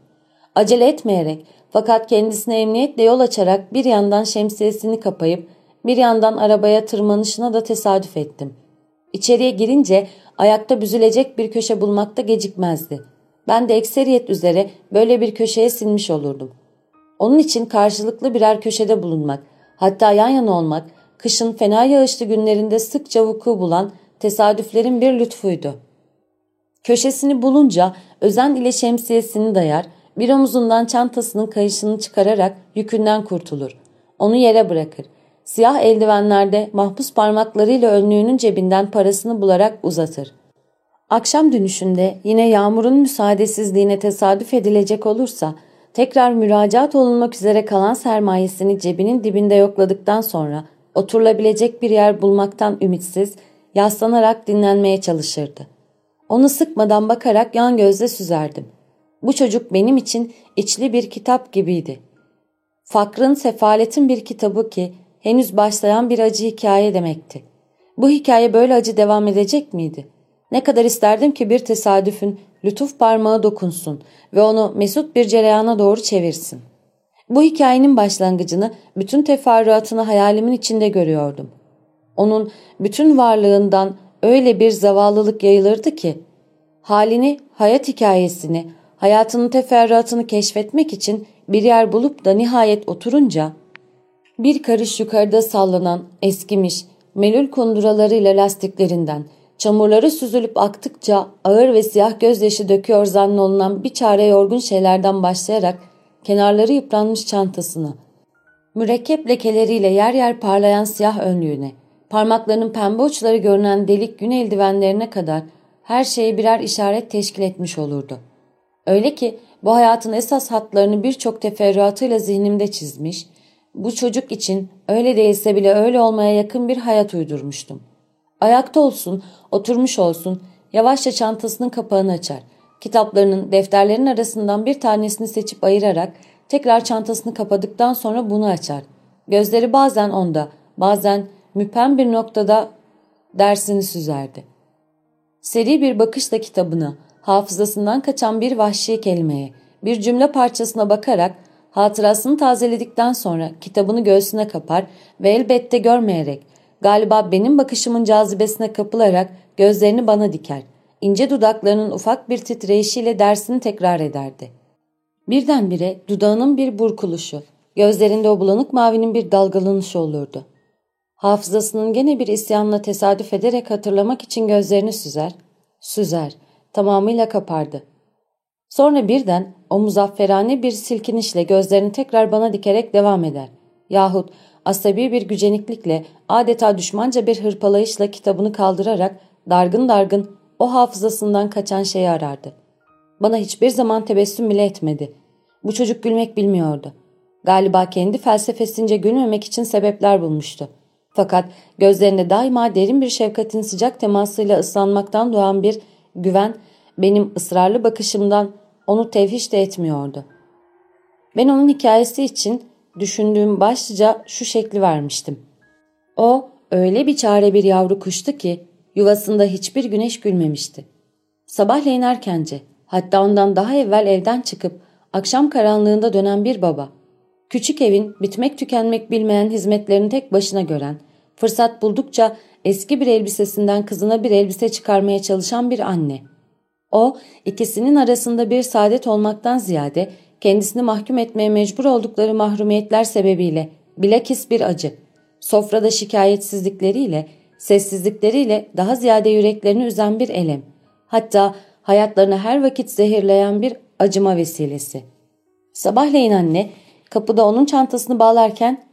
[SPEAKER 1] Acele etmeyerek fakat kendisine emniyetle yol açarak bir yandan şemsiyesini kapayıp bir yandan arabaya tırmanışına da tesadüf ettim. İçeriye girince ayakta büzülecek bir köşe bulmakta gecikmezdi. Ben de ekseriyet üzere böyle bir köşeye sinmiş olurdum. Onun için karşılıklı birer köşede bulunmak, hatta yan yana olmak, kışın fena yağışlı günlerinde sıkça vuku bulan tesadüflerin bir lütfuydu. Köşesini bulunca özen ile şemsiyesini dayar, bir omuzundan çantasının kayışını çıkararak yükünden kurtulur. Onu yere bırakır. Siyah eldivenlerde mahpus parmaklarıyla önlüğünün cebinden parasını bularak uzatır. Akşam dönüşünde yine yağmurun müsaadesizliğine tesadüf edilecek olursa tekrar müracaat olunmak üzere kalan sermayesini cebinin dibinde yokladıktan sonra oturulabilecek bir yer bulmaktan ümitsiz, yaslanarak dinlenmeye çalışırdı. Onu sıkmadan bakarak yan gözle süzerdim. Bu çocuk benim için içli bir kitap gibiydi. Fakrın sefaletin bir kitabı ki henüz başlayan bir acı hikaye demekti. Bu hikaye böyle acı devam edecek miydi? Ne kadar isterdim ki bir tesadüfün lütuf parmağı dokunsun ve onu mesut bir cereyana doğru çevirsin. Bu hikayenin başlangıcını bütün teferruatını hayalimin içinde görüyordum. Onun bütün varlığından öyle bir zavallılık yayılırdı ki, halini, hayat hikayesini, hayatının teferruatını keşfetmek için bir yer bulup da nihayet oturunca, bir karış yukarıda sallanan, eskimiş, melül kunduralarıyla lastiklerinden, çamurları süzülüp aktıkça ağır ve siyah gözyaşı döküyor zannolunan bir çare yorgun şeylerden başlayarak kenarları yıpranmış çantasını, mürekkep lekeleriyle yer yer parlayan siyah önlüğüne, parmaklarının pembe uçları görünen delik gün eldivenlerine kadar her şeyi birer işaret teşkil etmiş olurdu. Öyle ki bu hayatın esas hatlarını birçok teferruatıyla zihnimde çizmiş, bu çocuk için öyle değilse bile öyle olmaya yakın bir hayat uydurmuştum. Ayakta olsun, oturmuş olsun, yavaşça çantasının kapağını açar. Kitaplarının, defterlerin arasından bir tanesini seçip ayırarak tekrar çantasını kapadıktan sonra bunu açar. Gözleri bazen onda, bazen müpem bir noktada dersini süzerdi. Seri bir bakışla kitabına, hafızasından kaçan bir vahşi kelimeye, bir cümle parçasına bakarak hatırasını tazeledikten sonra kitabını göğsüne kapar ve elbette görmeyerek, galiba benim bakışımın cazibesine kapılarak gözlerini bana diker. İnce dudaklarının ufak bir titreyişiyle dersini tekrar ederdi. Birdenbire dudağının bir burkuluşu, gözlerinde o bulanık mavinin bir dalgalanışı olurdu. Hafızasının gene bir isyanla tesadüf ederek hatırlamak için gözlerini süzer, süzer, tamamıyla kapardı. Sonra birden o muzafferane bir silkinişle gözlerini tekrar bana dikerek devam eder. Yahut asabi bir güceniklikle adeta düşmanca bir hırpalayışla kitabını kaldırarak dargın dargın o hafızasından kaçan şeyi arardı. Bana hiçbir zaman tebessüm bile etmedi. Bu çocuk gülmek bilmiyordu. Galiba kendi felsefesince gülmemek için sebepler bulmuştu. Fakat gözlerinde daima derin bir şefkatin sıcak temasıyla ıslanmaktan doğan bir güven benim ısrarlı bakışımdan onu tevhiş de etmiyordu. Ben onun hikayesi için düşündüğüm başlıca şu şekli vermiştim. O öyle bir çare bir yavru kuştu ki yuvasında hiçbir güneş gülmemişti. Sabahleyin erkence hatta ondan daha evvel evden çıkıp akşam karanlığında dönen bir baba. Küçük evin bitmek tükenmek bilmeyen hizmetlerini tek başına gören, fırsat buldukça eski bir elbisesinden kızına bir elbise çıkarmaya çalışan bir anne. O, ikisinin arasında bir saadet olmaktan ziyade kendisini mahkum etmeye mecbur oldukları mahrumiyetler sebebiyle bilakis bir acı, sofrada şikayetsizlikleriyle, sessizlikleriyle daha ziyade yüreklerini üzen bir elem, hatta hayatlarını her vakit zehirleyen bir acıma vesilesi. Sabahleyin anne kapıda onun çantasını bağlarken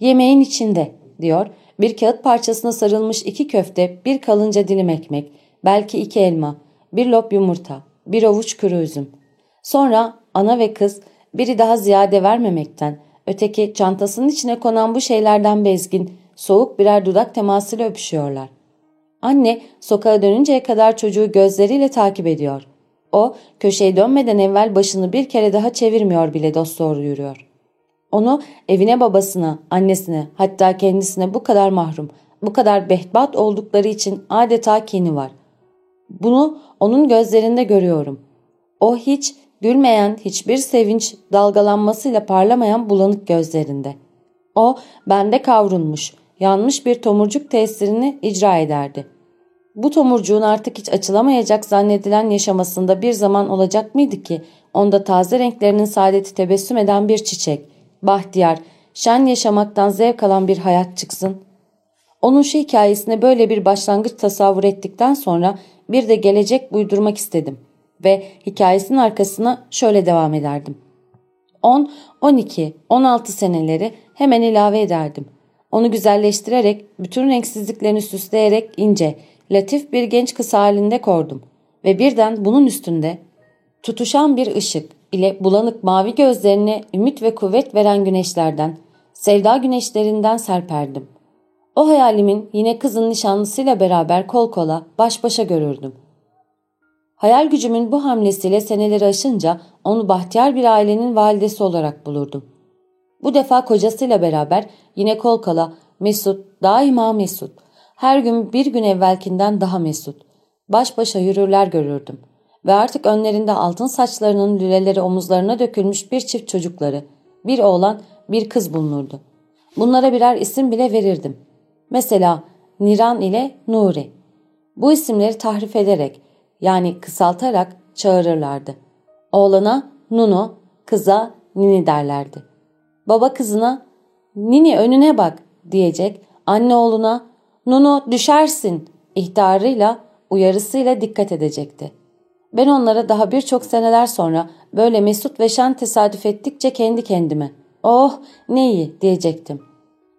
[SPEAKER 1] yemeğin içinde diyor bir kağıt parçasına sarılmış iki köfte, bir kalınca dilim ekmek, belki iki elma, bir lop yumurta, bir avuç kuru üzüm. Sonra ana ve kız biri daha ziyade vermemekten, öteki çantasının içine konan bu şeylerden bezgin, soğuk birer dudak temasıyla öpüşüyorlar. Anne sokağa dönünceye kadar çocuğu gözleriyle takip ediyor. O köşeye dönmeden evvel başını bir kere daha çevirmiyor bile dost doğru yürüyor. Onu evine babasına, annesine hatta kendisine bu kadar mahrum, bu kadar behbat oldukları için adeta kini var. Bunu onun gözlerinde görüyorum. O hiç gülmeyen, hiçbir sevinç dalgalanmasıyla parlamayan bulanık gözlerinde. O bende kavrulmuş, yanmış bir tomurcuk tesirini icra ederdi. Bu tomurcuğun artık hiç açılamayacak zannedilen yaşamasında bir zaman olacak mıydı ki onda taze renklerinin saadeti tebessüm eden bir çiçek, bahtiyar, şen yaşamaktan zevk alan bir hayat çıksın? Onun şu hikayesine böyle bir başlangıç tasavvur ettikten sonra bir de gelecek buydurmak istedim ve hikayesinin arkasına şöyle devam ederdim. 10, 12, 16 seneleri hemen ilave ederdim. Onu güzelleştirerek, bütün renksizliklerini süsleyerek ince, latif bir genç kız halinde kordum. Ve birden bunun üstünde tutuşan bir ışık ile bulanık mavi gözlerine ümit ve kuvvet veren güneşlerden, sevda güneşlerinden serperdim. O hayalimin yine kızın nişanlısıyla beraber kol kola, baş başa görürdüm. Hayal gücümün bu hamlesiyle seneleri aşınca onu bahtiyar bir ailenin validesi olarak bulurdum. Bu defa kocasıyla beraber yine kol kola, mesut, daima mesut. Her gün bir gün evvelkinden daha mesut. Baş başa yürürler görürdüm. Ve artık önlerinde altın saçlarının lüleleri omuzlarına dökülmüş bir çift çocukları, bir oğlan, bir kız bulunurdu. Bunlara birer isim bile verirdim. Mesela Niran ile Nuri. Bu isimleri tahrif ederek yani kısaltarak çağırırlardı. Oğlana Nuno, kıza Nini derlerdi. Baba kızına Nini önüne bak diyecek, anne oğluna Nuno düşersin ihtarıyla uyarısıyla dikkat edecekti. Ben onlara daha birçok seneler sonra böyle mesut ve şen tesadüf ettikçe kendi kendime oh ne iyi diyecektim.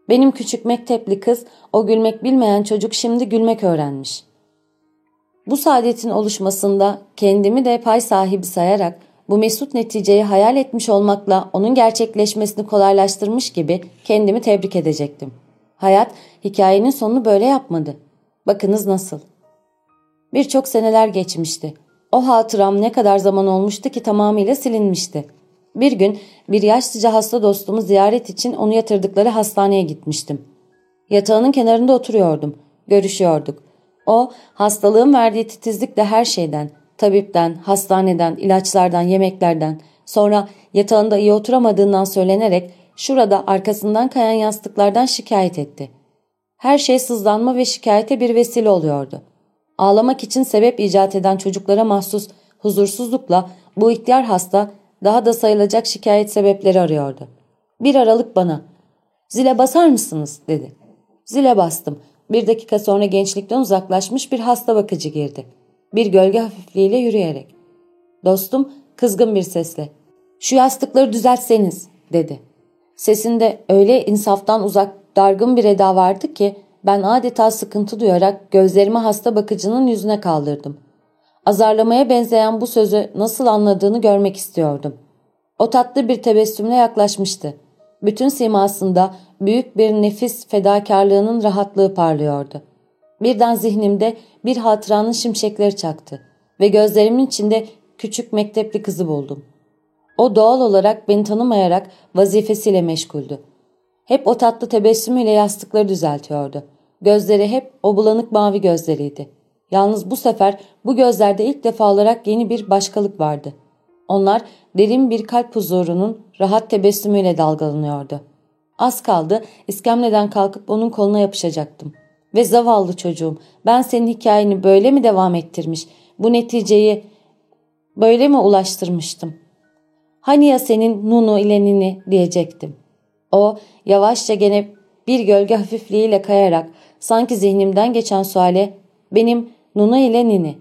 [SPEAKER 1] Benim küçük mektepli kız o gülmek bilmeyen çocuk şimdi gülmek öğrenmiş. Bu saadetin oluşmasında kendimi de pay sahibi sayarak bu mesut neticeyi hayal etmiş olmakla onun gerçekleşmesini kolaylaştırmış gibi kendimi tebrik edecektim. Hayat hikayenin sonunu böyle yapmadı. Bakınız nasıl. Birçok seneler geçmişti. O hatıram ne kadar zaman olmuştu ki tamamıyla silinmişti. Bir gün bir yaşlıca hasta dostumu ziyaret için onu yatırdıkları hastaneye gitmiştim. Yatağının kenarında oturuyordum. Görüşüyorduk. O hastalığın verdiği titizlikle her şeyden, tabipten, hastaneden, ilaçlardan, yemeklerden, sonra yatağında iyi oturamadığından söylenerek şurada arkasından kayan yastıklardan şikayet etti. Her şey sızlanma ve şikayete bir vesile oluyordu. Ağlamak için sebep icat eden çocuklara mahsus huzursuzlukla bu ihtiyar hasta daha da sayılacak şikayet sebepleri arıyordu. Bir aralık bana ''Zile basar mısınız?'' dedi. Zile bastım. Bir dakika sonra gençlikten uzaklaşmış bir hasta bakıcı girdi. Bir gölge hafifliğiyle yürüyerek. Dostum kızgın bir sesle ''Şu yastıkları düzeltseniz'' dedi. Sesinde öyle insaftan uzak dargın bir eda vardı ki ben adeta sıkıntı duyarak gözlerimi hasta bakıcının yüzüne kaldırdım. Azarlamaya benzeyen bu sözü nasıl anladığını görmek istiyordum. O tatlı bir tebessümle yaklaşmıştı. Bütün simasında büyük bir nefis fedakarlığının rahatlığı parlıyordu. Birden zihnimde bir hatıranın şimşekleri çaktı ve gözlerimin içinde küçük mektepli kızı buldum. O doğal olarak beni tanımayarak vazifesiyle meşguldü. Hep o tatlı tebessümüyle yastıkları düzeltiyordu. Gözleri hep o bulanık mavi gözleriydi. Yalnız bu sefer bu gözlerde ilk defa olarak yeni bir başkalık vardı. Onlar derin bir kalp huzurunun rahat tebessümüyle dalgalanıyordu. Az kaldı iskemleden kalkıp onun koluna yapışacaktım. Ve zavallı çocuğum ben senin hikayeni böyle mi devam ettirmiş, bu neticeyi böyle mi ulaştırmıştım? Hani ya senin Nunu ile Nini diyecektim. O yavaşça gene bir gölge hafifliğiyle kayarak sanki zihnimden geçen suale benim Nuna ile Nini.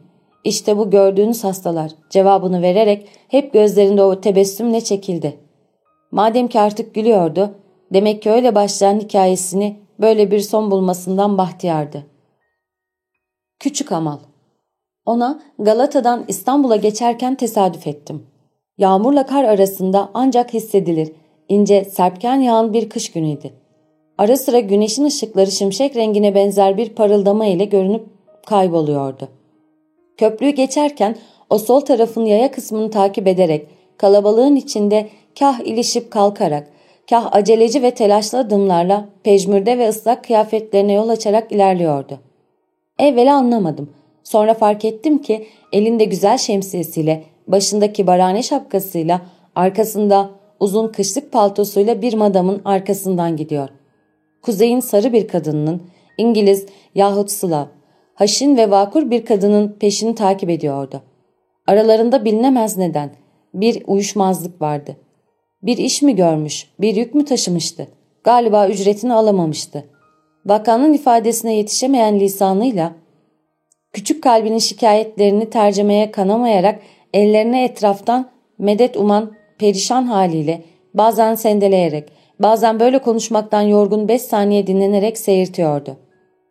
[SPEAKER 1] İşte bu gördüğünüz hastalar cevabını vererek hep gözlerinde o tebessümle çekildi. Madem ki artık gülüyordu demek ki öyle başlayan hikayesini böyle bir son bulmasından bahtiyardı. Küçük Amal Ona Galata'dan İstanbul'a geçerken tesadüf ettim. Yağmurla kar arasında ancak hissedilir ince serpken yağan bir kış günüydü. Ara sıra güneşin ışıkları şimşek rengine benzer bir parıldama ile görünüp kayboluyordu. Köprüyü geçerken o sol tarafın yaya kısmını takip ederek kalabalığın içinde kah ilişip kalkarak, kah aceleci ve telaşlı adımlarla pejmürde ve ıslak kıyafetlerine yol açarak ilerliyordu. Evvela anlamadım. Sonra fark ettim ki elinde güzel şemsiyesiyle, başındaki barane şapkasıyla, arkasında uzun kışlık paltosuyla bir madamın arkasından gidiyor. Kuzeyin sarı bir kadınının, İngiliz yahut Slav, haşin ve vakur bir kadının peşini takip ediyordu. Aralarında bilinemez neden bir uyuşmazlık vardı. Bir iş mi görmüş, bir yük mü taşımıştı? Galiba ücretini alamamıştı. Bakanın ifadesine yetişemeyen lisanıyla küçük kalbinin şikayetlerini tercemeye kanamayarak ellerine etraftan medet uman perişan haliyle bazen sendeleyerek bazen böyle konuşmaktan yorgun beş saniye dinlenerek seyirtiyordu.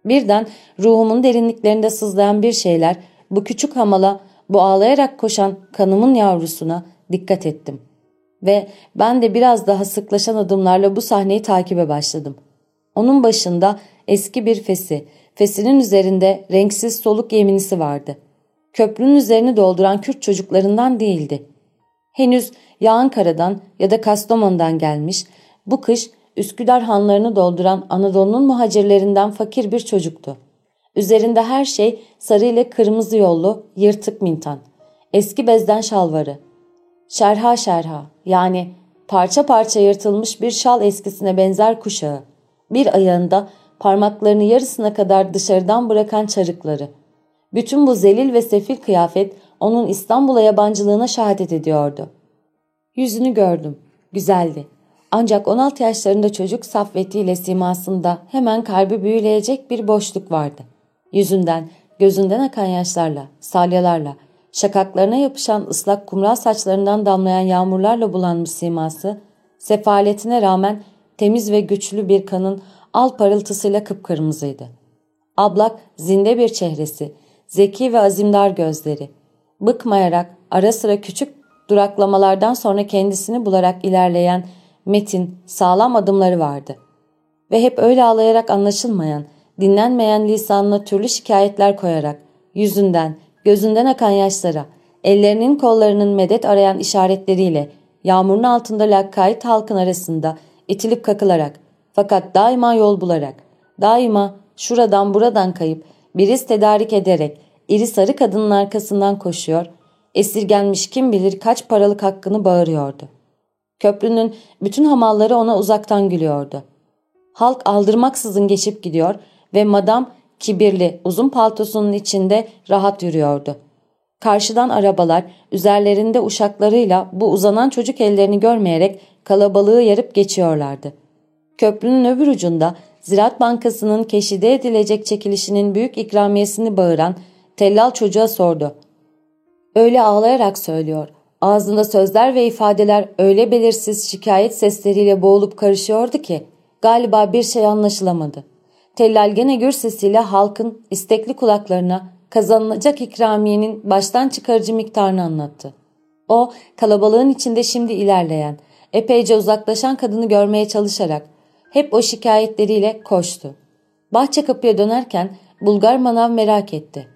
[SPEAKER 1] Birden ruhumun derinliklerinde sızlayan bir şeyler bu küçük hamala bu ağlayarak koşan kanımın yavrusuna dikkat ettim. Ve ben de biraz daha sıklaşan adımlarla bu sahneyi takibe başladım. Onun başında eski bir fesi, fesinin üzerinde renksiz soluk yeminisi vardı. Köprünün üzerini dolduran Kürt çocuklarından değildi. Henüz ya Ankara'dan ya da Kastamonu'dan gelmiş, bu kış Üsküdar hanlarını dolduran Anadolu'nun muhacirlerinden fakir bir çocuktu. Üzerinde her şey sarı ile kırmızı yollu, yırtık mintan. Eski bezden şalvarı. Şerha şerha yani parça parça yırtılmış bir şal eskisine benzer kuşağı. Bir ayağında parmaklarını yarısına kadar dışarıdan bırakan çarıkları. Bütün bu zelil ve sefil kıyafet onun İstanbul'a yabancılığına şehadet ediyordu. Yüzünü gördüm. Güzeldi. Ancak 16 yaşlarında çocuk saffetiyle simasında hemen kalbi büyüleyecek bir boşluk vardı. Yüzünden, gözünden akan yaşlarla, salyalarla, şakaklarına yapışan ıslak kumral saçlarından damlayan yağmurlarla bulanmış siması, sefaletine rağmen temiz ve güçlü bir kanın al parıltısıyla kıpkırmızıydı. Ablak, zinde bir çehresi, zeki ve azimdar gözleri, bıkmayarak ara sıra küçük duraklamalardan sonra kendisini bularak ilerleyen metin, sağlam adımları vardı. Ve hep öyle ağlayarak anlaşılmayan, dinlenmeyen lisanına türlü şikayetler koyarak, yüzünden, gözünden akan yaşlara, ellerinin kollarının medet arayan işaretleriyle, yağmurun altında lakkayt halkın arasında itilip kakılarak, fakat daima yol bularak, daima şuradan buradan kayıp, biriz tedarik ederek, iri sarı kadının arkasından koşuyor, esirgenmiş kim bilir kaç paralık hakkını bağırıyordu. Köprünün bütün hamalları ona uzaktan gülüyordu. Halk aldırmaksızın geçip gidiyor ve madam kibirli uzun paltosunun içinde rahat yürüyordu. Karşıdan arabalar üzerlerinde uşaklarıyla bu uzanan çocuk ellerini görmeyerek kalabalığı yarıp geçiyorlardı. Köprünün öbür ucunda Ziraat Bankası'nın keşide edilecek çekilişinin büyük ikramiyesini bağıran tellal çocuğa sordu. Öyle ağlayarak söylüyor. Ağzında sözler ve ifadeler öyle belirsiz şikayet sesleriyle boğulup karışıyordu ki galiba bir şey anlaşılamadı. Tellal gene gür sesiyle halkın istekli kulaklarına kazanılacak ikramiyenin baştan çıkarıcı miktarını anlattı. O kalabalığın içinde şimdi ilerleyen, epeyce uzaklaşan kadını görmeye çalışarak hep o şikayetleriyle koştu. Bahçe kapıya dönerken Bulgar manav merak etti.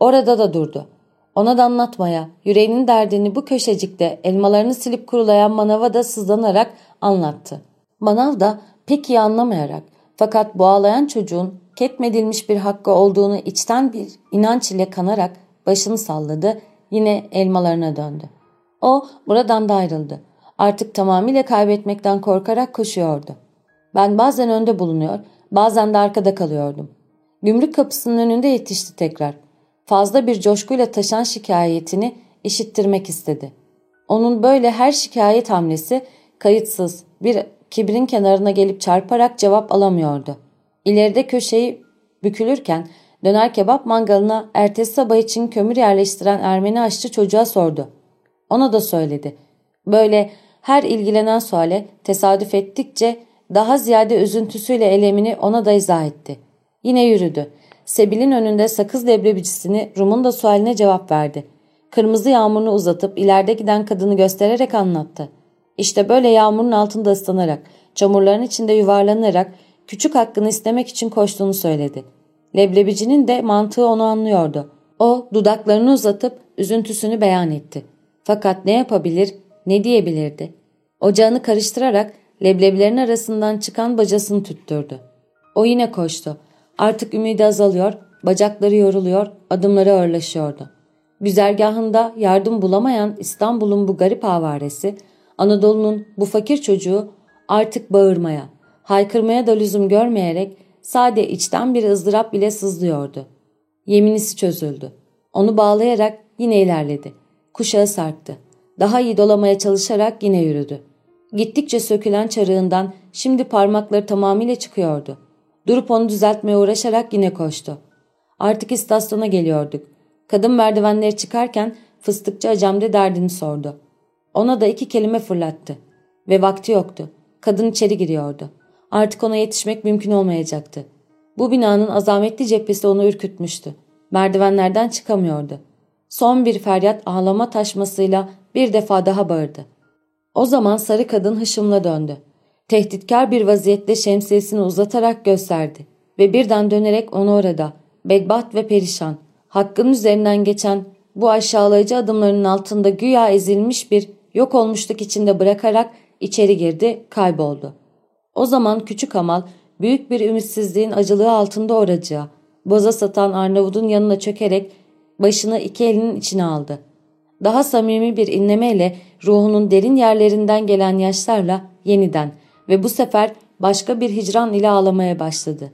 [SPEAKER 1] Orada da durdu. Ona da anlatmaya, yüreğinin derdini bu köşecikte elmalarını silip kurulayan manava da sızlanarak anlattı. Manav da pek iyi anlamayarak fakat bu ağlayan çocuğun ketmedilmiş bir hakkı olduğunu içten bir inanç ile kanarak başını salladı, yine elmalarına döndü. O buradan da ayrıldı. Artık tamamıyla kaybetmekten korkarak koşuyordu. Ben bazen önde bulunuyor, bazen de arkada kalıyordum. Gümrük kapısının önünde yetişti tekrar. Fazla bir coşkuyla taşan şikayetini işittirmek istedi. Onun böyle her şikayet hamlesi kayıtsız bir kibrin kenarına gelip çarparak cevap alamıyordu. İleride köşeyi bükülürken döner kebap mangalına ertesi sabah için kömür yerleştiren Ermeni aşçı çocuğa sordu. Ona da söyledi. Böyle her ilgilenen suale tesadüf ettikçe daha ziyade üzüntüsüyle elemini ona da izah etti. Yine yürüdü. Sebil'in önünde sakız leblebicisini Rum'un da sualine cevap verdi. Kırmızı yağmurunu uzatıp ileride giden kadını göstererek anlattı. İşte böyle yağmurun altında ıslanarak, çamurların içinde yuvarlanarak küçük hakkını istemek için koştuğunu söyledi. Leblebicinin de mantığı onu anlıyordu. O dudaklarını uzatıp üzüntüsünü beyan etti. Fakat ne yapabilir, ne diyebilirdi? Ocağını karıştırarak leblebilerin arasından çıkan bacasını tüttürdü. O yine koştu. Artık ümidi azalıyor, bacakları yoruluyor, adımları ağırlaşıyordu. Güzergahında yardım bulamayan İstanbul'un bu garip avaresi, Anadolu'nun bu fakir çocuğu artık bağırmaya, haykırmaya da lüzum görmeyerek sade içten bir ızdırap bile sızlıyordu. Yeminisi çözüldü. Onu bağlayarak yine ilerledi. Kuşağı sarktı. Daha iyi dolamaya çalışarak yine yürüdü. Gittikçe sökülen çarığından şimdi parmakları tamamıyla çıkıyordu. Durup onu düzeltmeye uğraşarak yine koştu. Artık istasyona geliyorduk. Kadın merdivenleri çıkarken fıstıkçı acamde derdini sordu. Ona da iki kelime fırlattı. Ve vakti yoktu. Kadın içeri giriyordu. Artık ona yetişmek mümkün olmayacaktı. Bu binanın azametli cephesi onu ürkütmüştü. Merdivenlerden çıkamıyordu. Son bir feryat ağlama taşmasıyla bir defa daha bağırdı. O zaman sarı kadın hışımla döndü. Tehditkar bir vaziyette şemsiyesini uzatarak gösterdi. ve birden dönerek onu orada, bedbat ve perişan, hakkın üzerinden geçen bu aşağılayıcı adımlarının altında güya ezilmiş bir yok olmuşluk içinde bırakarak içeri girdi, kayboldu. O zaman küçük Amal büyük bir ümitsizliğin acılığı altında oracığa, boza satan Arnavut'un yanına çökerek başını iki elinin içine aldı. Daha samimi bir inlemeyle ruhunun derin yerlerinden gelen yaşlarla yeniden ve bu sefer başka bir hicran ile ağlamaya başladı.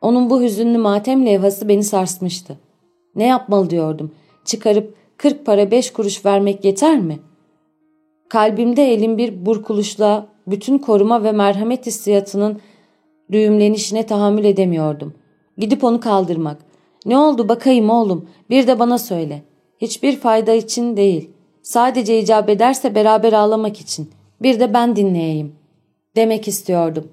[SPEAKER 1] Onun bu hüzünlü matem levhası beni sarsmıştı. Ne yapmalı diyordum. Çıkarıp kırk para beş kuruş vermek yeter mi? Kalbimde elim bir burkuluşla bütün koruma ve merhamet hissiyatının düğümlenişine tahammül edemiyordum. Gidip onu kaldırmak. Ne oldu bakayım oğlum bir de bana söyle. Hiçbir fayda için değil. Sadece icap ederse beraber ağlamak için. Bir de ben dinleyeyim. Demek istiyordum.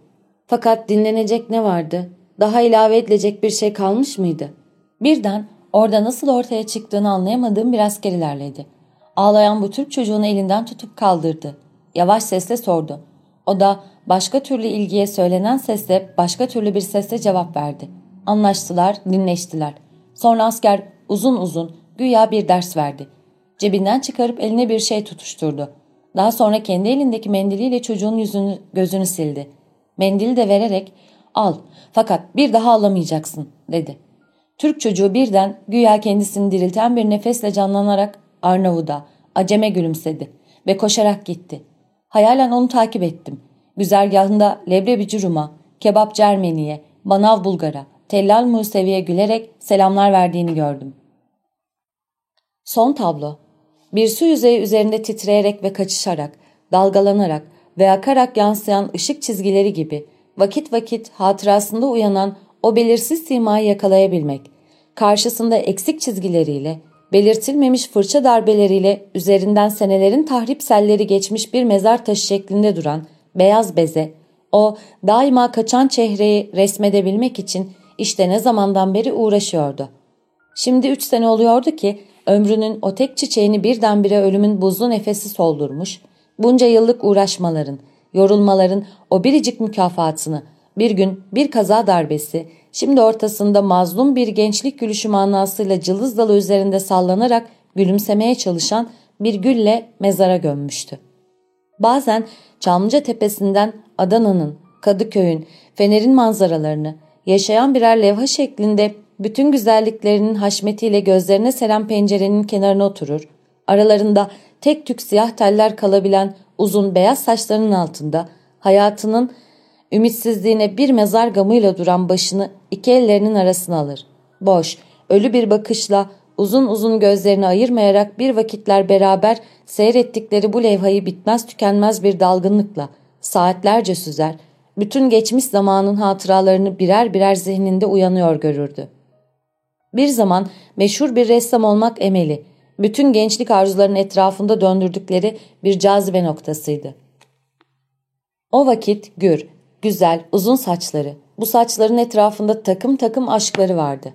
[SPEAKER 1] Fakat dinlenecek ne vardı? Daha ilave edilecek bir şey kalmış mıydı? Birden orada nasıl ortaya çıktığını anlayamadığım bir asker ilerledi. Ağlayan bu Türk çocuğunu elinden tutup kaldırdı. Yavaş sesle sordu. O da başka türlü ilgiye söylenen sesle başka türlü bir sesle cevap verdi. Anlaştılar, dinleştiler. Sonra asker uzun uzun güya bir ders verdi. Cebinden çıkarıp eline bir şey tutuşturdu. Daha sonra kendi elindeki mendiliyle çocuğun yüzünü gözünü sildi. Mendili de vererek al fakat bir daha alamayacaksın dedi. Türk çocuğu birden güya kendisini dirilten bir nefesle canlanarak Arnavud'a aceme gülümsedi ve koşarak gitti. Hayalen onu takip ettim. Güzergahında leblebici Rum'a, kebap Cermeni'ye, manav Bulgar'a, tellal Musevi'ye gülerek selamlar verdiğini gördüm. Son tablo. Bir su yüzeyi üzerinde titreyerek ve kaçışarak, dalgalanarak ve akarak yansıyan ışık çizgileri gibi vakit vakit hatırasında uyanan o belirsiz simayı yakalayabilmek, karşısında eksik çizgileriyle, belirtilmemiş fırça darbeleriyle üzerinden senelerin tahrip selleri geçmiş bir mezar taşı şeklinde duran beyaz beze, o daima kaçan çehreyi resmedebilmek için işte ne zamandan beri uğraşıyordu. Şimdi üç sene oluyordu ki ömrünün o tek çiçeğini birdenbire ölümün buzlu nefesi soldurmuş, bunca yıllık uğraşmaların, yorulmaların o biricik mükafatını, bir gün bir kaza darbesi, şimdi ortasında mazlum bir gençlik gülüşü manasıyla cılız dalı üzerinde sallanarak gülümsemeye çalışan bir gülle mezara gömmüştü. Bazen Çamlıca tepesinden Adana'nın, Kadıköy'ün, Fener'in manzaralarını, yaşayan birer levha şeklinde bütün güzelliklerinin haşmetiyle gözlerine seren pencerenin kenarına oturur, aralarında tek tük siyah teller kalabilen uzun beyaz saçlarının altında hayatının ümitsizliğine bir mezar gamıyla duran başını iki ellerinin arasına alır. Boş, ölü bir bakışla uzun uzun gözlerini ayırmayarak bir vakitler beraber seyrettikleri bu levhayı bitmez tükenmez bir dalgınlıkla saatlerce süzer, bütün geçmiş zamanın hatıralarını birer birer zihninde uyanıyor görürdü. Bir zaman meşhur bir ressam olmak emeli, bütün gençlik arzularının etrafında döndürdükleri bir cazibe noktasıydı. O vakit gür, güzel, uzun saçları, bu saçların etrafında takım takım aşkları vardı.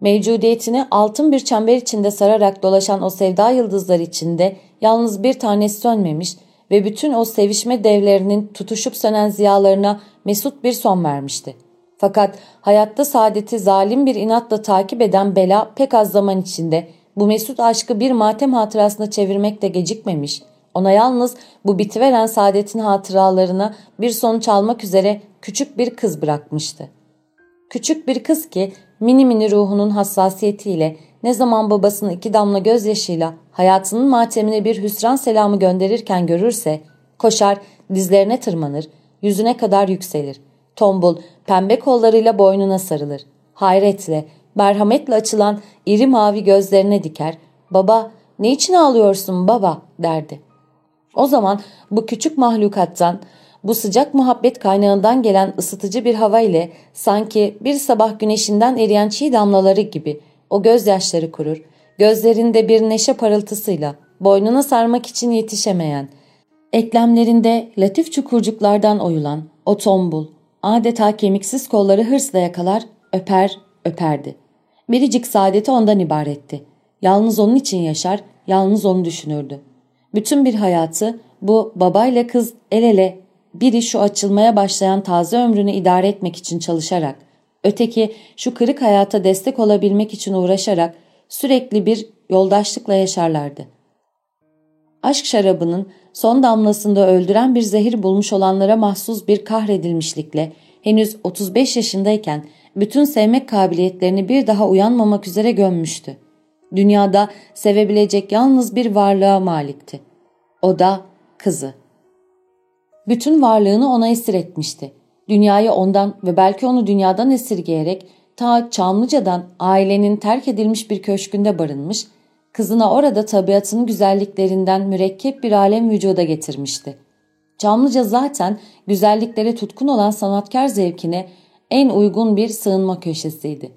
[SPEAKER 1] Mevcudiyetini altın bir çember içinde sararak dolaşan o sevda yıldızları içinde yalnız bir tanesi sönmemiş ve bütün o sevişme devlerinin tutuşup sönen ziyalarına mesut bir son vermişti. Fakat hayatta saadeti zalim bir inatla takip eden bela pek az zaman içinde bu mesut aşkı bir matem hatırasına çevirmekte gecikmemiş, ona yalnız bu bitiveren saadetin hatıralarına bir sonuç almak üzere küçük bir kız bırakmıştı. Küçük bir kız ki mini mini ruhunun hassasiyetiyle ne zaman babasının iki damla gözyaşıyla hayatının matemine bir hüsran selamı gönderirken görürse koşar dizlerine tırmanır, yüzüne kadar yükselir. Tombul pembe kollarıyla boynuna sarılır. Hayretle, merhametle açılan iri mavi gözlerine diker. Baba ne için ağlıyorsun baba derdi. O zaman bu küçük mahlukattan bu sıcak muhabbet kaynağından gelen ısıtıcı bir hava ile sanki bir sabah güneşinden eriyen çiğ damlaları gibi o gözyaşları kurur, gözlerinde bir neşe parıltısıyla boynuna sarmak için yetişemeyen, eklemlerinde latif çukurcuklardan oyulan o tombul, adeta kemiksiz kolları hırsla yakalar, öper, öperdi. Biricik saadeti ondan ibaretti. Yalnız onun için yaşar, yalnız onu düşünürdü. Bütün bir hayatı bu babayla kız el ele biri şu açılmaya başlayan taze ömrünü idare etmek için çalışarak, Öteki şu kırık hayata destek olabilmek için uğraşarak sürekli bir yoldaşlıkla yaşarlardı. Aşk şarabının son damlasında öldüren bir zehir bulmuş olanlara mahsus bir kahredilmişlikle henüz 35 yaşındayken bütün sevmek kabiliyetlerini bir daha uyanmamak üzere gömmüştü. Dünyada sevebilecek yalnız bir varlığa malikti. O da kızı. Bütün varlığını ona esir etmişti. Dünyayı ondan ve belki onu dünyadan esirgeyerek ta Çamlıca'dan ailenin terk edilmiş bir köşkünde barınmış, kızına orada tabiatının güzelliklerinden mürekkep bir alem vücuda getirmişti. Çamlıca zaten güzelliklere tutkun olan sanatkar zevkine en uygun bir sığınma köşesiydi.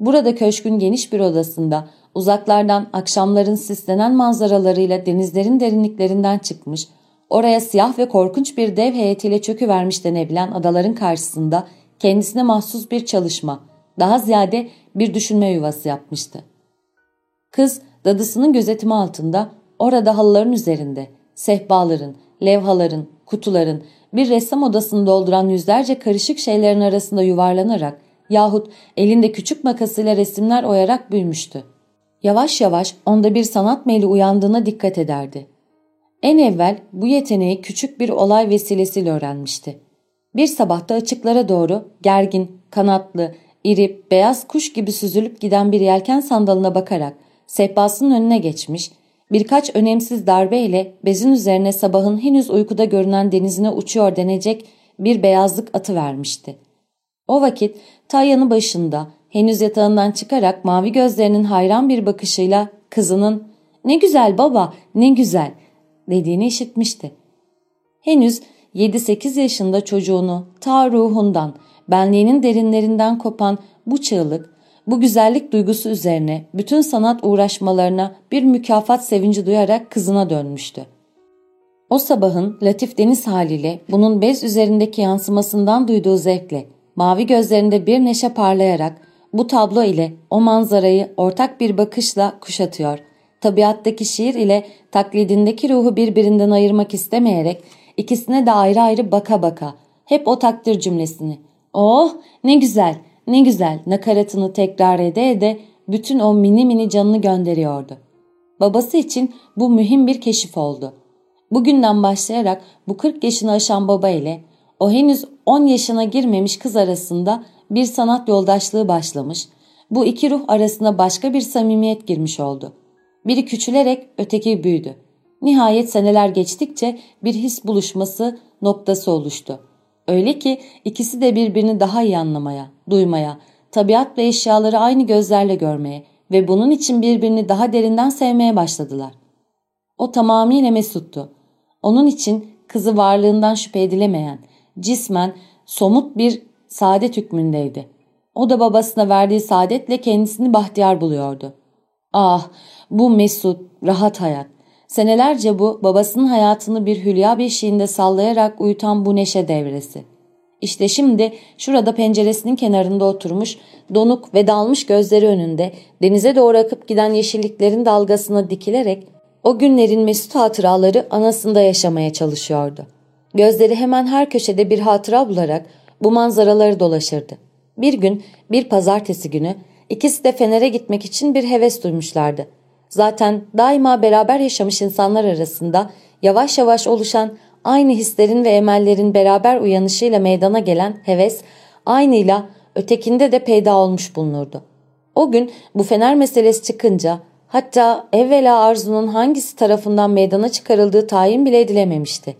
[SPEAKER 1] Burada köşkün geniş bir odasında uzaklardan akşamların sislenen manzaralarıyla denizlerin derinliklerinden çıkmış, oraya siyah ve korkunç bir dev heyetiyle çöküvermiş denebilen adaların karşısında kendisine mahsus bir çalışma, daha ziyade bir düşünme yuvası yapmıştı. Kız dadısının gözetimi altında orada halıların üzerinde, sehpaların, levhaların, kutuların, bir ressam odasını dolduran yüzlerce karışık şeylerin arasında yuvarlanarak yahut elinde küçük makasıyla resimler oyarak büyümüştü. Yavaş yavaş onda bir sanat meyli uyandığına dikkat ederdi. En evvel bu yeteneği küçük bir olay vesilesiyle öğrenmişti. Bir sabahta açıklara doğru gergin, kanatlı, iri, beyaz kuş gibi süzülüp giden bir yelken sandalına bakarak sehpasının önüne geçmiş, birkaç önemsiz darbeyle bezin üzerine sabahın henüz uykuda görünen denizine uçuyor denecek bir beyazlık atı vermişti. O vakit ta yanı başında henüz yatağından çıkarak mavi gözlerinin hayran bir bakışıyla kızının ''Ne güzel baba, ne güzel'' dediğini işitmişti. Henüz 7-8 yaşında çocuğunu ta ruhundan, benliğinin derinlerinden kopan bu çığlık, bu güzellik duygusu üzerine bütün sanat uğraşmalarına bir mükafat sevinci duyarak kızına dönmüştü. O sabahın latif deniz haliyle bunun bez üzerindeki yansımasından duyduğu zevkle, mavi gözlerinde bir neşe parlayarak bu tablo ile o manzarayı ortak bir bakışla kuşatıyor. Tabiattaki şiir ile taklidindeki ruhu birbirinden ayırmak istemeyerek ikisine de ayrı ayrı baka baka hep o takdir cümlesini ''Oh ne güzel, ne güzel'' nakaratını tekrar ede ede bütün o mini mini canını gönderiyordu. Babası için bu mühim bir keşif oldu. Bugünden başlayarak bu 40 yaşını aşan baba ile o henüz 10 yaşına girmemiş kız arasında bir sanat yoldaşlığı başlamış, bu iki ruh arasında başka bir samimiyet girmiş oldu. Biri küçülerek öteki büyüdü. Nihayet seneler geçtikçe bir his buluşması noktası oluştu. Öyle ki ikisi de birbirini daha iyi anlamaya, duymaya, tabiat ve eşyaları aynı gözlerle görmeye ve bunun için birbirini daha derinden sevmeye başladılar. O tamamıyla mesuttu. Onun için kızı varlığından şüphe edilemeyen, cismen somut bir saadet hükmündeydi. O da babasına verdiği saadetle kendisini bahtiyar buluyordu. Ah bu mesut, rahat hayat. Senelerce bu babasının hayatını bir hülya beşiğinde sallayarak uyutan bu neşe devresi. İşte şimdi şurada penceresinin kenarında oturmuş, donuk ve dalmış gözleri önünde denize doğru akıp giden yeşilliklerin dalgasına dikilerek o günlerin mesut hatıraları anasında yaşamaya çalışıyordu. Gözleri hemen her köşede bir hatıra bularak bu manzaraları dolaşırdı. Bir gün, bir pazartesi günü ikisi de Fener'e gitmek için bir heves duymuşlardı. Zaten daima beraber yaşamış insanlar arasında yavaş yavaş oluşan aynı hislerin ve emellerin beraber uyanışıyla meydana gelen heves aynıyla ötekinde de peyda olmuş bulunurdu. O gün bu fener meselesi çıkınca hatta evvela arzunun hangisi tarafından meydana çıkarıldığı tayin bile edilememişti.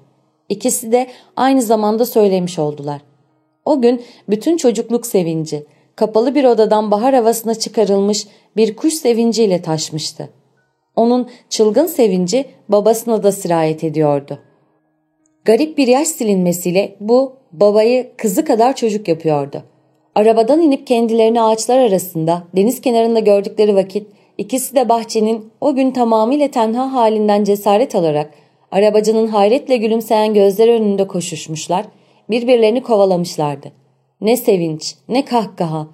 [SPEAKER 1] İkisi de aynı zamanda söylemiş oldular. O gün bütün çocukluk sevinci, kapalı bir odadan bahar havasına çıkarılmış bir kuş sevinciyle taşmıştı. Onun çılgın sevinci babasına da sirayet ediyordu. Garip bir yaş silinmesiyle bu babayı kızı kadar çocuk yapıyordu. Arabadan inip kendilerini ağaçlar arasında deniz kenarında gördükleri vakit ikisi de bahçenin o gün tamamıyla tenha halinden cesaret alarak arabacının hayretle gülümseyen gözleri önünde koşuşmuşlar birbirlerini kovalamışlardı. Ne sevinç, ne kahkaha.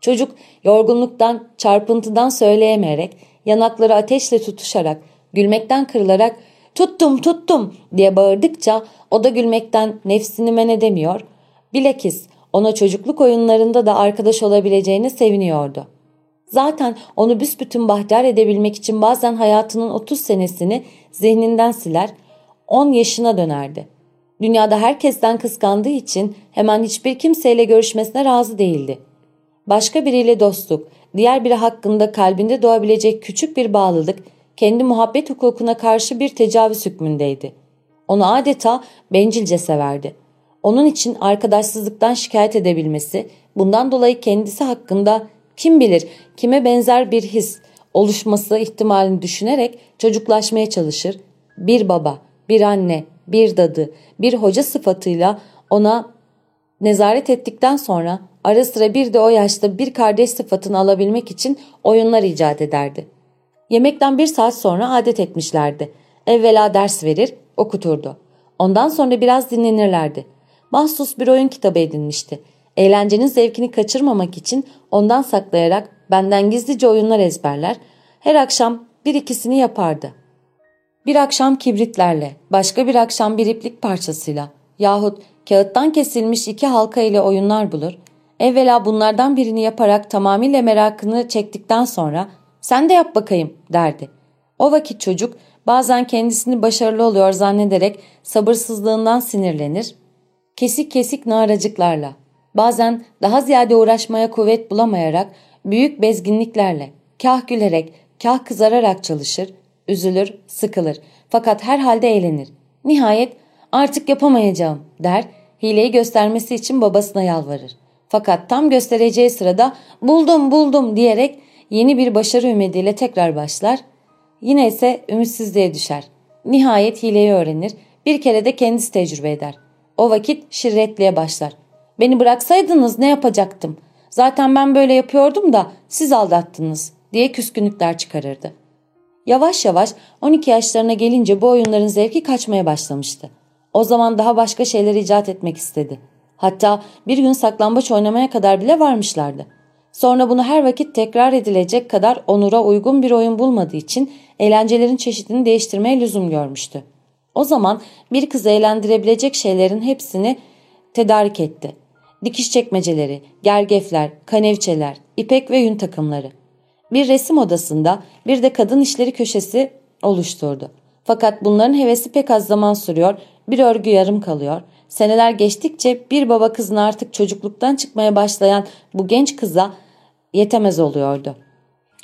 [SPEAKER 1] Çocuk yorgunluktan, çarpıntıdan söyleyemeyerek, yanakları ateşle tutuşarak, gülmekten kırılarak ''Tuttum, tuttum!'' diye bağırdıkça o da gülmekten nefsini men edemiyor. Bilakis Ona çocukluk oyunlarında da arkadaş olabileceğine seviniyordu. Zaten onu büsbütün bahtiyar edebilmek için bazen hayatının 30 senesini zihninden siler, 10 yaşına dönerdi. Dünyada herkesten kıskandığı için hemen hiçbir kimseyle görüşmesine razı değildi. Başka biriyle dostluk, diğer biri hakkında kalbinde doğabilecek küçük bir bağlılık, kendi muhabbet hukukuna karşı bir tecavüz hükmündeydi. Onu adeta bencilce severdi. Onun için arkadaşsızlıktan şikayet edebilmesi, bundan dolayı kendisi hakkında kim bilir kime benzer bir his oluşması ihtimalini düşünerek çocuklaşmaya çalışır. Bir baba, bir anne, bir dadı, bir hoca sıfatıyla ona nezaret ettikten sonra ara sıra bir de o yaşta bir kardeş sıfatını alabilmek için oyunlar icat ederdi. Yemekten bir saat sonra adet etmişlerdi. Evvela ders verir, okuturdu. Ondan sonra biraz dinlenirlerdi. Mahsus bir oyun kitabı edinmişti. Eğlencenin zevkini kaçırmamak için ondan saklayarak benden gizlice oyunlar ezberler, her akşam bir ikisini yapardı. Bir akşam kibritlerle, başka bir akşam bir iplik parçasıyla yahut kağıttan kesilmiş iki halka ile oyunlar bulur, evvela bunlardan birini yaparak tamamıyla merakını çektikten sonra sen de yap bakayım derdi. O vakit çocuk bazen kendisini başarılı oluyor zannederek sabırsızlığından sinirlenir, kesik kesik naracıklarla, bazen daha ziyade uğraşmaya kuvvet bulamayarak büyük bezginliklerle, kah gülerek, kah kızararak çalışır, üzülür, sıkılır fakat herhalde eğlenir. Nihayet artık yapamayacağım der, hileyi göstermesi için babasına yalvarır. Fakat tam göstereceği sırada buldum buldum diyerek yeni bir başarı ümidiyle tekrar başlar. Yine ise ümitsizliğe düşer. Nihayet hileyi öğrenir, bir kere de kendisi tecrübe eder. O vakit şirretliğe başlar. Beni bıraksaydınız ne yapacaktım? Zaten ben böyle yapıyordum da siz aldattınız diye küskünlükler çıkarırdı. Yavaş yavaş 12 yaşlarına gelince bu oyunların zevki kaçmaya başlamıştı. O zaman daha başka şeyler icat etmek istedi. Hatta bir gün saklambaç oynamaya kadar bile varmışlardı. Sonra bunu her vakit tekrar edilecek kadar onura uygun bir oyun bulmadığı için eğlencelerin çeşidini değiştirmeye lüzum görmüştü. O zaman bir kızı eğlendirebilecek şeylerin hepsini tedarik etti. Dikiş çekmeceleri, gergefler, kanevçeler, ipek ve yün takımları. Bir resim odasında bir de kadın işleri köşesi oluşturdu. Fakat bunların hevesi pek az zaman sürüyor, bir örgü yarım kalıyor. Seneler geçtikçe bir baba kızın artık çocukluktan çıkmaya başlayan bu genç kıza yetemez oluyordu.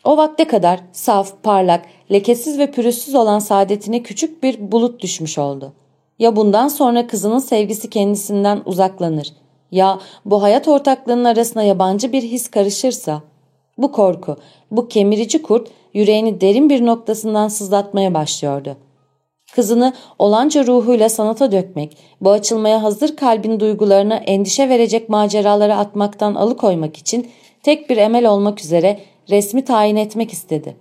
[SPEAKER 1] O vakte kadar saf, parlak, lekesiz ve pürüzsüz olan saadetine küçük bir bulut düşmüş oldu. Ya bundan sonra kızının sevgisi kendisinden uzaklanır ya bu hayat ortaklığının arasına yabancı bir his karışırsa bu korku, bu kemirici kurt yüreğini derin bir noktasından sızlatmaya başlıyordu. Kızını olanca ruhuyla sanata dökmek, bu açılmaya hazır kalbin duygularına endişe verecek maceralara atmaktan alıkoymak için tek bir emel olmak üzere resmi tayin etmek istedi.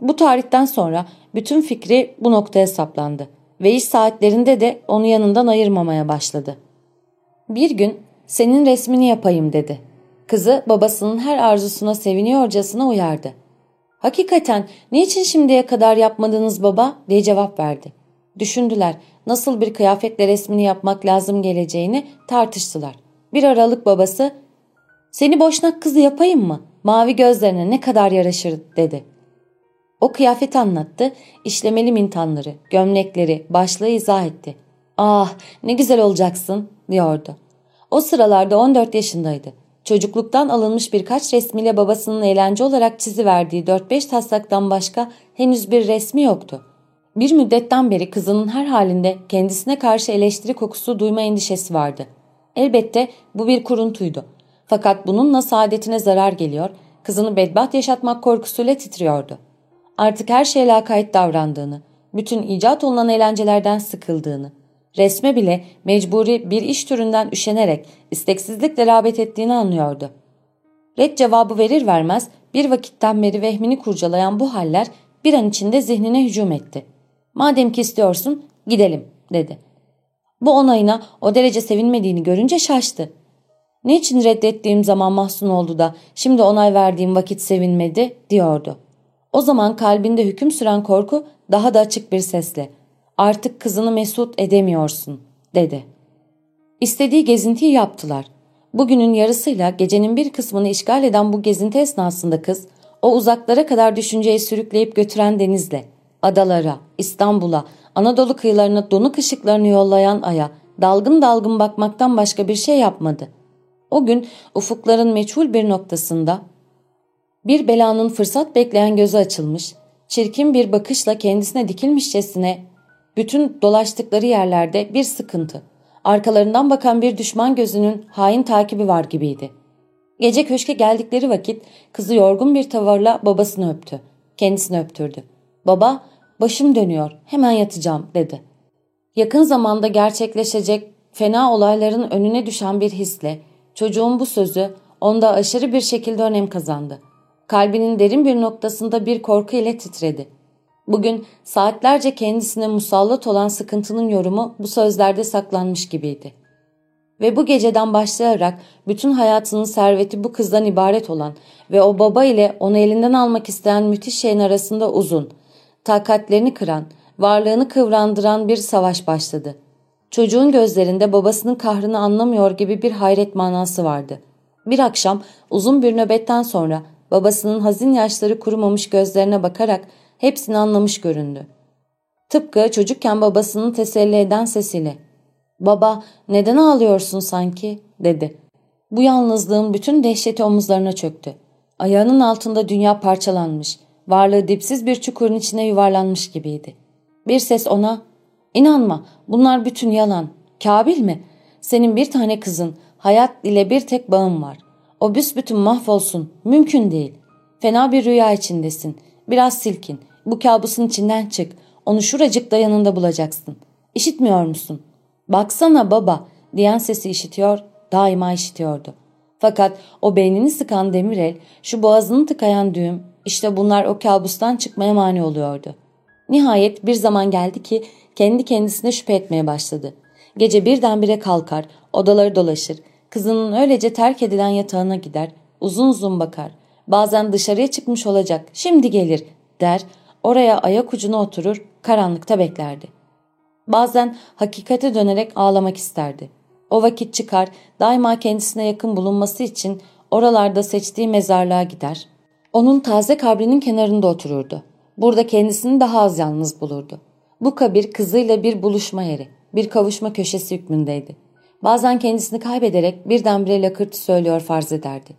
[SPEAKER 1] Bu tarihten sonra bütün fikri bu noktaya saplandı ve iş saatlerinde de onu yanından ayırmamaya başladı. Bir gün senin resmini yapayım dedi. Kızı babasının her arzusuna seviniyorcasına uyardı. Hakikaten niçin şimdiye kadar yapmadınız baba diye cevap verdi. Düşündüler nasıl bir kıyafetle resmini yapmak lazım geleceğini tartıştılar. Bir aralık babası seni boşnak kızı yapayım mı? Mavi gözlerine ne kadar yaraşır dedi. O kıyafeti anlattı, işlemeli mintanları, gömlekleri, başlığı izah etti. Ah ne güzel olacaksın diyordu. O sıralarda 14 yaşındaydı. Çocukluktan alınmış birkaç resmiyle babasının eğlence olarak çiziverdiği 4-5 taslaktan başka henüz bir resmi yoktu. Bir müddetten beri kızının her halinde kendisine karşı eleştiri kokusu duyma endişesi vardı. Elbette bu bir kuruntuydu. Fakat bununla saadetine zarar geliyor, kızını bedbaht yaşatmak korkusuyla titriyordu. Artık her şeye lakayt davrandığını, bütün icat olunan eğlencelerden sıkıldığını, resme bile mecburi bir iş türünden üşenerek isteksizlikle rağbet ettiğini anlıyordu. Red cevabı verir vermez bir vakitten beri vehmini kurcalayan bu haller bir an içinde zihnine hücum etti. Madem ki istiyorsun gidelim dedi. Bu onayına o derece sevinmediğini görünce şaştı. Ne için reddettiğim zaman mahzun oldu da şimdi onay verdiğim vakit sevinmedi diyordu. O zaman kalbinde hüküm süren korku daha da açık bir sesle artık kızını mesut edemiyorsun dedi. İstediği gezintiyi yaptılar. Bugünün yarısıyla gecenin bir kısmını işgal eden bu gezinti esnasında kız, o uzaklara kadar düşünceyi sürükleyip götüren denizle, adalara, İstanbul'a, Anadolu kıyılarına donuk ışıklarını yollayan aya, dalgın dalgın bakmaktan başka bir şey yapmadı. O gün ufukların meçhul bir noktasında bir belanın fırsat bekleyen gözü açılmış, çirkin bir bakışla kendisine dikilmişçesine bütün dolaştıkları yerlerde bir sıkıntı, arkalarından bakan bir düşman gözünün hain takibi var gibiydi. Gece köşke geldikleri vakit kızı yorgun bir tavırla babasını öptü. Kendisini öptürdü. Baba, başım dönüyor, hemen yatacağım dedi. Yakın zamanda gerçekleşecek fena olayların önüne düşen bir hisle çocuğun bu sözü onda aşırı bir şekilde önem kazandı. Kalbinin derin bir noktasında bir korku ile titredi. Bugün saatlerce kendisine musallat olan sıkıntının yorumu bu sözlerde saklanmış gibiydi. Ve bu geceden başlayarak bütün hayatının serveti bu kızdan ibaret olan ve o baba ile onu elinden almak isteyen müthiş şeyin arasında uzun, takatlerini kıran, varlığını kıvrandıran bir savaş başladı. Çocuğun gözlerinde babasının kahrını anlamıyor gibi bir hayret manası vardı. Bir akşam uzun bir nöbetten sonra babasının hazin yaşları kurumamış gözlerine bakarak hepsini anlamış göründü. Tıpkı çocukken babasının teselli eden sesiyle ''Baba neden ağlıyorsun sanki?'' dedi. Bu yalnızlığın bütün dehşeti omuzlarına çöktü. Ayağının altında dünya parçalanmış, varlığı dipsiz bir çukurun içine yuvarlanmış gibiydi. Bir ses ona ''İnanma bunlar bütün yalan. Kabil mi? Senin bir tane kızın, hayat ile bir tek bağın var. O büsbütün mahvolsun. Mümkün değil. Fena bir rüya içindesin. Biraz silkin. Bu kabusun içinden çık. Onu şuracıkta yanında bulacaksın. İşitmiyor musun? Baksana baba diyen sesi işitiyor, daima işitiyordu. Fakat o beynini sıkan demir el, şu boğazını tıkayan düğüm, işte bunlar o kabustan çıkmaya mani oluyordu. Nihayet bir zaman geldi ki kendi kendisine şüphe etmeye başladı. Gece birdenbire kalkar, odaları dolaşır, kızının öylece terk edilen yatağına gider, uzun uzun bakar. Bazen dışarıya çıkmış olacak, şimdi gelir der, oraya ayak ucuna oturur, karanlıkta beklerdi. Bazen hakikate dönerek ağlamak isterdi. O vakit çıkar, daima kendisine yakın bulunması için oralarda seçtiği mezarlığa gider. Onun taze kabrinin kenarında otururdu. Burada kendisini daha az yalnız bulurdu. Bu kabir kızıyla bir buluşma yeri, bir kavuşma köşesi hükmündeydi. Bazen kendisini kaybederek birdenbire lakırtı söylüyor farz ederdi.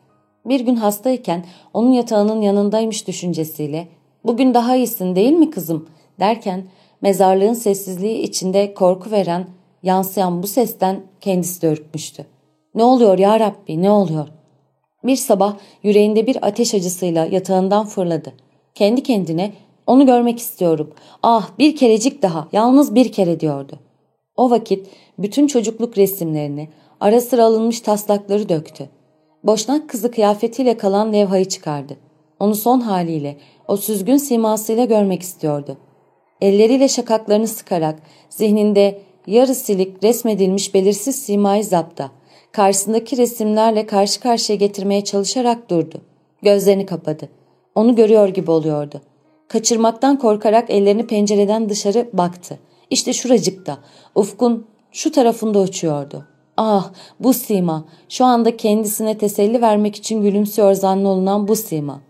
[SPEAKER 1] Bir gün hastayken onun yatağının yanındaymış düşüncesiyle ''Bugün daha iyisin değil mi kızım?'' derken mezarlığın sessizliği içinde korku veren, yansıyan bu sesten kendisi de ürkmüştü. ''Ne oluyor ya Rabbi ne oluyor?'' Bir sabah yüreğinde bir ateş acısıyla yatağından fırladı. Kendi kendine onu görmek istiyorum. Ah bir kerecik daha yalnız bir kere diyordu. O vakit bütün çocukluk resimlerini, ara sıra alınmış taslakları döktü. Boşnak kızı kıyafetiyle kalan levhayı çıkardı. Onu son haliyle, o süzgün simasıyla görmek istiyordu. Elleriyle şakaklarını sıkarak, zihninde yarı silik resmedilmiş belirsiz simayı zapta, karşısındaki resimlerle karşı karşıya getirmeye çalışarak durdu. Gözlerini kapadı. Onu görüyor gibi oluyordu. Kaçırmaktan korkarak ellerini pencereden dışarı baktı. İşte şuracıkta, ufkun şu tarafında uçuyordu. Ah bu sima, şu anda kendisine teselli vermek için gülümsüyor zannolunan bu sima.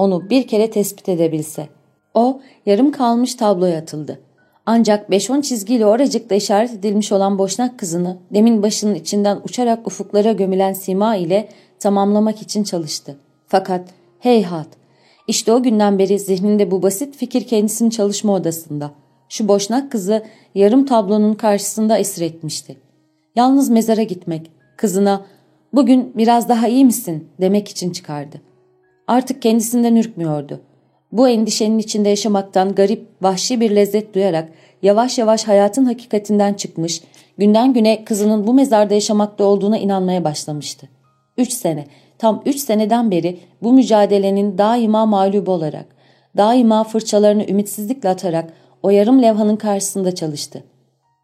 [SPEAKER 1] Onu bir kere tespit edebilse. O yarım kalmış tabloya atıldı. Ancak 5-10 çizgiyle oracıkta işaret edilmiş olan boşnak kızını demin başının içinden uçarak ufuklara gömülen sima ile tamamlamak için çalıştı. Fakat heyhat işte o günden beri zihninde bu basit fikir kendisinin çalışma odasında. Şu boşnak kızı yarım tablonun karşısında esir etmişti. Yalnız mezara gitmek, kızına bugün biraz daha iyi misin demek için çıkardı. Artık kendisinden ürkmüyordu. Bu endişenin içinde yaşamaktan garip, vahşi bir lezzet duyarak yavaş yavaş hayatın hakikatinden çıkmış, günden güne kızının bu mezarda yaşamakta olduğuna inanmaya başlamıştı. Üç sene, tam üç seneden beri bu mücadelenin daima mağlup olarak, daima fırçalarını ümitsizlikle atarak o yarım levhanın karşısında çalıştı.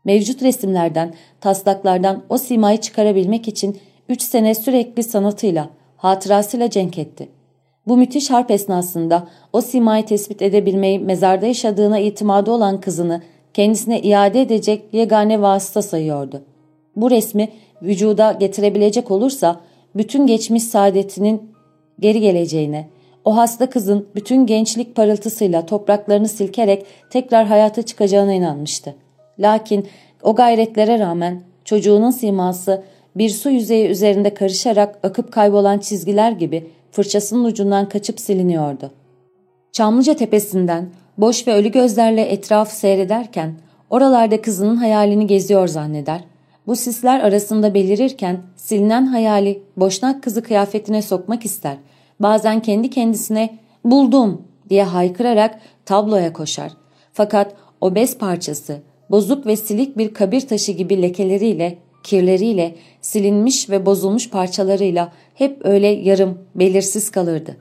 [SPEAKER 1] Mevcut resimlerden, taslaklardan o simayı çıkarabilmek için üç sene sürekli sanatıyla, hatırasıyla cenk etti. Bu müthiş harp esnasında o simayı tespit edebilmeyi mezarda yaşadığına itimadı olan kızını kendisine iade edecek yegane vasıta sayıyordu. Bu resmi vücuda getirebilecek olursa bütün geçmiş saadetinin geri geleceğine, o hasta kızın bütün gençlik parıltısıyla topraklarını silkerek tekrar hayata çıkacağına inanmıştı. Lakin o gayretlere rağmen çocuğunun siması bir su yüzeyi üzerinde karışarak akıp kaybolan çizgiler gibi fırçasının ucundan kaçıp siliniyordu. Çamlıca tepesinden boş ve ölü gözlerle etrafı seyrederken oralarda kızının hayalini geziyor zanneder. Bu sisler arasında belirirken silinen hayali boşnak kızı kıyafetine sokmak ister. Bazen kendi kendisine buldum diye haykırarak tabloya koşar. Fakat o bez parçası bozuk ve silik bir kabir taşı gibi lekeleriyle, kirleriyle, silinmiş ve bozulmuş parçalarıyla hep öyle yarım, belirsiz kalırdı.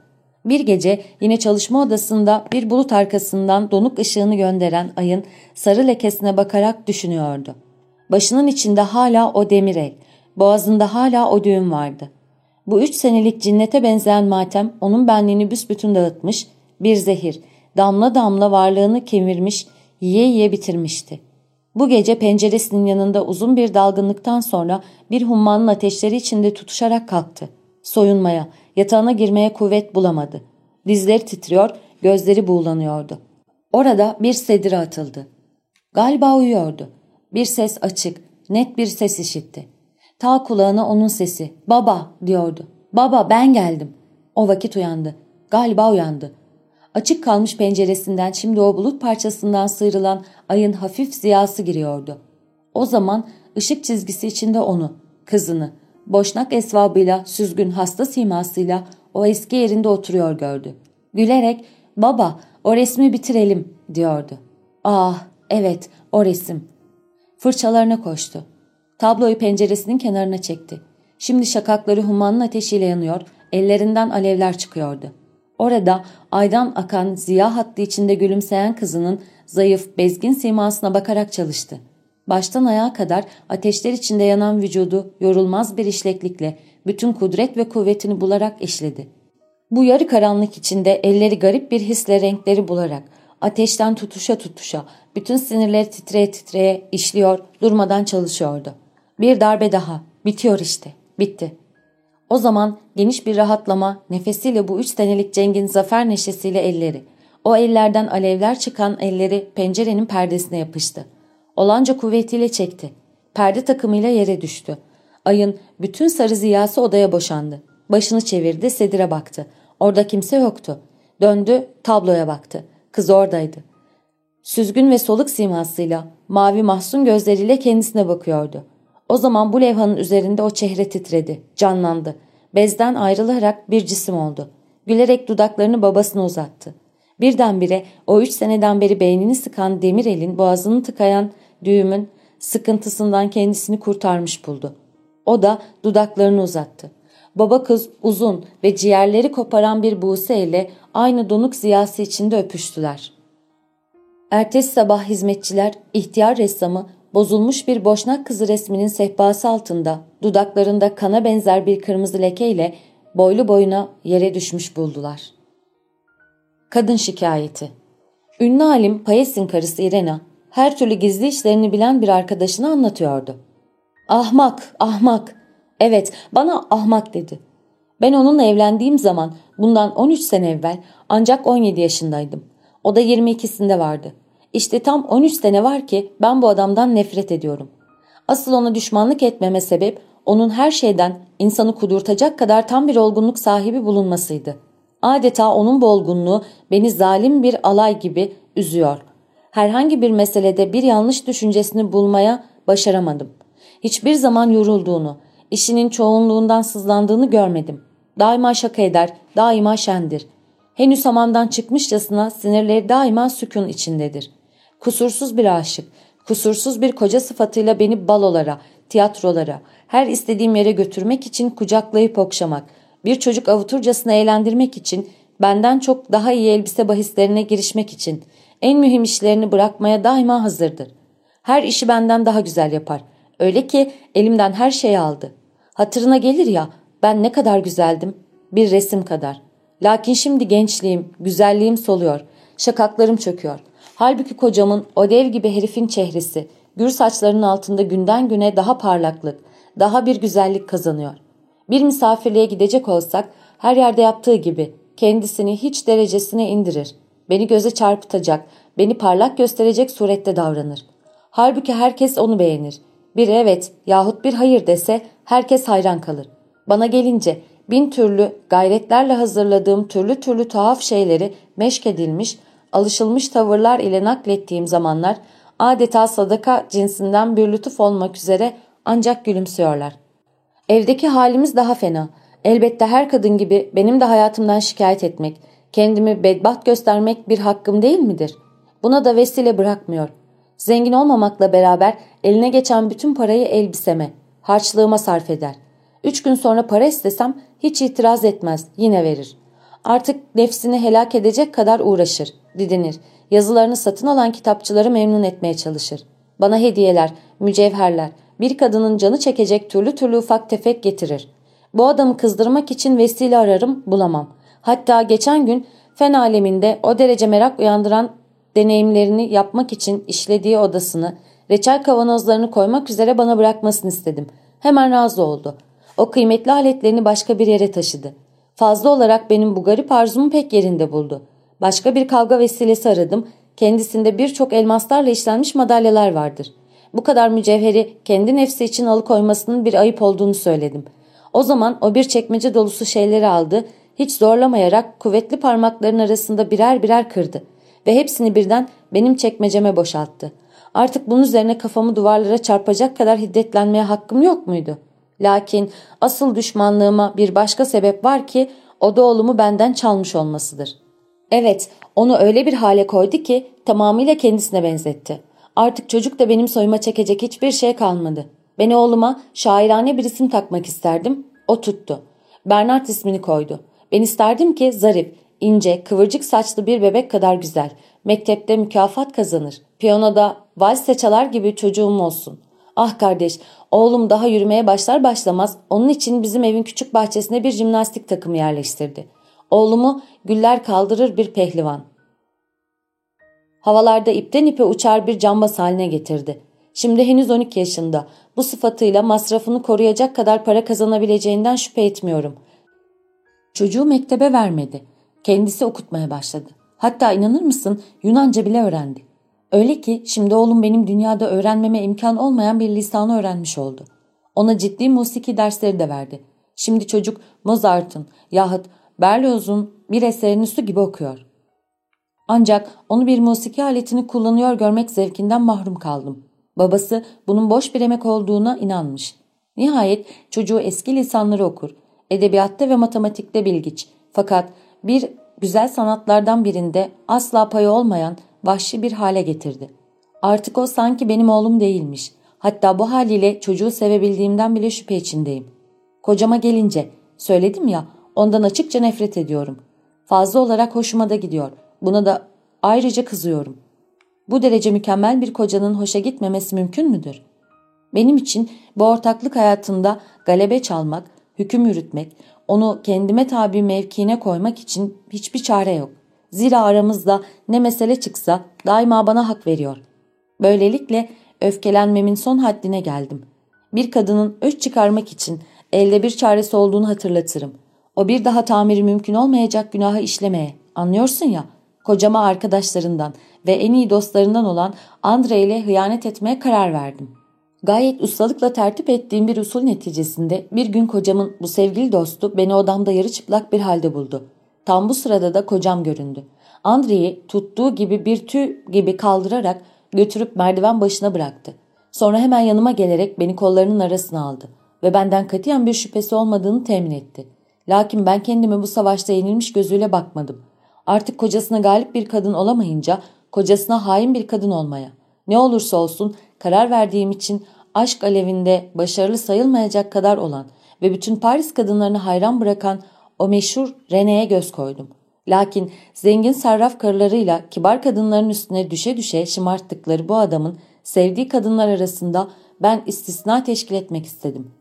[SPEAKER 1] Bir gece yine çalışma odasında bir bulut arkasından donuk ışığını gönderen ayın sarı lekesine bakarak düşünüyordu. Başının içinde hala o demir el, boğazında hala o düğüm vardı. Bu üç senelik cinnete benzeyen matem onun benliğini büsbütün dağıtmış, bir zehir, damla damla varlığını kemirmiş, yiye yiye bitirmişti. Bu gece penceresinin yanında uzun bir dalgınlıktan sonra bir hummanın ateşleri içinde tutuşarak kalktı. Soyunmaya, yatağına girmeye kuvvet bulamadı. Dizleri titriyor, gözleri buğulanıyordu. Orada bir sedire atıldı. Galiba uyuyordu. Bir ses açık, net bir ses işitti. Ta kulağına onun sesi, baba diyordu. Baba ben geldim. O vakit uyandı. Galiba uyandı. Açık kalmış penceresinden şimdi o bulut parçasından sıyrılan ayın hafif ziyası giriyordu. O zaman ışık çizgisi içinde onu, kızını, boşnak esvabıyla, süzgün hasta simasıyla o eski yerinde oturuyor gördü. Gülerek baba o resmi bitirelim diyordu. Ah evet o resim. Fırçalarına koştu. Tabloyu penceresinin kenarına çekti. Şimdi şakakları humanın ateşiyle yanıyor, ellerinden alevler çıkıyordu. Orada aydan akan ziya hattı içinde gülümseyen kızının zayıf, bezgin simasına bakarak çalıştı. Baştan ayağa kadar ateşler içinde yanan vücudu yorulmaz bir işleklikle bütün kudret ve kuvvetini bularak işledi. Bu yarı karanlık içinde elleri garip bir hisle renkleri bularak ateşten tutuşa tutuşa bütün sinirleri titreye titreye işliyor durmadan çalışıyordu. Bir darbe daha bitiyor işte bitti. O zaman geniş bir rahatlama nefesiyle bu üç senelik cengin zafer neşesiyle elleri. O ellerden alevler çıkan elleri pencerenin perdesine yapıştı. Olanca kuvvetiyle çekti. Perde takımıyla yere düştü. Ayın bütün sarı ziyası odaya boşandı. Başını çevirdi, Sedir'e baktı. Orada kimse yoktu. Döndü, tabloya baktı. Kız oradaydı. Süzgün ve soluk simasıyla, mavi mahzun gözleriyle kendisine bakıyordu. O zaman bu levhanın üzerinde o çehre titredi, canlandı. Bezden ayrılarak bir cisim oldu. Gülerek dudaklarını babasına uzattı. Birdenbire o üç seneden beri beynini sıkan demir elin boğazını tıkayan düğümün sıkıntısından kendisini kurtarmış buldu. O da dudaklarını uzattı. Baba kız uzun ve ciğerleri koparan bir buğse ile aynı donuk ziyası içinde öpüştüler. Ertesi sabah hizmetçiler ihtiyar ressamı bozulmuş bir boşnak kızı resminin sehpası altında dudaklarında kana benzer bir kırmızı lekeyle boylu boyuna yere düşmüş buldular. Kadın şikayeti Ünlü alim Payes'in karısı Irena her türlü gizli işlerini bilen bir arkadaşına anlatıyordu. Ahmak, ahmak. Evet, bana ahmak dedi. Ben onunla evlendiğim zaman bundan 13 sene evvel ancak 17 yaşındaydım. O da 22'sinde vardı. İşte tam 13 sene var ki ben bu adamdan nefret ediyorum. Asıl ona düşmanlık etmeme sebep onun her şeyden insanı kudurtacak kadar tam bir olgunluk sahibi bulunmasıydı. Adeta onun bu olgunluğu beni zalim bir alay gibi üzüyor. Herhangi bir meselede bir yanlış düşüncesini bulmaya başaramadım. Hiçbir zaman yorulduğunu, işinin çoğunluğundan sızlandığını görmedim. Daima şaka eder, daima şendir. Henüz hamamdan çıkmışçasına sinirleri daima sükun içindedir. Kusursuz bir aşık, kusursuz bir koca sıfatıyla beni balolara, tiyatrolara, her istediğim yere götürmek için kucaklayıp okşamak, bir çocuk avuturcasına eğlendirmek için, benden çok daha iyi elbise bahislerine girişmek için, en mühim işlerini bırakmaya daima hazırdır. Her işi benden daha güzel yapar. Öyle ki elimden her şeyi aldı. Hatırına gelir ya ben ne kadar güzeldim. Bir resim kadar. Lakin şimdi gençliğim, güzelliğim soluyor. Şakaklarım çöküyor. Halbuki kocamın o dev gibi herifin çehresi, gür saçlarının altında günden güne daha parlaklık, daha bir güzellik kazanıyor. Bir misafirliğe gidecek olsak her yerde yaptığı gibi kendisini hiç derecesine indirir. Beni göze çarpıtacak, beni parlak gösterecek surette davranır. Halbuki herkes onu beğenir. Bir evet yahut bir hayır dese herkes hayran kalır. Bana gelince bin türlü gayretlerle hazırladığım türlü türlü tuhaf şeyleri meşkedilmiş, alışılmış tavırlar ile naklettiğim zamanlar adeta sadaka cinsinden bir lütuf olmak üzere ancak gülümsüyorlar. Evdeki halimiz daha fena. Elbette her kadın gibi benim de hayatımdan şikayet etmek, kendimi bedbaht göstermek bir hakkım değil midir? Buna da vesile bırakmıyor. Zengin olmamakla beraber eline geçen bütün parayı elbiseme, harçlığıma sarf eder. Üç gün sonra para istesem hiç itiraz etmez, yine verir. Artık nefsini helak edecek kadar uğraşır, didinir. Yazılarını satın alan kitapçıları memnun etmeye çalışır. Bana hediyeler, mücevherler, bir kadının canı çekecek türlü türlü ufak tefek getirir. Bu adamı kızdırmak için vesile ararım, bulamam. Hatta geçen gün fen aleminde o derece merak uyandıran deneyimlerini yapmak için işlediği odasını, reçel kavanozlarını koymak üzere bana bırakmasını istedim. Hemen razı oldu. O kıymetli aletlerini başka bir yere taşıdı. Fazla olarak benim bu garip arzumu pek yerinde buldu. Başka bir kavga vesilesi aradım. Kendisinde birçok elmaslarla işlenmiş madalyalar vardır. Bu kadar mücevheri kendi nefsi için alıkoymasının bir ayıp olduğunu söyledim. O zaman o bir çekmece dolusu şeyleri aldı, hiç zorlamayarak kuvvetli parmakların arasında birer birer kırdı ve hepsini birden benim çekmeceme boşalttı. Artık bunun üzerine kafamı duvarlara çarpacak kadar hiddetlenmeye hakkım yok muydu? Lakin asıl düşmanlığıma bir başka sebep var ki o da oğlumu benden çalmış olmasıdır. Evet, onu öyle bir hale koydu ki tamamıyla kendisine benzetti. Artık çocuk da benim soyuma çekecek hiçbir şey kalmadı. Ben oğluma şairane bir isim takmak isterdim. O tuttu. Bernard ismini koydu. Ben isterdim ki zarif, ince, kıvırcık saçlı bir bebek kadar güzel. Mektepte mükafat kazanır. Piyanoda vals çalar gibi çocuğum olsun. Ah kardeş, oğlum daha yürümeye başlar başlamaz onun için bizim evin küçük bahçesine bir jimnastik takımı yerleştirdi. Oğlumu güller kaldırır bir pehlivan. Havalarda ipten ipe uçar bir cambaz haline getirdi. Şimdi henüz 12 yaşında. Bu sıfatıyla masrafını koruyacak kadar para kazanabileceğinden şüphe etmiyorum. Çocuğu mektebe vermedi. Kendisi okutmaya başladı. Hatta inanır mısın Yunanca bile öğrendi. Öyle ki şimdi oğlum benim dünyada öğrenmeme imkan olmayan bir lisanı öğrenmiş oldu. Ona ciddi musiki dersleri de verdi. Şimdi çocuk Mozart'ın yahut Berlioz'un bir eserini su gibi okuyor. Ancak onu bir musiki aletini kullanıyor görmek zevkinden mahrum kaldım. Babası bunun boş bir emek olduğuna inanmış. Nihayet çocuğu eski lisanları okur. Edebiyatta ve matematikte bilgiç. Fakat bir güzel sanatlardan birinde asla payı olmayan vahşi bir hale getirdi. Artık o sanki benim oğlum değilmiş. Hatta bu haliyle çocuğu sevebildiğimden bile şüphe içindeyim. Kocama gelince, söyledim ya ondan açıkça nefret ediyorum. Fazla olarak hoşuma da gidiyor. Buna da ayrıca kızıyorum. Bu derece mükemmel bir kocanın hoşa gitmemesi mümkün müdür? Benim için bu ortaklık hayatında galebe çalmak, hüküm yürütmek, onu kendime tabi mevkiine koymak için hiçbir çare yok. Zira aramızda ne mesele çıksa daima bana hak veriyor. Böylelikle öfkelenmemin son haddine geldim. Bir kadının öç çıkarmak için elde bir çaresi olduğunu hatırlatırım. O bir daha tamiri mümkün olmayacak günahı işlemeye, anlıyorsun ya, kocama arkadaşlarından ve en iyi dostlarından olan Andre ile hıyanet etmeye karar verdim. Gayet ustalıkla tertip ettiğim bir usul neticesinde bir gün kocamın bu sevgili dostu beni odamda yarı çıplak bir halde buldu. Tam bu sırada da kocam göründü. Andre'yi tuttuğu gibi bir tüy gibi kaldırarak götürüp merdiven başına bıraktı. Sonra hemen yanıma gelerek beni kollarının arasına aldı ve benden katiyen bir şüphesi olmadığını temin etti. Lakin ben kendime bu savaşta yenilmiş gözüyle bakmadım. Artık kocasına galip bir kadın olamayınca kocasına hain bir kadın olmaya. Ne olursa olsun karar verdiğim için aşk alevinde başarılı sayılmayacak kadar olan ve bütün Paris kadınlarını hayran bırakan o meşhur René'ye göz koydum. Lakin zengin sarraf karılarıyla kibar kadınların üstüne düşe düşe şımarttıkları bu adamın sevdiği kadınlar arasında ben istisna teşkil etmek istedim.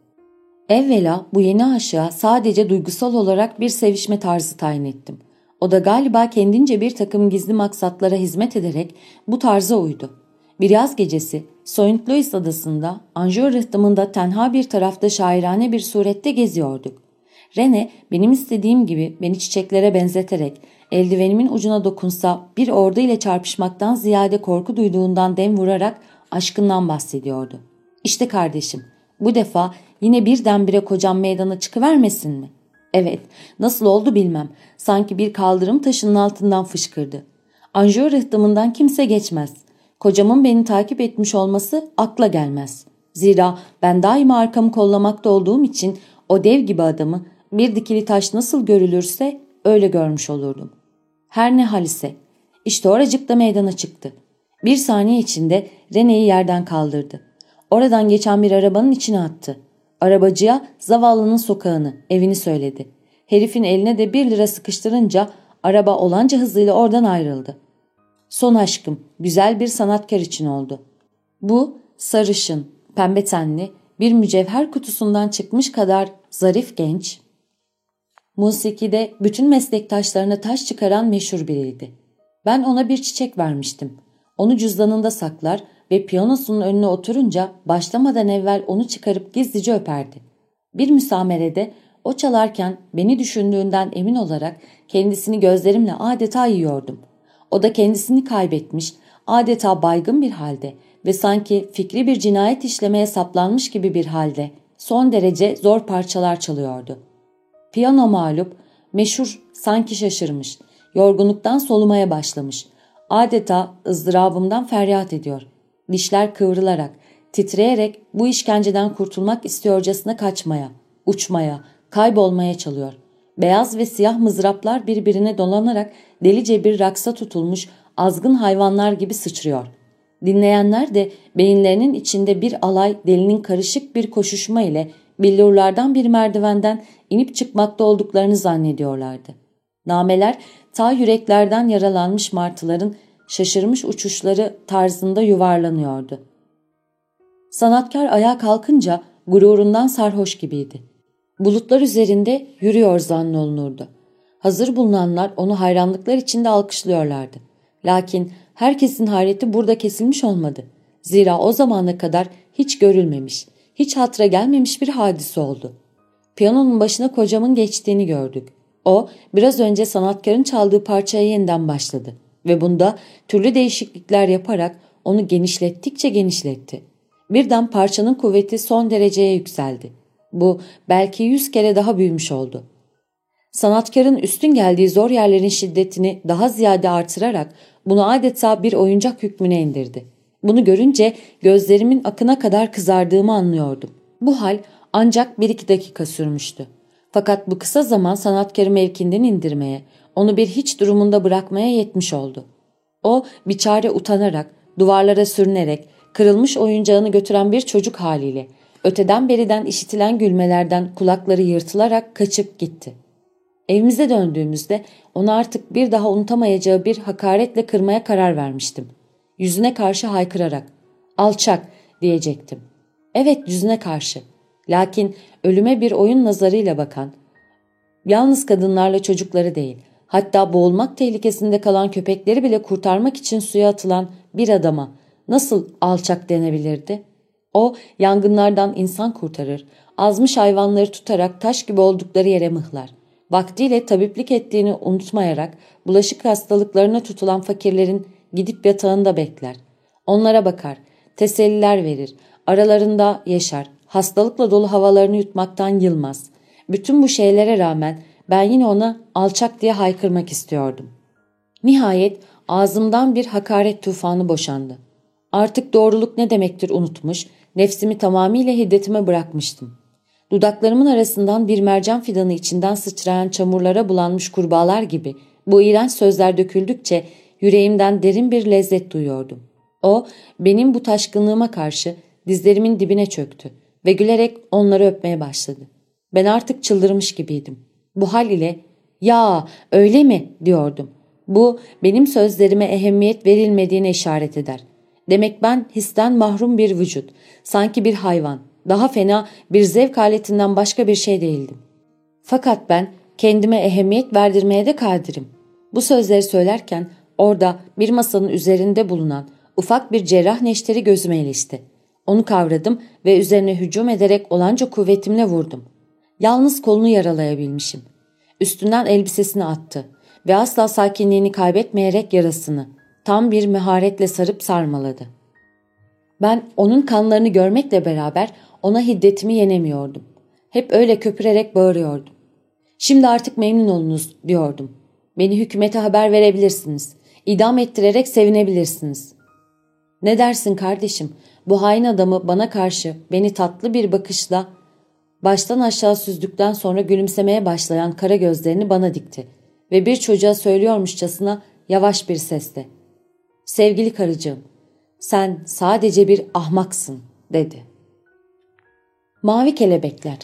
[SPEAKER 1] Evvela bu yeni aşığa sadece duygusal olarak bir sevişme tarzı tayin ettim. O da galiba kendince bir takım gizli maksatlara hizmet ederek bu tarza uydu. Bir yaz gecesi Saint Louis adasında Anjou rıhtımında tenha bir tarafta şairane bir surette geziyorduk. Rene benim istediğim gibi beni çiçeklere benzeterek eldivenimin ucuna dokunsa bir ordu ile çarpışmaktan ziyade korku duyduğundan dem vurarak aşkından bahsediyordu. İşte kardeşim bu defa yine birdenbire kocam meydana çıkıvermesin mi? Evet nasıl oldu bilmem sanki bir kaldırım taşının altından fışkırdı. Anjou rıhtımından kimse geçmez. Kocamın beni takip etmiş olması akla gelmez. Zira ben daima arkamı kollamakta olduğum için o dev gibi adamı bir dikili taş nasıl görülürse öyle görmüş olurdum. Her ne hal ise işte oracıkta meydana çıktı. Bir saniye içinde Rene'yi yerden kaldırdı. Oradan geçen bir arabanın içine attı. Arabacıya zavallının sokağını, evini söyledi. Herifin eline de bir lira sıkıştırınca araba olanca hızıyla oradan ayrıldı. Son aşkım güzel bir sanatkar için oldu. Bu sarışın, pembe tenli, bir mücevher kutusundan çıkmış kadar zarif genç, musikide bütün meslektaşlarına taş çıkaran meşhur biriydi. Ben ona bir çiçek vermiştim. Onu cüzdanında saklar ve piyanosunun önüne oturunca başlamadan evvel onu çıkarıp gizlice öperdi. Bir müsamerede o çalarken beni düşündüğünden emin olarak kendisini gözlerimle adeta yiyordum. O da kendisini kaybetmiş, adeta baygın bir halde ve sanki fikri bir cinayet işlemeye saplanmış gibi bir halde son derece zor parçalar çalıyordu. Piyano mağlup, meşhur sanki şaşırmış, yorgunluktan solumaya başlamış. Adeta ızdırabımdan feryat ediyor. Dişler kıvrılarak, titreyerek bu işkenceden kurtulmak istiyorcasına kaçmaya, uçmaya, kaybolmaya çalıyor. Beyaz ve siyah mızraplar birbirine dolanarak delice bir raksa tutulmuş azgın hayvanlar gibi sıçrıyor. Dinleyenler de beyinlerinin içinde bir alay delinin karışık bir koşuşma ile billurlardan bir merdivenden inip çıkmakta olduklarını zannediyorlardı. Nameler ta yüreklerden yaralanmış martıların şaşırmış uçuşları tarzında yuvarlanıyordu. Sanatkar ayağa kalkınca gururundan sarhoş gibiydi. Bulutlar üzerinde yürüyor zannolunurdu. Hazır bulunanlar onu hayranlıklar içinde alkışlıyorlardı. Lakin herkesin hayreti burada kesilmiş olmadı. Zira o zamana kadar hiç görülmemiş, hiç hatıra gelmemiş bir hadise oldu. Piyanonun başına kocamın geçtiğini gördük. O biraz önce sanatkarın çaldığı parçaya yeniden başladı ve bunda türlü değişiklikler yaparak onu genişlettikçe genişletti. Birden parçanın kuvveti son dereceye yükseldi. Bu belki yüz kere daha büyümüş oldu. Sanatkarın üstün geldiği zor yerlerin şiddetini daha ziyade artırarak bunu adeta bir oyuncak hükmüne indirdi. Bunu görünce gözlerimin akına kadar kızardığımı anlıyordum. Bu hal ancak bir iki dakika sürmüştü. Fakat bu kısa zaman sanatkarı mevkinden indirmeye, onu bir hiç durumunda bırakmaya yetmiş oldu. O bir çare utanarak, duvarlara sürünerek, kırılmış oyuncağını götüren bir çocuk haliyle, öteden beriden işitilen gülmelerden kulakları yırtılarak kaçıp gitti. Evimize döndüğümüzde onu artık bir daha unutamayacağı bir hakaretle kırmaya karar vermiştim. Yüzüne karşı haykırarak, alçak diyecektim. Evet yüzüne karşı. Lakin ölüme bir oyun nazarıyla bakan, yalnız kadınlarla çocukları değil, hatta boğulmak tehlikesinde kalan köpekleri bile kurtarmak için suya atılan bir adama nasıl alçak denebilirdi? O yangınlardan insan kurtarır, azmış hayvanları tutarak taş gibi oldukları yere mıhlar. Vaktiyle tabiplik ettiğini unutmayarak bulaşık hastalıklarına tutulan fakirlerin gidip yatağında bekler. Onlara bakar, teselliler verir, aralarında yaşar, hastalıkla dolu havalarını yutmaktan yılmaz. Bütün bu şeylere rağmen ben yine ona alçak diye haykırmak istiyordum. Nihayet ağzımdan bir hakaret tufanı boşandı. Artık doğruluk ne demektir unutmuş, nefsimi tamamıyla hiddetime bırakmıştım. Dudaklarımın arasından bir mercan fidanı içinden sıçrayan çamurlara bulanmış kurbağalar gibi bu iğrenç sözler döküldükçe yüreğimden derin bir lezzet duyuyordum. O benim bu taşkınlığıma karşı dizlerimin dibine çöktü ve gülerek onları öpmeye başladı. Ben artık çıldırmış gibiydim. Bu hal ile ''Ya öyle mi?'' diyordum. Bu benim sözlerime ehemmiyet verilmediğine işaret eder. Demek ben histen mahrum bir vücut, sanki bir hayvan, daha fena bir zevk aletinden başka bir şey değildim. Fakat ben kendime ehemmiyet verdirmeye de kadirim. Bu sözleri söylerken orada bir masanın üzerinde bulunan Ufak bir cerrah neşteri gözüme ilişti. Onu kavradım ve üzerine hücum ederek olanca kuvvetimle vurdum. Yalnız kolunu yaralayabilmişim. Üstünden elbisesini attı ve asla sakinliğini kaybetmeyerek yarasını tam bir meharetle sarıp sarmaladı. Ben onun kanlarını görmekle beraber ona hiddetimi yenemiyordum. Hep öyle köpürerek bağırıyordum. Şimdi artık memnun olunuz diyordum. Beni hükümete haber verebilirsiniz. İdam ettirerek sevinebilirsiniz. Ne dersin kardeşim? Bu hain adamı bana karşı beni tatlı bir bakışla baştan aşağı süzdükten sonra gülümsemeye başlayan kara gözlerini bana dikti ve bir çocuğa söylüyormuşçasına yavaş bir sesle. Sevgili karıcığım, sen sadece bir ahmaksın dedi. Mavi kelebekler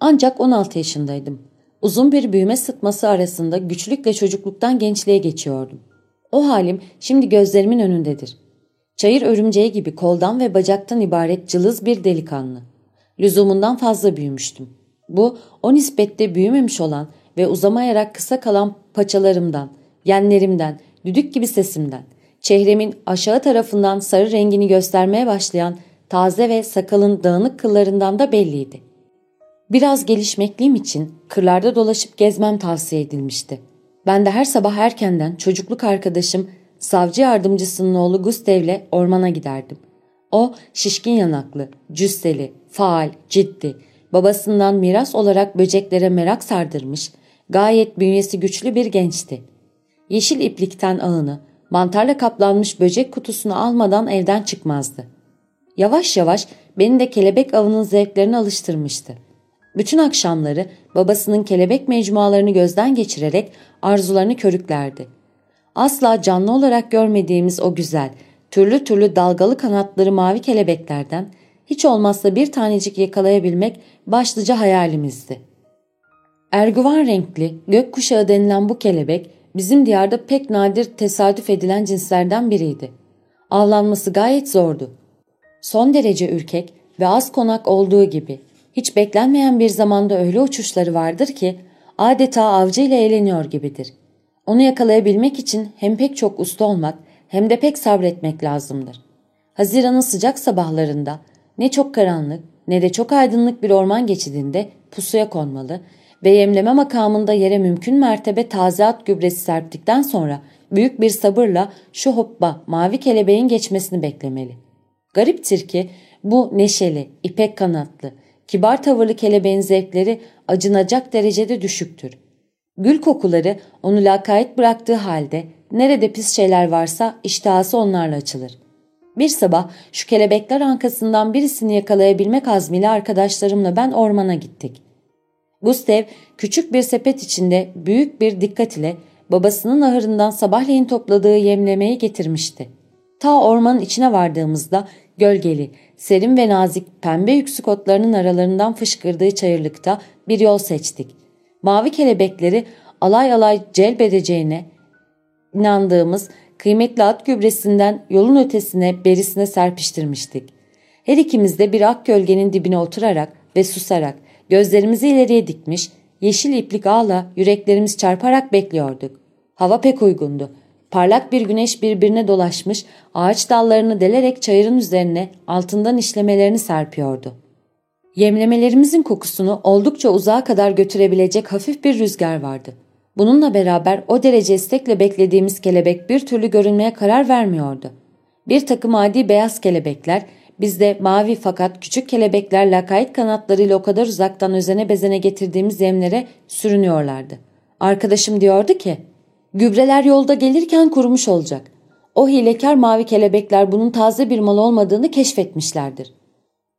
[SPEAKER 1] Ancak 16 yaşındaydım. Uzun bir büyüme sıtması arasında güçlükle çocukluktan gençliğe geçiyordum. O halim şimdi gözlerimin önündedir. Çayır örümceği gibi koldan ve bacaktan ibaret cılız bir delikanlı. Lüzumundan fazla büyümüştüm. Bu o nispette büyümemiş olan ve uzamayarak kısa kalan paçalarımdan, yenlerimden, düdük gibi sesimden, çehremin aşağı tarafından sarı rengini göstermeye başlayan taze ve sakalın dağınık kıllarından da belliydi. Biraz gelişmekliğim için kırlarda dolaşıp gezmem tavsiye edilmişti. Ben de her sabah erkenden çocukluk arkadaşım savcı yardımcısının oğlu Gustev'le ormana giderdim. O şişkin yanaklı, cüsseli, faal, ciddi, babasından miras olarak böceklere merak sardırmış, gayet bünyesi güçlü bir gençti. Yeşil iplikten ağını, mantarla kaplanmış böcek kutusunu almadan evden çıkmazdı. Yavaş yavaş beni de kelebek avının zevklerine alıştırmıştı. Bütün akşamları babasının kelebek mecmualarını gözden geçirerek arzularını körüklerdi. Asla canlı olarak görmediğimiz o güzel, türlü türlü dalgalı kanatları mavi kelebeklerden hiç olmazsa bir tanecik yakalayabilmek başlıca hayalimizdi. Erguvan renkli, gökkuşağı denilen bu kelebek bizim diyarda pek nadir tesadüf edilen cinslerden biriydi. Avlanması gayet zordu. Son derece ürkek ve az konak olduğu gibi hiç beklenmeyen bir zamanda öyle uçuşları vardır ki adeta avcı ile eğleniyor gibidir. Onu yakalayabilmek için hem pek çok usta olmak hem de pek sabretmek lazımdır. Haziran'ın sıcak sabahlarında ne çok karanlık ne de çok aydınlık bir orman geçidinde pusuya konmalı ve yemleme makamında yere mümkün mertebe taze at gübresi serptikten sonra büyük bir sabırla şu hoppa mavi kelebeğin geçmesini beklemeli. Gariptir ki bu neşeli, ipek kanatlı, kibar tavırlı kelebeğin zevkleri acınacak derecede düşüktür. Gül kokuları onu lakayet bıraktığı halde nerede pis şeyler varsa iştahası onlarla açılır. Bir sabah şu kelebekler ankasından birisini yakalayabilmek azmiyle arkadaşlarımla ben ormana gittik. Gustav küçük bir sepet içinde büyük bir dikkat ile babasının ahırından sabahleyin topladığı yemlemeyi getirmişti. Ta ormanın içine vardığımızda gölgeli, serin ve nazik pembe yüksük otlarının aralarından fışkırdığı çayırlıkta bir yol seçtik. Mavi kelebekleri alay alay celbedeceğine inandığımız kıymetli at gübresinden yolun ötesine berisine serpiştirmiştik. Her ikimiz de bir ak gölgenin dibine oturarak ve susarak gözlerimizi ileriye dikmiş, yeşil iplik ağla yüreklerimiz çarparak bekliyorduk. Hava pek uygundu. Parlak bir güneş birbirine dolaşmış, ağaç dallarını delerek çayırın üzerine altından işlemelerini serpiyordu. Yemlemelerimizin kokusunu oldukça uzağa kadar götürebilecek hafif bir rüzgar vardı. Bununla beraber o derece istekle beklediğimiz kelebek bir türlü görünmeye karar vermiyordu. Bir takım adi beyaz kelebekler, bizde mavi fakat küçük kelebekler lakayt kanatlarıyla o kadar uzaktan özene bezene getirdiğimiz yemlere sürünüyorlardı. Arkadaşım diyordu ki, gübreler yolda gelirken kurumuş olacak. O hilekar mavi kelebekler bunun taze bir mal olmadığını keşfetmişlerdir.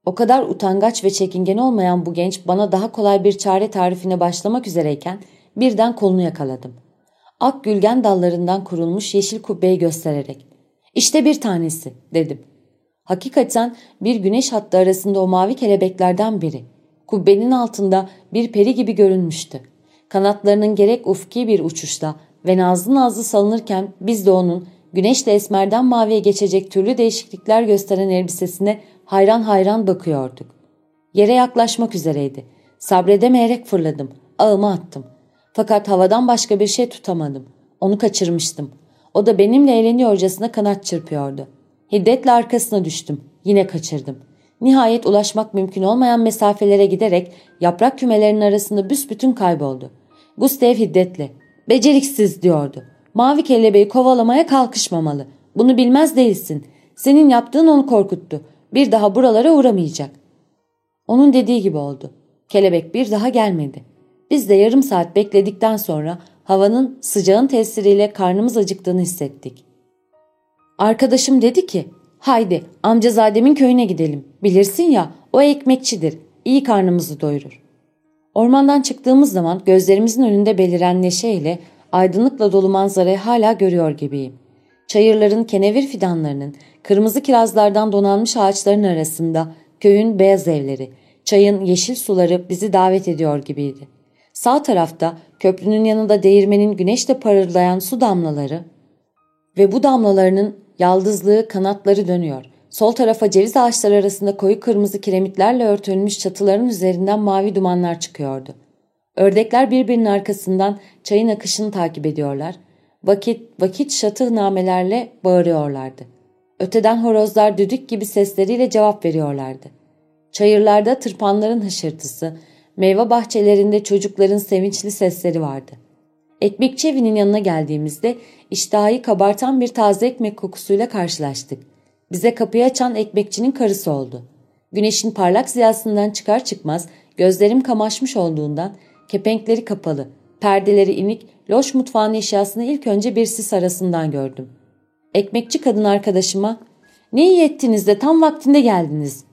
[SPEAKER 1] O kadar utangaç ve çekingen olmayan bu genç bana daha kolay bir çare tarifine başlamak üzereyken birden kolunu yakaladım. Ak gülgen dallarından kurulmuş yeşil kubbeyi göstererek. İşte bir tanesi dedim. Hakikaten bir güneş hattı arasında o mavi kelebeklerden biri. Kubbenin altında bir peri gibi görünmüştü. Kanatlarının gerek ufki bir uçuşta ve nazlı nazlı salınırken biz de onun güneşle esmerden maviye geçecek türlü değişiklikler gösteren elbisesine hayran hayran bakıyorduk. Yere yaklaşmak üzereydi. Sabredemeyerek fırladım. Ağımı attım. Fakat havadan başka bir şey tutamadım. Onu kaçırmıştım. O da benimle eğleniyorcasına kanat çırpıyordu. Hiddetle arkasına düştüm. Yine kaçırdım. Nihayet ulaşmak mümkün olmayan mesafelere giderek yaprak kümelerinin arasında büsbütün kayboldu. Gustav hiddetle, beceriksiz diyordu. Mavi kelebeği kovalamaya kalkışmamalı. Bunu bilmez değilsin. Senin yaptığın onu korkuttu. Bir daha buralara uğramayacak. Onun dediği gibi oldu. Kelebek bir daha gelmedi. Biz de yarım saat bekledikten sonra havanın sıcağın tesiriyle karnımız acıktığını hissettik. Arkadaşım dedi ki, haydi amcazademin köyüne gidelim. Bilirsin ya o ekmekçidir, iyi karnımızı doyurur. Ormandan çıktığımız zaman gözlerimizin önünde beliren neşeyle aydınlıkla dolu manzarayı hala görüyor gibiyim. Çayırların kenevir fidanlarının, kırmızı kirazlardan donanmış ağaçların arasında köyün beyaz evleri, çayın yeşil suları bizi davet ediyor gibiydi. Sağ tarafta köprünün yanında değirmenin güneşte parıldayan su damlaları ve bu damlalarının yaldızlığı kanatları dönüyor. Sol tarafa ceviz ağaçları arasında koyu kırmızı kiremitlerle örtülmüş çatıların üzerinden mavi dumanlar çıkıyordu. Ördekler birbirinin arkasından çayın akışını takip ediyorlar. Vakit vakit şatı namelerle bağırıyorlardı. Öteden horozlar düdük gibi sesleriyle cevap veriyorlardı. Çayırlarda tırpanların hışırtısı, meyve bahçelerinde çocukların sevinçli sesleri vardı. Ekmekçi evinin yanına geldiğimizde iştahı kabartan bir taze ekmek kokusuyla karşılaştık. Bize kapıyı açan ekmekçinin karısı oldu. Güneşin parlak ziyasından çıkar çıkmaz gözlerim kamaşmış olduğundan kepenkleri kapalı, perdeleri inik, loş mutfağın eşyasını ilk önce bir sis arasından gördüm. Ekmekçi kadın arkadaşıma ''Ne iyi ettiniz de tam vaktinde geldiniz.